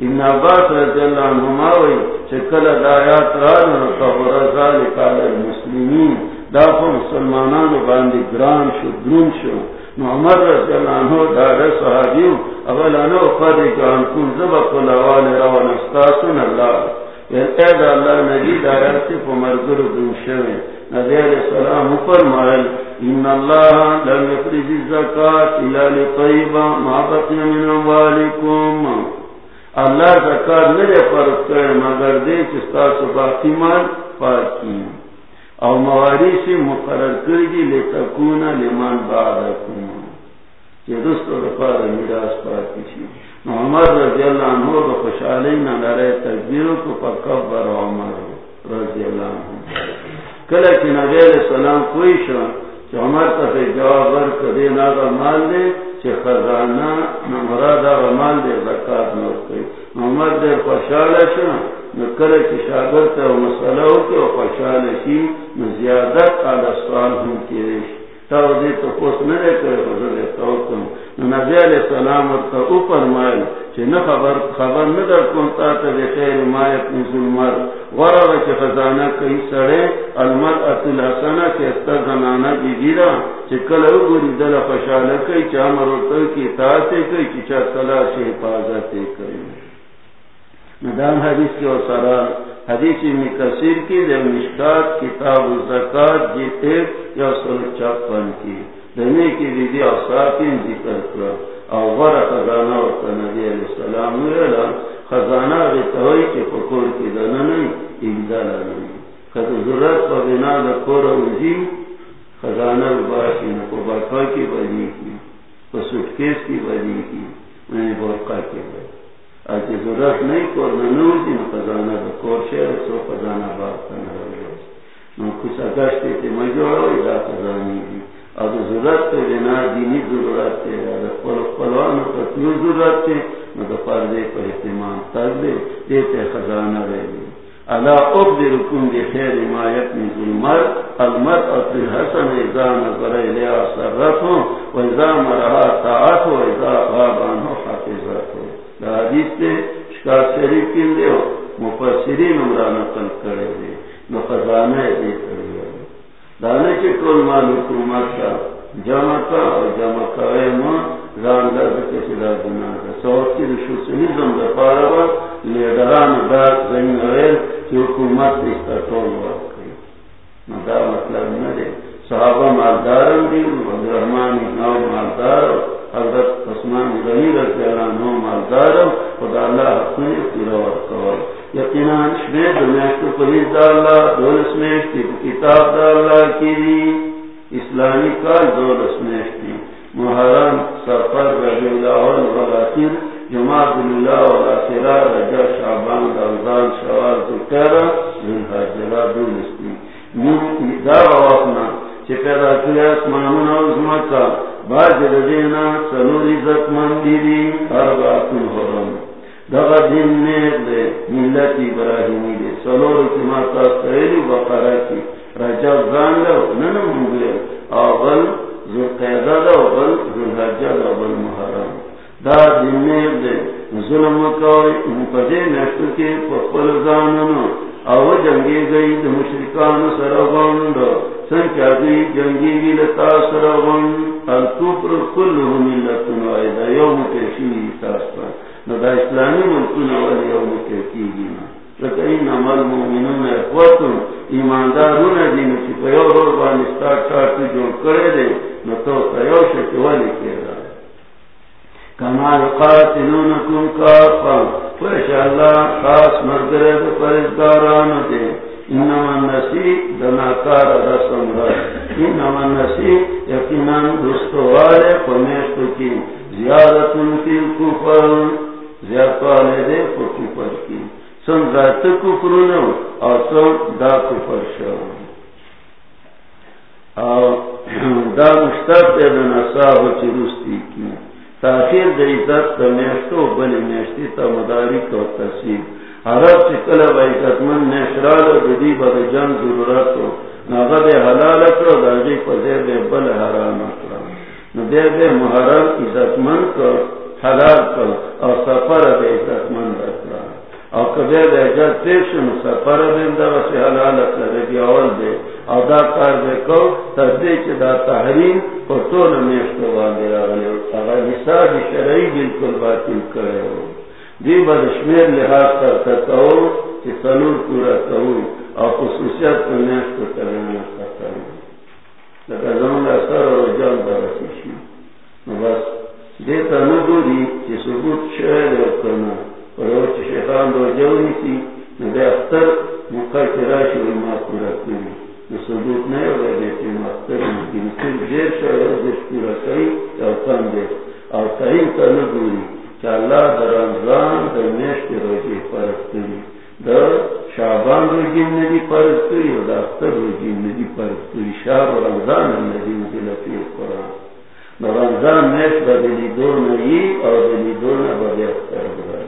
ابن عباس رضی اللہ عنہما وی چکل دایات رادن قبر ذالک علی المسلمین. دا فو مسلمانان باندی گران شو درون شو. محمد رضی اللہ عنہ یعنی دا رس حاجیو اولانو قدر گران کن زبق الاوال روان استاسن اللہ. اید اللہ نجید آیات فو مرگر دون شوین نبی علیہ السلام فرمائل، ان اللہ لم یخرج الزکاة الى لطیبہ ما بقی من اموالکم. اللہ زکاة نرے فرق کرے، مگر دے چستا سباقی مال پاکی. او مواری سے مقرر کردی لتکون لمن بعدکم یہ دوستو رفار میراس پاکی چی محمد رضی اللہ عنہ بخشالی نلارے تکبیرو کو پکبر عمر رضی اللہ عنہ. کل کی نبی علیہ السلام کوئی شو کہ عمر تا سے جواب ور کدی نا دا مال دے چھ خزانہ نہ مراد مال دے زکات نو کوئی عمر دے خوشال شو نو کی شاگرد مسئلہ ہو زیادت تاو دی تو نہ کرے حضور نبی علیہ السلام اوپر مائل خبر خبر نہ در تا خیر مایت مر ورا چھ خزانہ کئی سڑے المر اتل حسنہ کہ زنانہ دی دیرا چھ کل او گری دل خوشال کئی چا مرو تو کی تا سے کئی چھ چا سے حفاظت کئی ندان حدیث کے سرا حدیث میں کثیر کی، دے مشکات، کتاب الزکات جی یا سل چپن کی۔ دنے کی دیدی اوساکین ذکر کرا۔ او غر خزانہ و نبی علیہ السلام نویلا خزانہ ریتوئی کی فکور کی دنا نہیں اگدالا نہیں خد ضرورت پا بنا دا کور اوزی جی، خزانہ باشی نکو باکا کی بنی کی پا سوٹکیس کی بنی کی یعنی میں بورقا کی بنی آج ضرورت نہیں کور ننوزی نو خزانہ دا کور شیر سو خزانہ باق تنہا نو کچھ اگشتے تے مجوڑا دا خزانی دی اور ضرورت پہ بنا دینی ضرورت تی ہے پل پلوان کتنی ضرورت ہے مگر پردے پر اہتمام کر دے دیتے خزانہ رہ گی اللہ اب دے رکن دے خیر حمایت میں ظلمر المر اور حسن ایزا نظر لیا سرت ہو و ایزا مرحا طاعت ہو ایزا غابان ہو حدیث سے شکار شریف دے ہو؟ مفسرین کرے دے، نو خزانہ دے کرے دانے کے کل مال حکومت کا؟ جمع کا اور جمع کرے ماں زان کی دا پارا با زمین غیر کی حکومت وقت دا مطلب ندے صحابہ مالدارم دی جی، عبدالرحمن نو مالدار حضرت عثمان غنی رضی اللہ نو مالدارم خدا اللہ حسنی پورا ورکوال یقینا شمیر دمیشت پریز دا اللہ دولس میشتی کتاب دا اللہ کی دی۔ اسلامی کار دولس میشتی محرم، سفر ربی اللہ والآخر جماعت اللہ والآخرہ رجا شعبان رمضان شوال تکرہ ذنہا جلا دولستی من دا وقنا چی پیدا کیا اسمانون او زمکا باج رجینا سنور عزت من دیدی ارباتن حرم دغا دین نیک دے ملت ابراہیمی دے سنور اتماتا سیلی بقرہ کی رجب زان لو ننم مگلے اول ذو قیدہ دا اول ذو حجہ دا اول محرم. دا دین نیک دے ظلم کوئی مپدے نشتو کے پخل جنگی گئی دا مشرکان سرغند سنکا گئی جنگی گی لتا سرغند الکفر کلو ملتن وائدہ یوم کشی تاستا۔ ندا اسلامی ملکن والی یوم کشی گی لکہ عمل مومنون اخوتن ایماندارون دین چی پیو رو بانستا چارتی جو کرے دے، نتو تیو شکوالی کیرا۔ کما یقاتلونکم کافا فشا اللہ خاص مردرے پرزداران دے. انما النسی دناکار رسم رس انما النسی یقیناً پمیشتو کی. زیادتن کی کفر زیادتوالے دے پر کفر کی. سن ذات کفرونو اور سن دا کفر شو. دا مشتب دے دنساہ چی رستی کی. تاخیر د عزت، د میشتو بل میشتی تا مدارک او تصیب عرب چې کله به عزت من نشرال د دې به جنگ ضرورت ناغه به حلال کړو د دې په ځای به بل حرام کړو نو دې به محرم عزت من کو حلال کړ او سفر به عزت من کړو او کله به عزت پیش نو سفر به دا وسه حلال کړو دی اول دی او دا کار به کو تر دې چې دا تحریم په ټول میشتو باندې راغلی هغه حساب شرعي بالکل باطل کړو دی به شمیر لحاظ تر تکو چې څلور پورا کوو او خصوصیت په میشتو ترنه کوو لکه زمونږ اثر او جان دا شي نو بس دې ته نو ګوري چې ثبوت شوی دی کنه په یو چې شیطان دوجو نیسی نو د ما پورا ہو رہے تھے مستر صرف دیر سے پورا کم دے. اللہ در رمضان در روزی کری. در اختر روزی نے کری. رمضان ندی قرآن. رمضان بدلی دو نہیں اور دلی دو نہ بدے اختر بدلی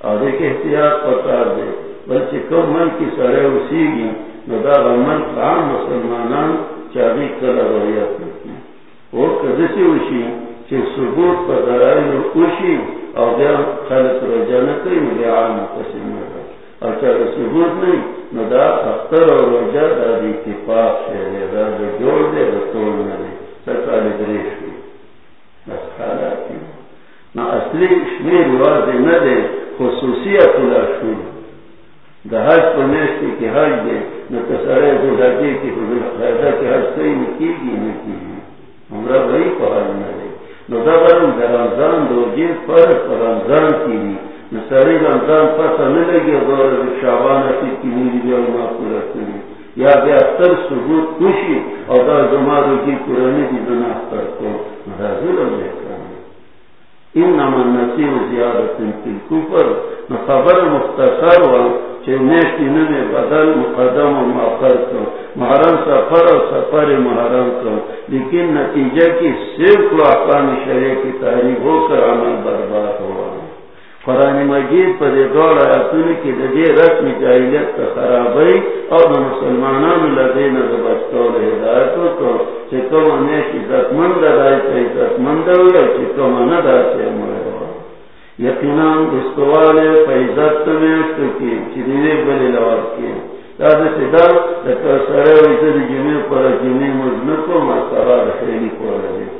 اور ایک احتیاط پتا دے۔ بلکہ کم من کی سڑے اسی گی۔ ندا رمن خام مسلمانان چاہی کر رویا کرتی وہ کدسی وشی چی ثبوت پر درائل اوشی اور بیا خلق رجا نکری ملی عام قسم ندا اور چاہی ثبوت نہیں ندا اختر اور رجا دا دی اتفاق شہرے دا دا جوڑ دے، دا توڑ ندے سکالی دریش دی بس حالاتی نا اصلی شمیر واضح ندے خصوصیت اللہ شروع دا حج پر میشتی کی حج دے نہ کسارے دو ڈاکی کی فائدہ کی حج صحیح نہ کی گی نہ کی گی ہمارا بھائی پہاڑ نہ دے نو دا برم دا رمضان دو جیل پر رمضان کی بھی نہ ساری رمضان پتہ نہ لگے دور شعبان اسی کی میری جو ما پورا کری یا بے اختر ثبوت خوشی اور دا جمع کی پرانی دی دنا اختر کو دا ظلم لے انما النسیم زیادت في کفر خبر مختصر نیشتی نمی بدل مقدم و مؤخر کن. محرم سفر اور سفر محرم کن. لیکن نتیجہ کی صرف احکام شریع کی تحریف ہو کر عمل برباد ہوا۔ قرآن مجید پر دور آیاتون کی ددی رسم جاہلیت کا خرابی اور مسلمانان لدے نظبتوں ہدایتوں کو چکم انیش عزت مند رائے تو عزت مند ہوئی اور چکم اند آتے مرے یقیناً استوالے فیضت میں کی چیزیں بڑے لواد کیے۔ تازہ سیدھا سرے ویسے جمعے پر جمعے مجمع کو مسئلہ رکھنے کو رہے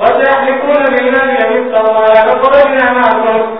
وسيحلفون بالله ان الله لخرجنا معكم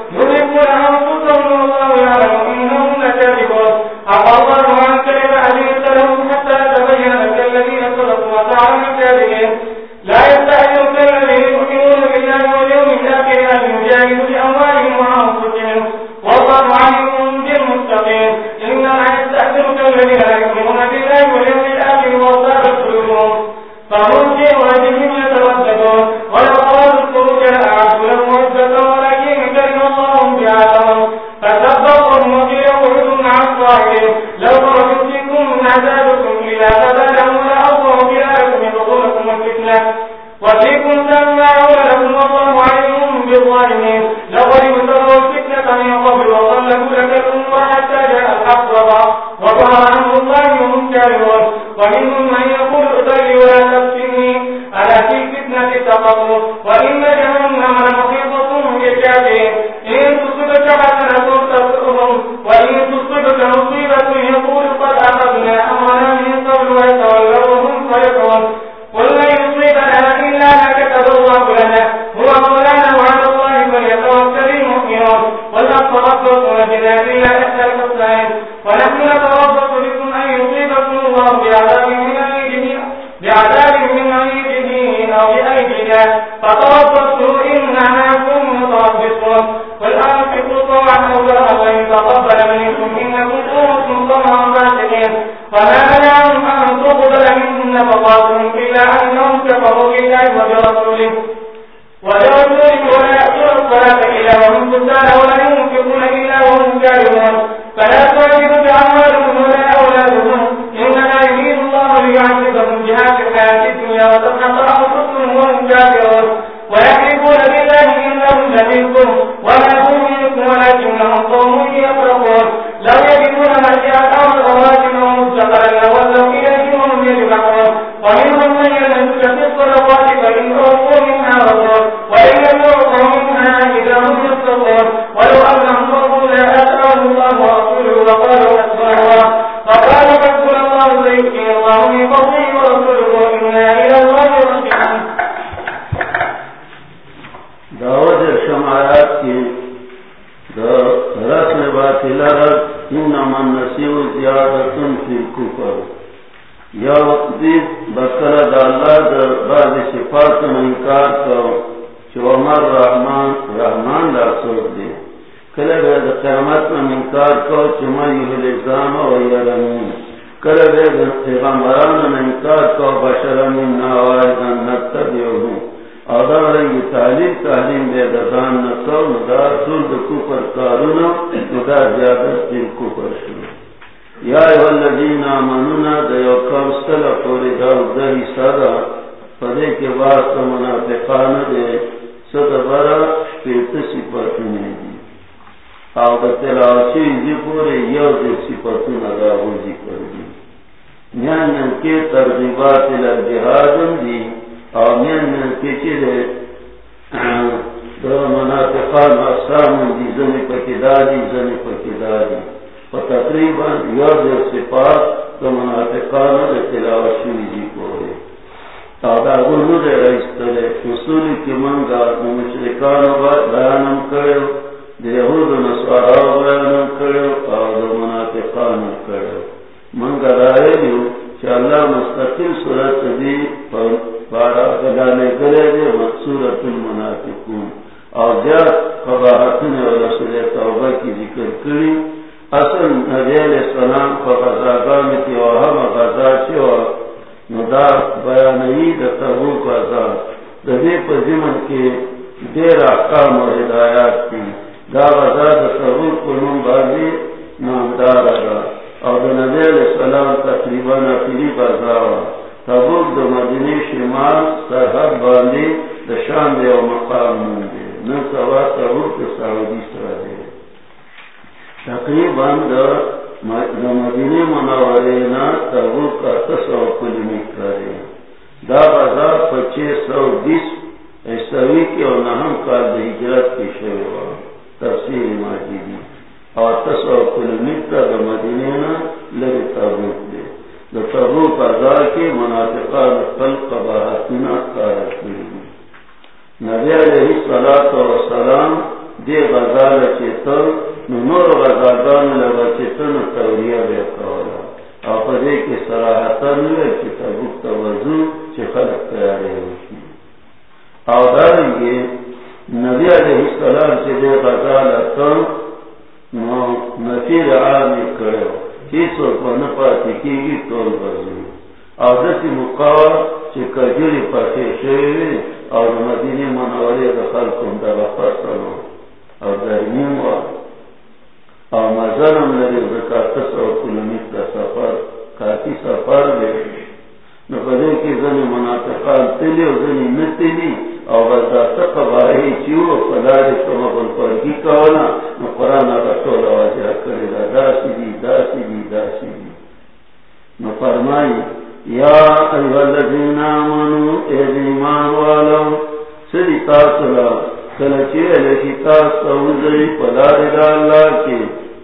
کتاب توځي په لار د الله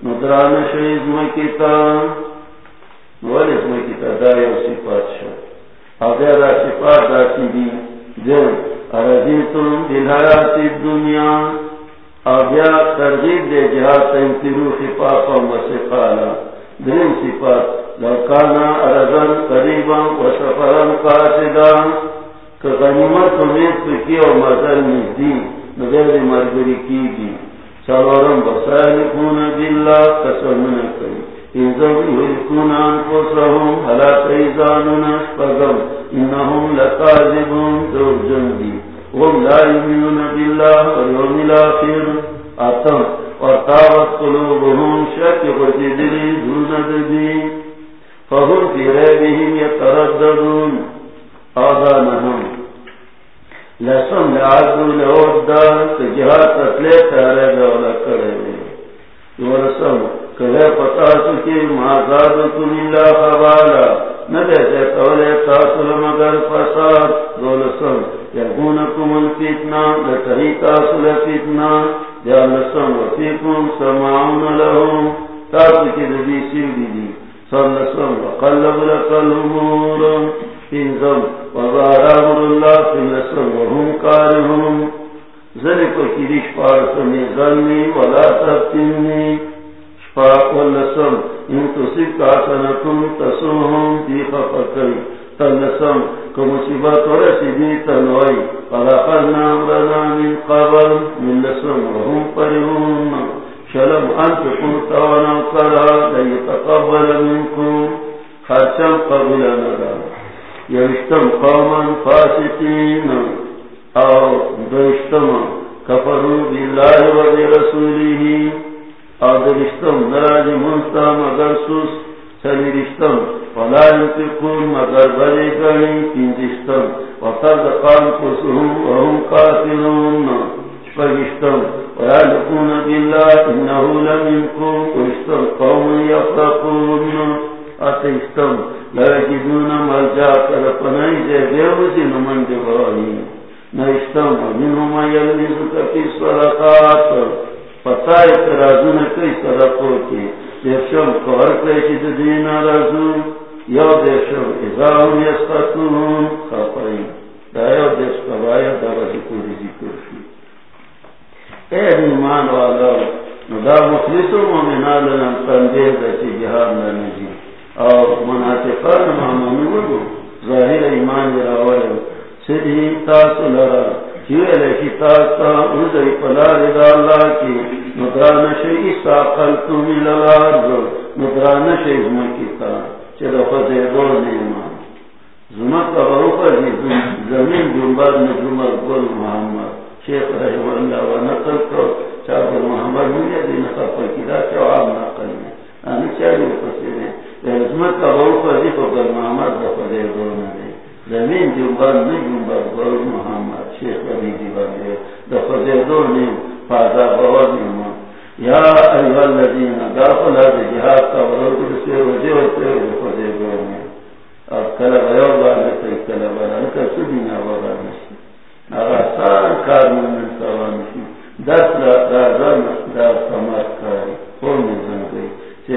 مدران شریز مکیتا ولې مکیتا دا یو صفات شو هغه دا صفات دا چې دي ځم ارزیتم بالحیات الدنیا او بیا دے جہاد تنفرو خفافا و سقالا درین صفات لو ارزن قریبا و سفرا قاسدا کہ غنیمت امید پکی و مزل نزدی نغیر مرگری کی گی سوارم بسائل بسالکون باللہ قسمنا کئی انزم یلکون انفسهم حلا تیزانون اشپگم۔ انہم لقاذبون دور جنگی۔ وهم لا يؤمنون بالله واليوم الآخر أتم وارتابت قلوبهم شك وجدري دون دبي فهم في ريبهم يترددون آذانهم لسم لعدو دولا ورسم پتا چکی ما اللہ خبالا نہ دیتے قولے تاصل مگر فساد۔ دولسم یرگونکم الفتنا لتہی تاصل فتنا جالسم وفیکم سماعون لهم تاصل کی دبی سیر دی دی۔ سلسم وقلب لکل امور انزم وظہر اللہ فلسم وهم کارهم ذلك كريش فارسني ظني ولا تفتني فاقلسم ان تصيبك حسنة تسوهم في خفقين تلسم. كمصيبات ورسدي تنوي فلقلنا أمرنا من قبل. من لسم. وهم فرهون شلم أنفقوا توانا كرا ليتقبل منكم. خرشم قبل نرى يشتم قوما فاسقين. او دوشتم کفرو باللہ و برسوله او درشتم نراج منستا مگر سوس سلی رشتم ولا ينفقون مگر بری گنی پینزشتم وصدقان قسهم وهم قاتلون. شپگشتم. ويعلقون بالله إنه لم ينكم ويشتر قوم يفرقون. أتيشتم لا يجدون ملجا كرفنائي جيبوزي نمن جبائي نيشتم ومنهم پتا اعتراضون کئی صدقوں کی۔ دیشم کور کئی دین رازو۔ دیشم خفائی دا دیش کبایا دا اے ایمان والا دا مخلص و مومنان دا چی جہاد لنجی اور مناتقان مامنو ودو ظاہر ایمان راوائے سیدھی تاسو لرا تاستا رضی پلار دا اللہ کی۔ مدران شئی ساقلتو ملالار مدران شئی زمکتا چرا فزیدو نیمان زمکتا بروفا جی زمین جنباد نجمع گل محمد۔ شیخ رحم اللہ و نقل کو چاہتا محمد مجھے دین خفا کی دا چواب نقل میں۔ آنی چاہی پسینے زمکتا بروفا جی محمد دا فزیدو نیمان زمین جنباد نجمع گل محمد شیخ علی دیوانی دفع دیدو نیم فازا بواد نیمان یا ایوہ الذین داخل آدھ جہاد کا ورد رسی وجہ ہوتے ہیں دفع دیدو نیم اب کلا غیو بارد تی کلا بارد کل سبینا وغا نشی اگا سار کار مومن سوان نشی دس دازان دا سمات کاری خور نزن گئی چه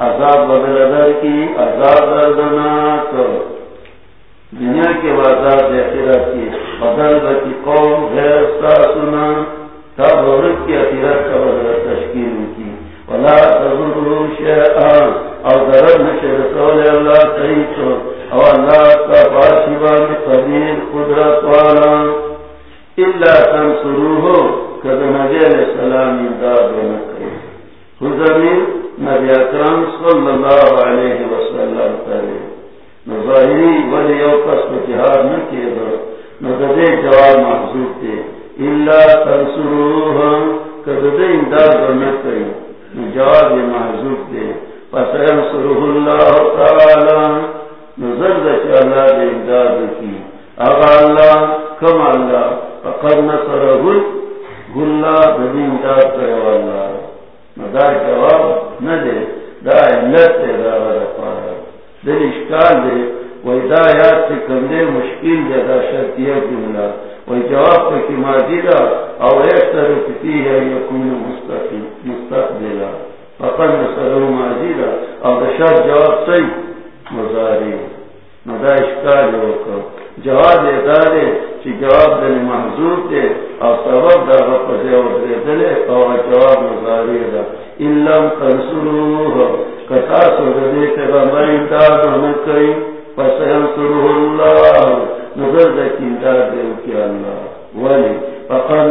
عذاب بدل در کی عذاب دردناک. دنیا کے وعدات اخیرت کی بدل بکی قوم، غیر ساسنا تب عورت کی اخیرت کا بدل تشکیل کی ولا تضروا شيئا او ضرر نشي رسول الله تعيش او الله كفاشبا قدير قدرت والا۔ إلا تنصروه كذا نبي عليه السلام امداد ونكره حضرين نبي اكرم صلى الله عليه وسلم قريب نظاهری ولی یو قسم جہاد نہ کیے دو نظرے جواب محضوب تھے اللہ تنصروہ کدے امداد نہ کہیں جواب محضوب دے۔ فسیم سرح اللہ تعالی نظر دے اللہ دے امداد کی۔ اغا اللہ کم اللہ، فقد نصرہ گلہ دے امداد کرے واللہ مدار جواب نہ دے، دا علت دے، دا غدا پارا اشکال دے سے کندے مشکل دے شرطیہ جملہ جواب پہ کی ماضی دا او ایک ہے یکون مستقبلا فقد نصرو ماضی دا او دا شرط جواب سی مزاری ندا اشکال جواب دے دے چی جواب دل محضور دے او سبب دا غفظے او دے دلے او جواب مزاری دا اللہم تنصروہ کتا سو دے پیغمبر امداد ہمیں کئی فسینصروہ اللہ نظر دے کی امداد دے کی اللہ ولی فقد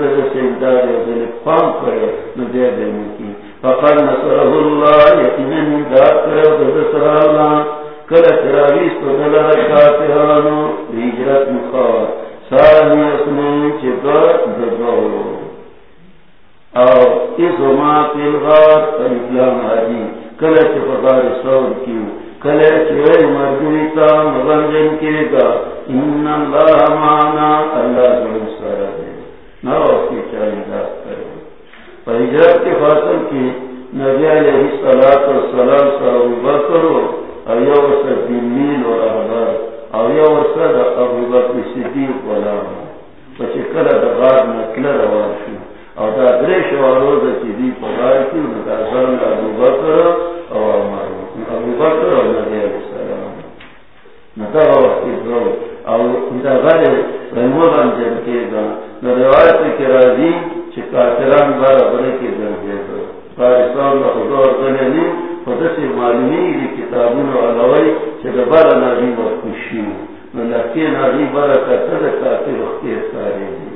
دے سے دے دے کرے دے فقد اللہ کرے دے سر اللہ ہجرت مخوار سانی اسمان چکر اور اس ما پی الغار الاسلام حجی کل چفقار سور کیوں کلے چوئے مرگوی تا مبنجن کے گا. ان اللہ مانا اللہ ظلم سارا دے نہ اس کی چاہی داد کرے. فہجرت کے فاصل کی نبی علیہ السلام سا ابو بکرو. ایو ورسد دمیل و احبار. ایو ورسد ابو بکر صدیق غلام. پچی کل دغار نکل روان شو. او دا دریش والو دا چی دی کی ابو بکر او عمر. ابو بکر او نبی علیہ السلام. نتا وقتی او دا غر کے روایت کی راضی چی بارا بڑے کی پاکستان دا. خدا معلومی دی کتابون چی دا بارا نو بارا کتر وقتی دی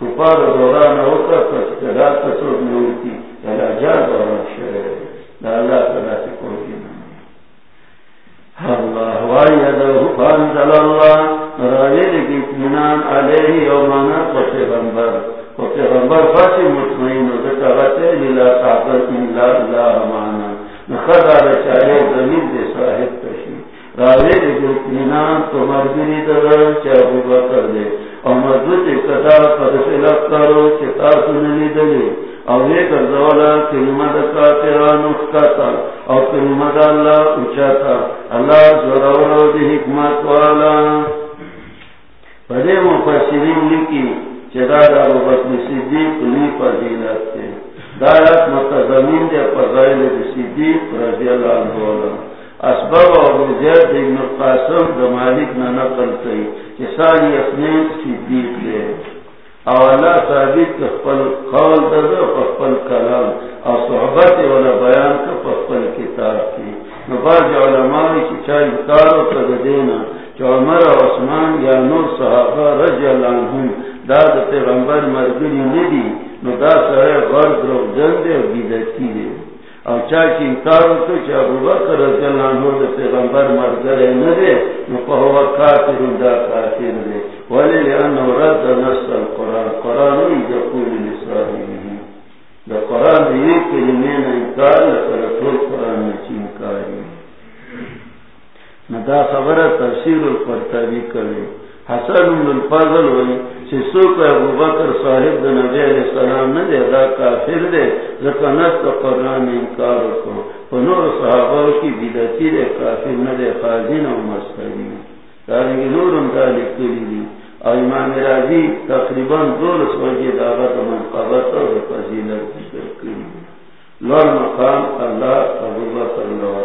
دی کپار دوران ہوتا، پس کدا تصور نویتی یلا جا دوران شرے دا اللہ صدا سے کوئی اللہ وائدہ فانزل اللہ۔ راجد کی اتمنان علیہ یومانا پیغمبر۔ پیغمبر فاسی مطمئن ذکرتے للا طاقت اللہ اللہ مانا۔ نخدا رچائے زمین دے صاحب تشی راجد کی تو در بکر او پر کرو چې تاسو نه لیدلې او کلمه د کافرانو ښکتا او کلمه د الله اوچاتا الله حکمت والا. لیکي چې دا د صدیق فضیلت ده دا متضمن فضایل صدیق رضی الله عنه اسباب او زید ابن قاسم د مالک نه نقل کړي، چې ساری اسنین صدیق له او الله ثابت خپل قول دغه خپل کلام او صحبت ولا بیان کو خپل کتاب کې. نو باج علماء چې چا انکار وکړ دینه چې عمر او عثمان یا نور صحابه رضی الله عنهم دا پیغمبر مرګري نه نو دا سره غرض درو جن دي او بدعتي دي او چا چې انکار وکړ چې ابو بکر رضی الله عنه د پیغمبر مرګره نه دی، نو په هو کافر دا کافر دی. ولی لانه رد نص القران قران یقول لصاحبه دا قران دی. کلمې نه انکار سره ټول قران نه انکار نو دا خبره تفسیر القرطبی کوي. حسن بن الفضل وی چې څوک ابو بکر صاحب د نبی علیہ السلام نه دی دا کافر دی ځکه نست قرآن انکار وکړو په نور صحابه کې بدعتي دی کافر نه دی خازن او مستری. دا نور هم دا لیکلي دي او امام راضي تقریباً دول سوجي دا غته منقبت او فضیلت ذکر کړی لوړ مقام الله ابو بکر لور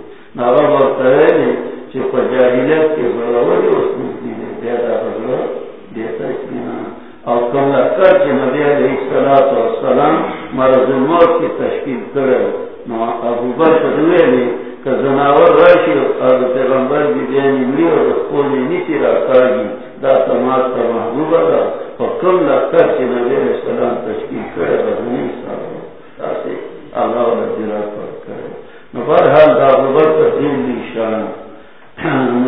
ناغا مرتویلی کے دیتا نبی علیہ السلام مرض الموت کی تشکیل کرے ابو بکر زناور راشی پیغمبر ملی راکاگی دا دا کم نبی علیہ السلام تشکیل کرے اللہ پر کرے نفر حال دا غبر تدین لیشان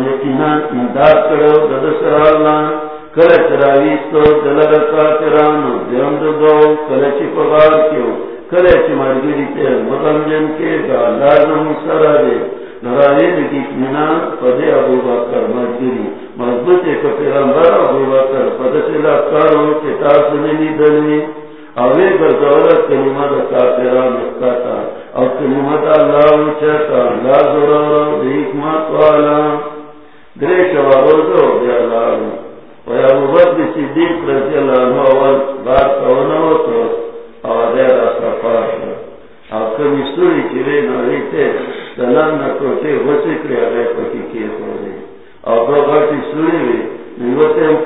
یقینان امداد کرو دد سرالنا کل چراویستو دلر کاترانو دیرم دو کل چی پغار کیو کل چی مرگری تیر مغم جن کے دا لازم سرا دے نراوی لکی اتمنان پدے ابو بکر مرگری مضبوط ایک پیغمبر ابو بکر پدسلا کارو کتاس نلی دلوی اوے گردولت کلمہ دا کافران اکاتا او کلمہ دا اللہ وچتا لا ضرور دی والا۔ درے شوارو دو دی اللہ۔ ویا مبت صدیق رضی اللہ عنہ اول بار کونو تو او دیر اصفار او کمی سوری چوے نوری تے، دلان نکوٹے غسی کری اگر پکی کیے ہو دی او دو غرطی سوری وی زنو اجازه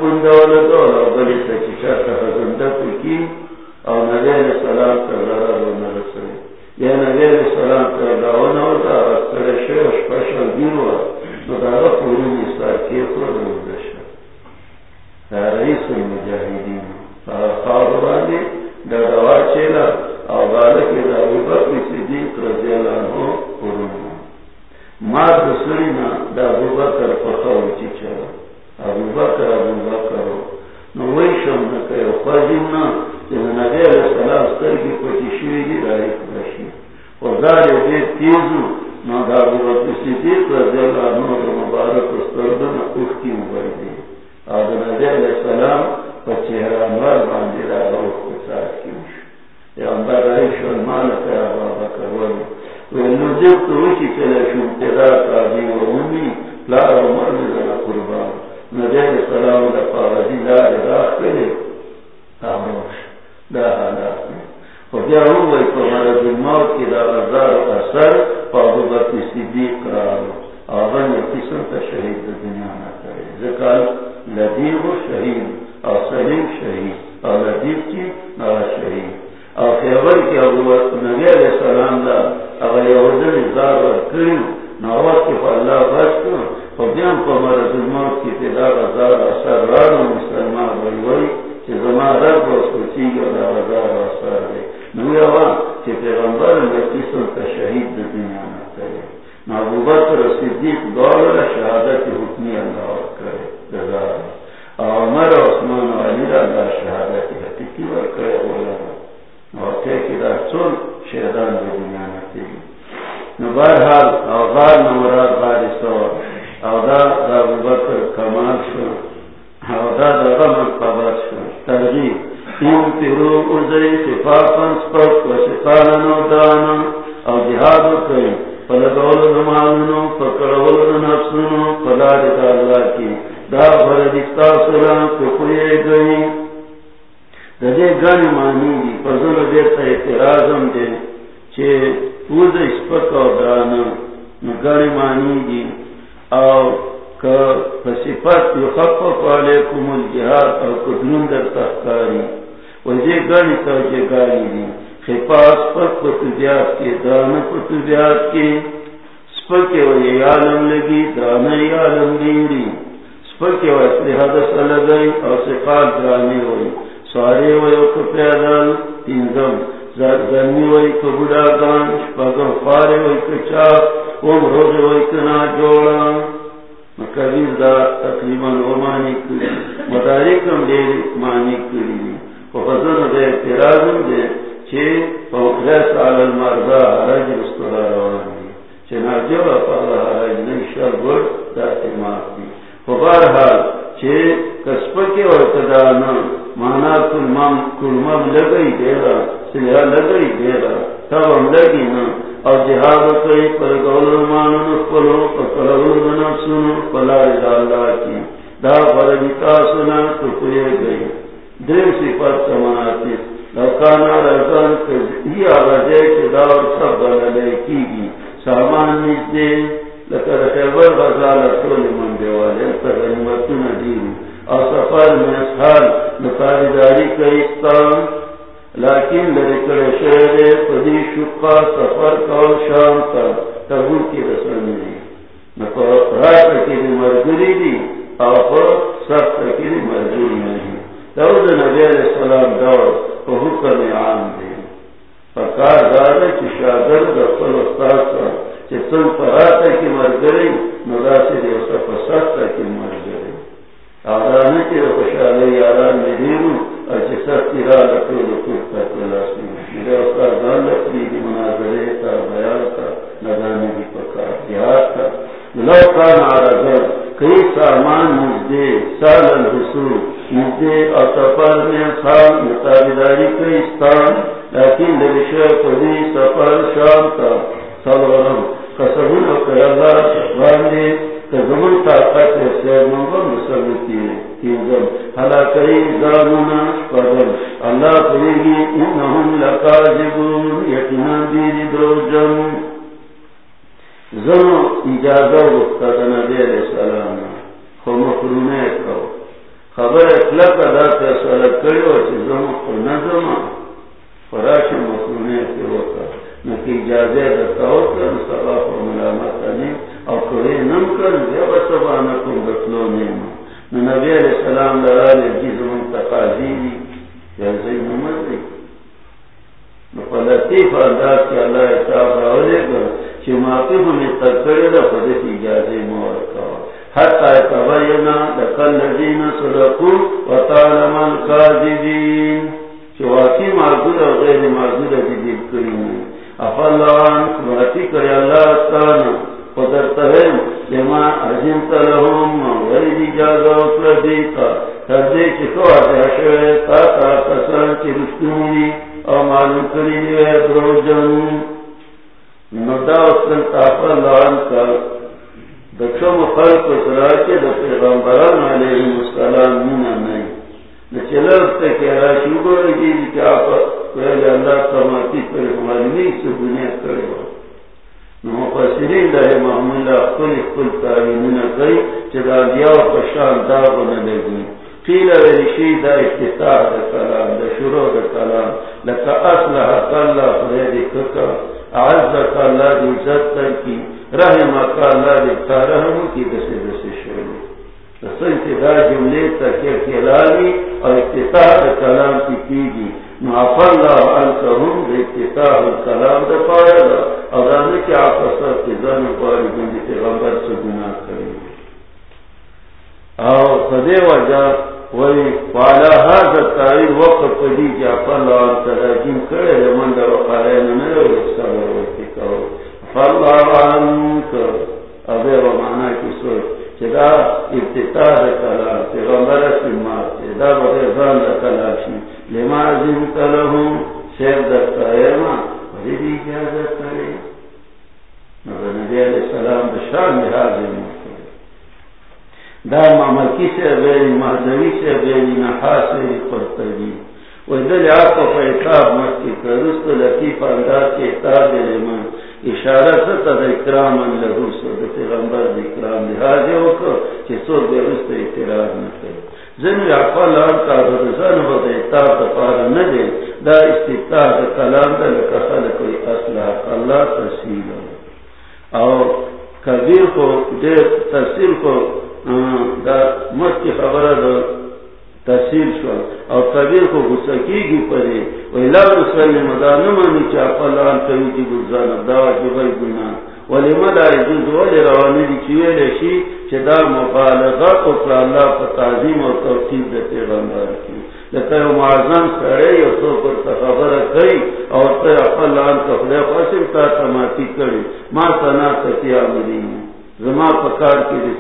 وقتا نبی علیہ السلام خو مخرونه یعنی کو چدا دیا و پشان دا بنا لگی قیل ورشی دا افتتاح دا کلام، دا شروع دا کلام. لکا اصلح کاللہ فرید ککا عزت اللہ دی عزت ترکی رحمت اللہ دی تارہم کی دس دس شروع. رسل سنت دا جملے تکیر کلالی اور افتتاح دا کلام کی کیجی. معاف اللہ عنکہم، دا افتتاح دا کلام دا پایا دا. اور دانے کی آفصر کی زن پاری بندی پیغمبر سے گناہ کریں اور خدے وجہ وہی پالا ہر تاری وقت پڑی کیا پل اور ترا کرے من در پارے نہ صبر ہوتی کرو۔ فل کر ابے وہ مانا کی سوچ چدا ابتدا کلا پیغمبر کی ماں چدا بغیر زان کلاشی لما زم کلہم شیخ در کرے ماں بڑی بھی اجازت کرے نبی علیہ السلام بشان لحاظ میں دا مامکی سے بیلی مہدوی سے بیلی نحاس قرطبی و دل آقا پا اطاب مکی کرست لطیف انداز کے اطاب دل من اشارہ ستا دا اکراما لہو سو دا پیغمبر دا اکرام لحاظ ہوکا چی سو دا رست اعتراض نکر زنی آقا لارتا دا رزان و دا اطاب دا پارا ندے دا استفتاح دا کلام دا لکا خلقی اصلاح. اللہ تسیل اور کبیر کو، دیر تسیل کو دا مت کی خبر دا تحصیل شو. اور کبیر کو غصہ کی گی پڑے وہی لال رسول مدا نہ مانی چاپا لان کبھی کی گزارا دا جبئی گنا ولی مدا جز ولی روانی دی چیوے لشی چدا مبالغہ کو اللہ پر تعظیم اور توقیب دے پیغمبر کی لکہ معظم سڑے یا تو پر لان تا کری۔ ما سنا تکیا زما پکار کی دی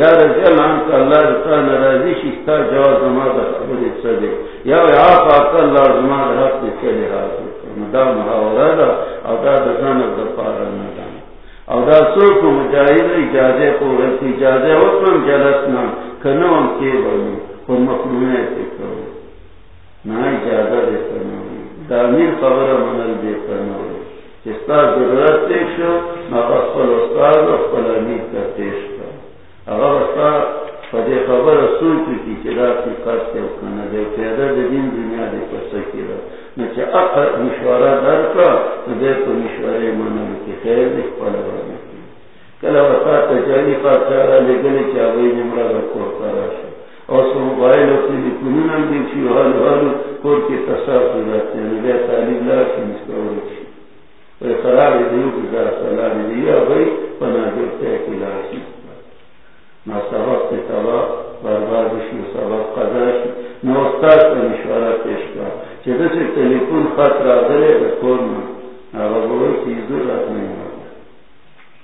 یا رضی اللہ اللہ رتا نرازی شکتا جواب زما دا چلے یا آپ آقا اللہ زما حق چلے حاضر۔ کرو دا او دا دزان دا پارا ندان او دا سوک مجاہد اجازے کو اجازے جلسنا کنو ہم کی بنی۔ پر مخلونے سے کرو نا اجازہ دے کرنا دا امیر خبر منل دے کرنا چستا ضرورت تیش مغفل استاد افل امید کا تیش کا اگر استا فدے خبر سوئی کی کی چدا کی قد کے اکنا دے پیدا دین دنیا دے پر سکی را نچے اقر مشورہ در کا دے تو مشورے مانا کی خیر دے پل ورنے کی کلا وقتا تجالی پا چارا لے گلے چاوئی نمرا رکھو تاراشا اور سو موبائل اپنی لکنون ہم دیکھی حال حال کور کے تصاف ہو جاتے ہیں نبی تعلیم لگا کی مستور رکھی خراب دیو کی ذرا سلام دیا بھائی پنا جو طے کی نہ سبق کے سبق برباد شی سبق قضا شی نہ استاد کا مشورہ پیش کیا۔ جب سے خط را دے کون نہ وہ بولے کہ ضرورت نہیں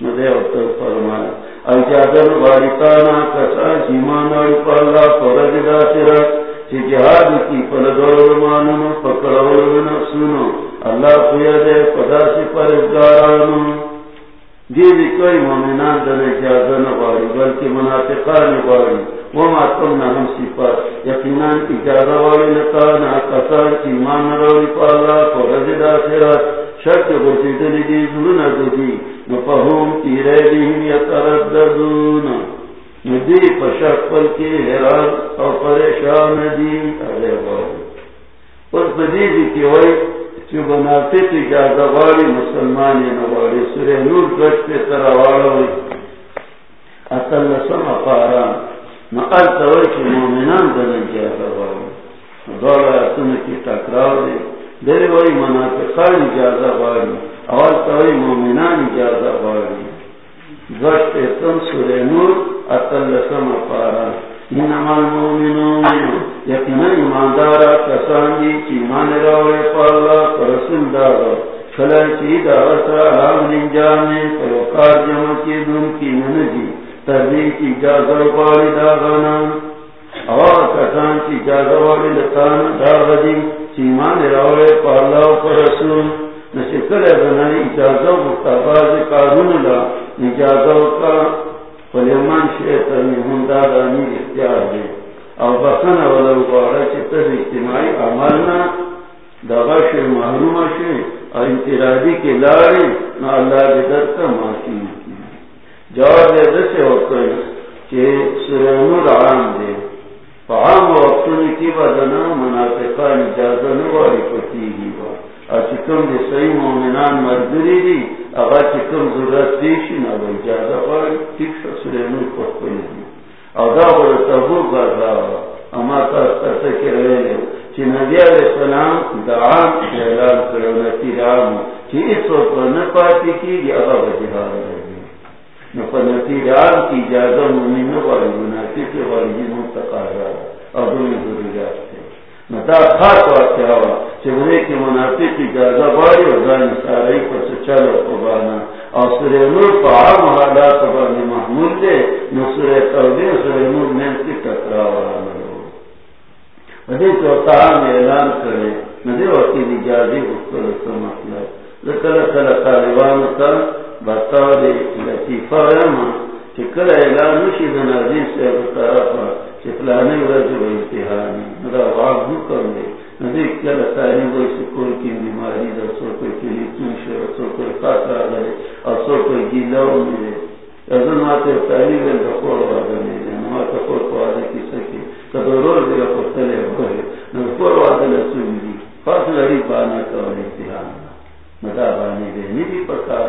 ندے فرد دا چی جہاد کی پلدور پکڑور اللہ خویا دے پدا سی پرزگارانو جی دیوی کوئی مومنان دن اجازت نباری بلکہ منافقان نباری وما کمنا ہم صفات یقینان اجازت والی لکانا کسا چیمان روی پالا فرد دا سرت شک بچی دی ظلن دی نفہم کی ریدیم یترددون ندی پشک پل کی حیران اور پریشان دی ارے باو اس بدی دی کی ہوئی چو بناتے تی جازہ والی مسلمانی نوالی سورہ نور گشتے تروالا ہوئی. اتل لسم اپاران نقل تور چو مومنان دولا کی تکراو دی. دیر وی منافقان اول توی مومنان سور نور لسم انما المومنون یقینا ایماندارا کسان دی چی پالا پرسل دارا کلن چی دارسا رام ننجانے پروکار جمع کی دن کی منجی تردی کی اجازہ باری داغانا. اور کسان کی اجازہ چیمان پر رسول. نشکر بنائی اجازہ قانون لا. اجازہ کا. فلیمان دادانی اختیار دے. او اجتماعی محروم شے اور انترادی کے لارے نا اللہ بدر کا معاشی جواب دے دسے ہوتا ہے کہ سرینور عام دے فعام وقتون کی بدنا منافقان اجازه نواری پتیگی با۔ اچھا اچکم دی صحیح مومنان مردری دی اغا اچھا چکم ضرورت دیشی نا با اجازه باری تک شسرینو پتکنی دی او دا بڑا تبور گرزا اما تا استرسکی رویلی چی نبی علیہ السلام دعام اعلان کرو نتیر عامو چی اس وقت نپاتی کی دی اغا بجہار رہی نفر نتیر عام کی اجازه مومن نواری منافی کی واری جی منتقا اور ضروریات تھے متا خاص واقعہ ہوا چبرے کی منافق کی جازہ باری اور زانی سارے پر سے چلو قبانا اور سورہ نور کو عام حالات بانی محمود دے نو سورہ توبہ، سورہ نور میں کی ٹکراو رہا ندی تو تعام اعلان کرے ندی وقتی اجازی اس پر سمطلب لکل کل طالبان کا بتاو دے لطیفہ رحمہ چکل اعلان نشی دن عزیز سے بطرفہ چپلانے ورد و امتحانی مدا غاب ہوں کر لے ندی کل تاری وہ سکول کی بیماری دا، سو کوئی کلی تنشے سو کوئی خاطر آگلے اور سو کوئی گیلاو ملے ازن ماتے تاری ول دخور وعدہ ملے نماتا خور کو آدھے کی سکی. کدو روز دیگا پتلے ہوئے نمکور وعدہ لسو ملی فاصل ہری بانا کا امتحان مدا بانی دے نیدی پکار.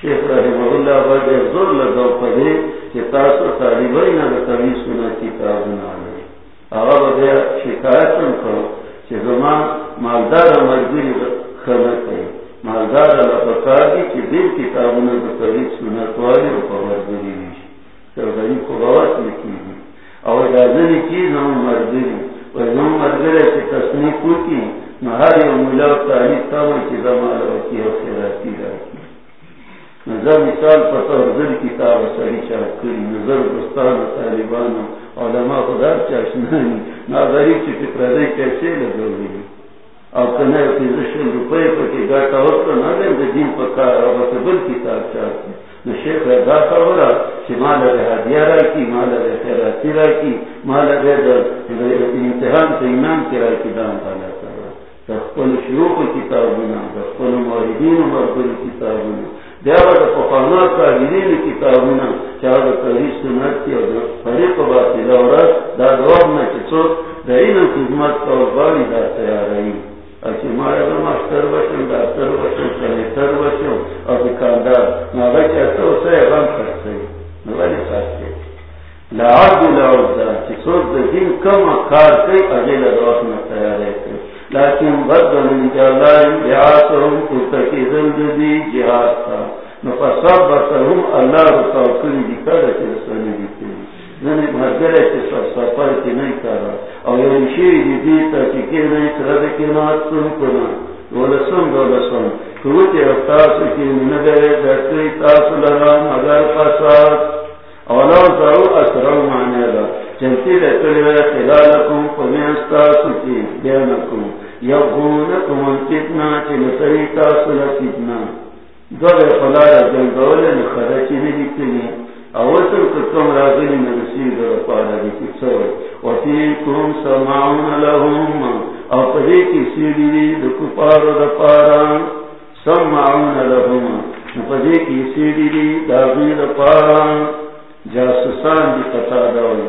شیخ رحمہ اللہ بڑے زور لگاو پڑے کہ تاسو طالبائی نہ کمی سنا کتاب نہ لے۔ آغا بڑے شکایت ہم کرو کہ زمان مالدار مجبوری خلق ہے۔ مالدار لپکار دی کہ دل کتاب نہ کمی سنا توالی و پاور بری ویش تو غریب کو بوات لکی دی اور چیز ہم مرگری ہم مرگرے سے تصنیف کی نہ ہر ملا تاریخ تب کی زمانہ کی اور خیراتی رہتی نظر مثال پتہ زر کتاب سری چاہ کری، نظر دستان طالبان علماء خدا چاشنانی نا غریب چی فکردے کیسے لگو گئی اور کنے فیزشن روپے پر کی گاٹا ہوتا نا دیں دین پکار اور بس بل کتاب چاہتے۔ نو شیخ رضا خبرا چی مالا رے حدیہ را کی مالا رے خیراتی را کی مالا رے در امتحان سے ایمان کی را کی دام پالا کرا تخپل شروع کتابنا تخپل موردین و مرکل کتابنا دیو دا پخانا کلی سنت کی اور فریق باتی دا دا این خدمت کا بالی دا اچھی مارا دا بشن دا بشن بشن دکاندار ناغا چاہتا ہو سای غم کرتے نوالی دا دین کم کار کئی لیکن بدل جلائیں بیعاتهم کتکی زندگی جہاد تا نفصاب بطرهم اللہ رسا کلی دی کرده چی رسانی دی کلی ننی مرگره چی سر سفر کی نئی کرده او یونشی یعنی دی دیتا چی که نئی کرده کی ناتسون کنا ولسون دولسون کروتی افتاسو کی نگره درکی تاسو لرام اگر قصاد اولا زرو اسرم معنی دا چنتی لکلی خلالکم فمیستاسو کی بینکم یبونکم الفتنا چی نسری تاسو لفتنا دوبے فلارا جنگولے نخرچی ندی کلی اوصل کتم راغلی نرسی در پارا دی کسوئی وفیکم سمعون لهم. او پدی کی سیدی دی دکو پارو دا پارا. سمعون لهم. پدی کی سیدی دی داغی دا پارا. جاسوسان دی قطع دوئی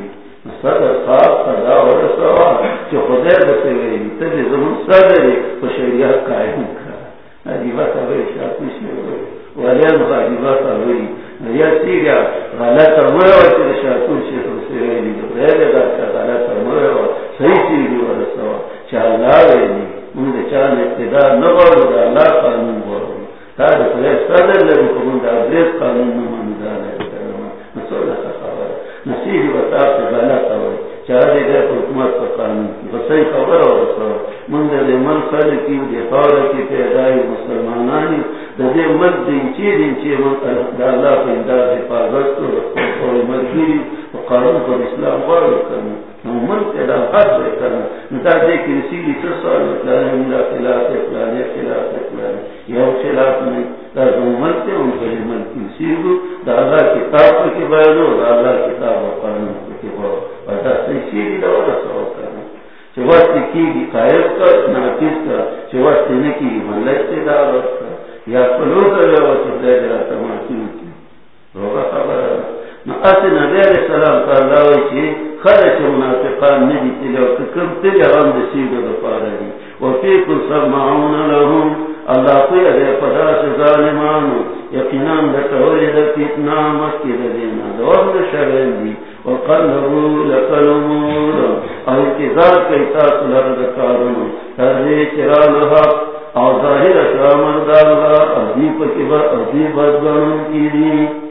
صدر خواب صدا ورسوا چو خدای بسے ویلی تجھے زمان صدر شریعت قائم میں ہوئی ولیم یا غلط خدای صحیح ورسوا دا قانون تا خدای صدر دا قانون نصیح خبر بتا سے غلط ہوئے چاہے گئے حکومت کا قانون. بسائی خبر اور رسول مندر من خل کی دے خور کی پیدائی مسلمانانی. دے مد دین چی دین چی من دا اللہ پہ انداز حفاظت اور مرگیری و قانون پر اسلام بارو کرنا. نو من کے دا حد بے کرنا۔ نتا دے کی رسیلی سسال اطلاعی ملا خلاف اطلاعی خلاف اطلاعی یو خلاف نہیں۔ دا زمان کے ان کے من کی سیگو دا اللہ کتاب پر کی بیانو دا اللہ کتاب و قانون کی بیانو اور دا سیسیلی دا ودا سوال کرنا۔ چه وقتی کی گی قائب کر ناکیز کر چه وقتی نکی گی ملک کبا کی دی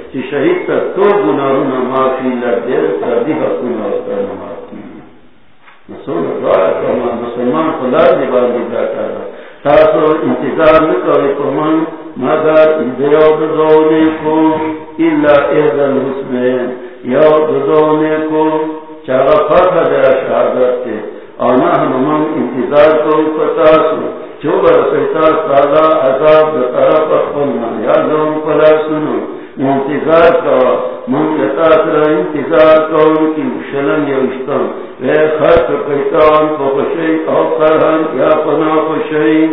شہید تک تو گناہ نہ معافی حق ہوتا، نہ معافی۔ مسلمان کو دی تاسو انتظار نہ مگر دیو کو الا اذن حسنین یو کو چارا فتح دے شہادت کے۔ اور نہ ہم انتظار کو پتاسو جو برکتا سادا عذاب طرف اپنا یا لوگ پلا سنو۔ انتظار کا، من کتا سر انتظار کا ان کی شلن یا اشتم وہ خرچ کہتا ان کو خوشی او کرہن یا پنا خوشی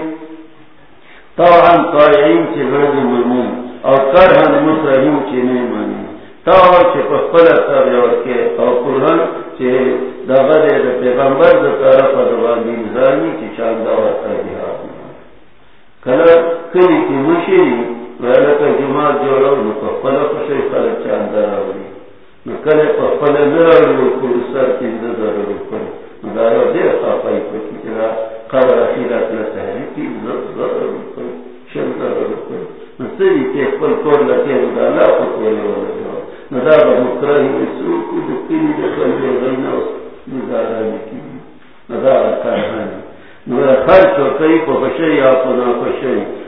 تاہن قائعین چی غرد ممون او کرہن مسرحیم چی نہیں مانی. تاہن چی پخپل سر یور کے، او کرہن چی دغد پیغمبر دا طرف دوان دیمزانی چی چاندہ ورطا دیہا کلا کلی کی مشیری ویلا کا جماعت جوڑا نو پخپلا خوشی خلق چاندر آوری نو کلی پخپلا نراوری کل سر کی نظر روکن نو دارا دیر خواهی پکی جرا قبر اخیرات لسهری کی نظر روکن شن در روکن نو سری که خپل کور لکی نو دا لا پکولی والا جوڑا نو دارا مکرهی بسو کو دکیلی دخل جو غینا نو دارا نکی نو دارا کارهانی خرچ کئی کو بشی یا پنا خوشی کو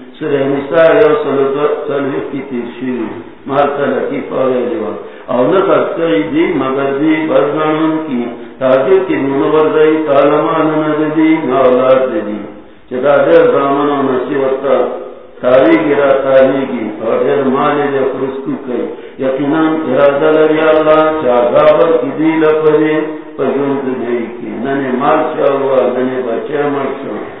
سورہ نساء یو سلوی کی تیرشی مارتا لطیف آوے او نفت کئی دی مگر دی بردانون کی. تاجر کی منور تالمان ندی ناولاد دی چدا دیر زامن و نسی وقتا تاری گرا تاری گی. اور دیر مالی دے خرسکو کئی. یقیناً ارادہ لری اللہ چاگاور کی دی لپدے پجون دی کی. ننے مال چاہوا ننے بچے مرشو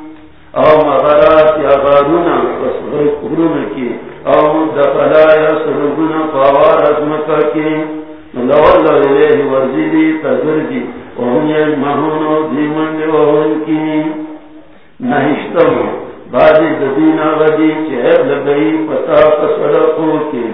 او مغرات یا غارونا پس قرون کی۔ او دفلا یا سرگونا فوار ازمکا کی۔ لواللہ علیہ ورزیدی تذردی وهم یجمعون و دیمن وهم کی۔ نہشتم بعدی ددین آغدی، چہر لگئی، پتا پسرقو کی۔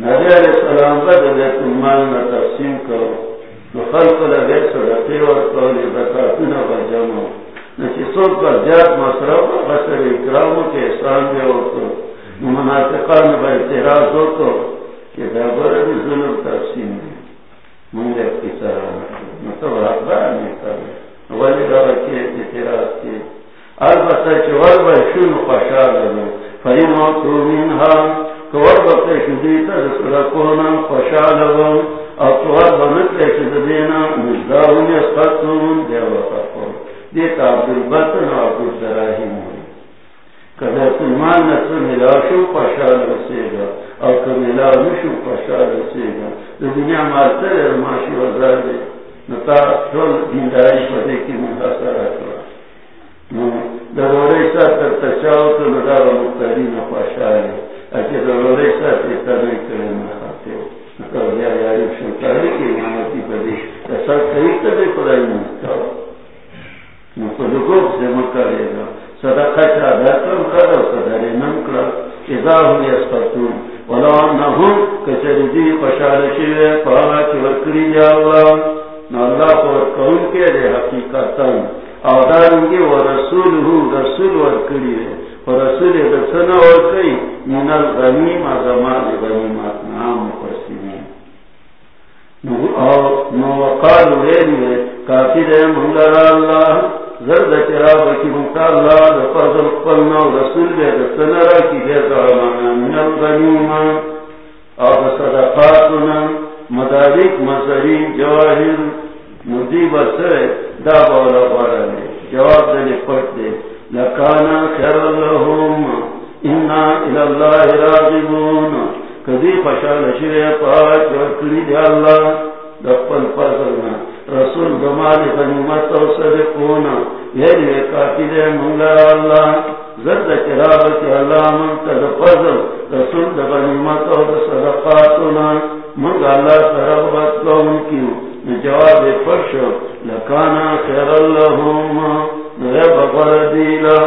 نبی علیہ السلام بد بیت المال نتقسیم کرو۔ نخلق لگے صدقی ورکولی بکاتنا بجمعو نچیسوں کا مصرف بسر اکراموں کے احسان میں ہو تو۔ مناسقان با اعتراض ہو تو کہ بھی ظلم تقسیم منگے کی طرح مطلب نہیں ولی کے اعتراض کے۔ البتہ خوشحال کور کونا خوشحال اور شدینا دیو وقت دیتا عبدالبطن و عبدالدراہیم ہوئی کدر سلمان نسل ملا شو پشال رسے گا اور کملا نشو پشال رسے گا۔ دنیا مالتر ارماشی وزار دے۔ نتا شل دینداری پدے کی محاصر اکلا ضروری سا تر تچاو تو ندا و مقترین پشال اچھے ضروری سا تیتا نہیں کرے محاتے نتا، یا یاری شنکاری کی امامتی پدے ایسا صحیح تدے پڑائی مستاو سے مکرے گا صدقہ چا دکرم کرو صدر نم اذا ہم یسفتون ولو انہم کچری دی پشال شوے پاہا چی ورکری جا اللہ نا اللہ پر کون کے دے حقیقتا او دارنگی و ہو رسول ورکری ہے و رسول دسنا من الغنیم ازمان غنیمات نام مقسمی نو وقالو لیلی کافی دے منگر اللہ زرد چرا بکی مکتا اللہ دا فضل قلنا و رسول دے دا سنرا کی دے ظالمانا من الغنیما او صدقاتنا، مدارک مصری جواہر مدیب سر، دا بولا بولا لے جواب دے پٹ دے۔ لکانا خیر اللہم انا الاللہ راضبون کدی خوشحال شرے پاک ورکلی دے اللہ دپل فضلنا رسول زمان غنیمت و صدقونا یہ لیے کافی دے منگا اللہ. زد کرابت اللہ منتد فضل. رسول دا غنیمت و صدقاتنا. منگا اللہ تربت کون کیوں جواب فرش لکانا خیر اللہم. نغیب غردیلا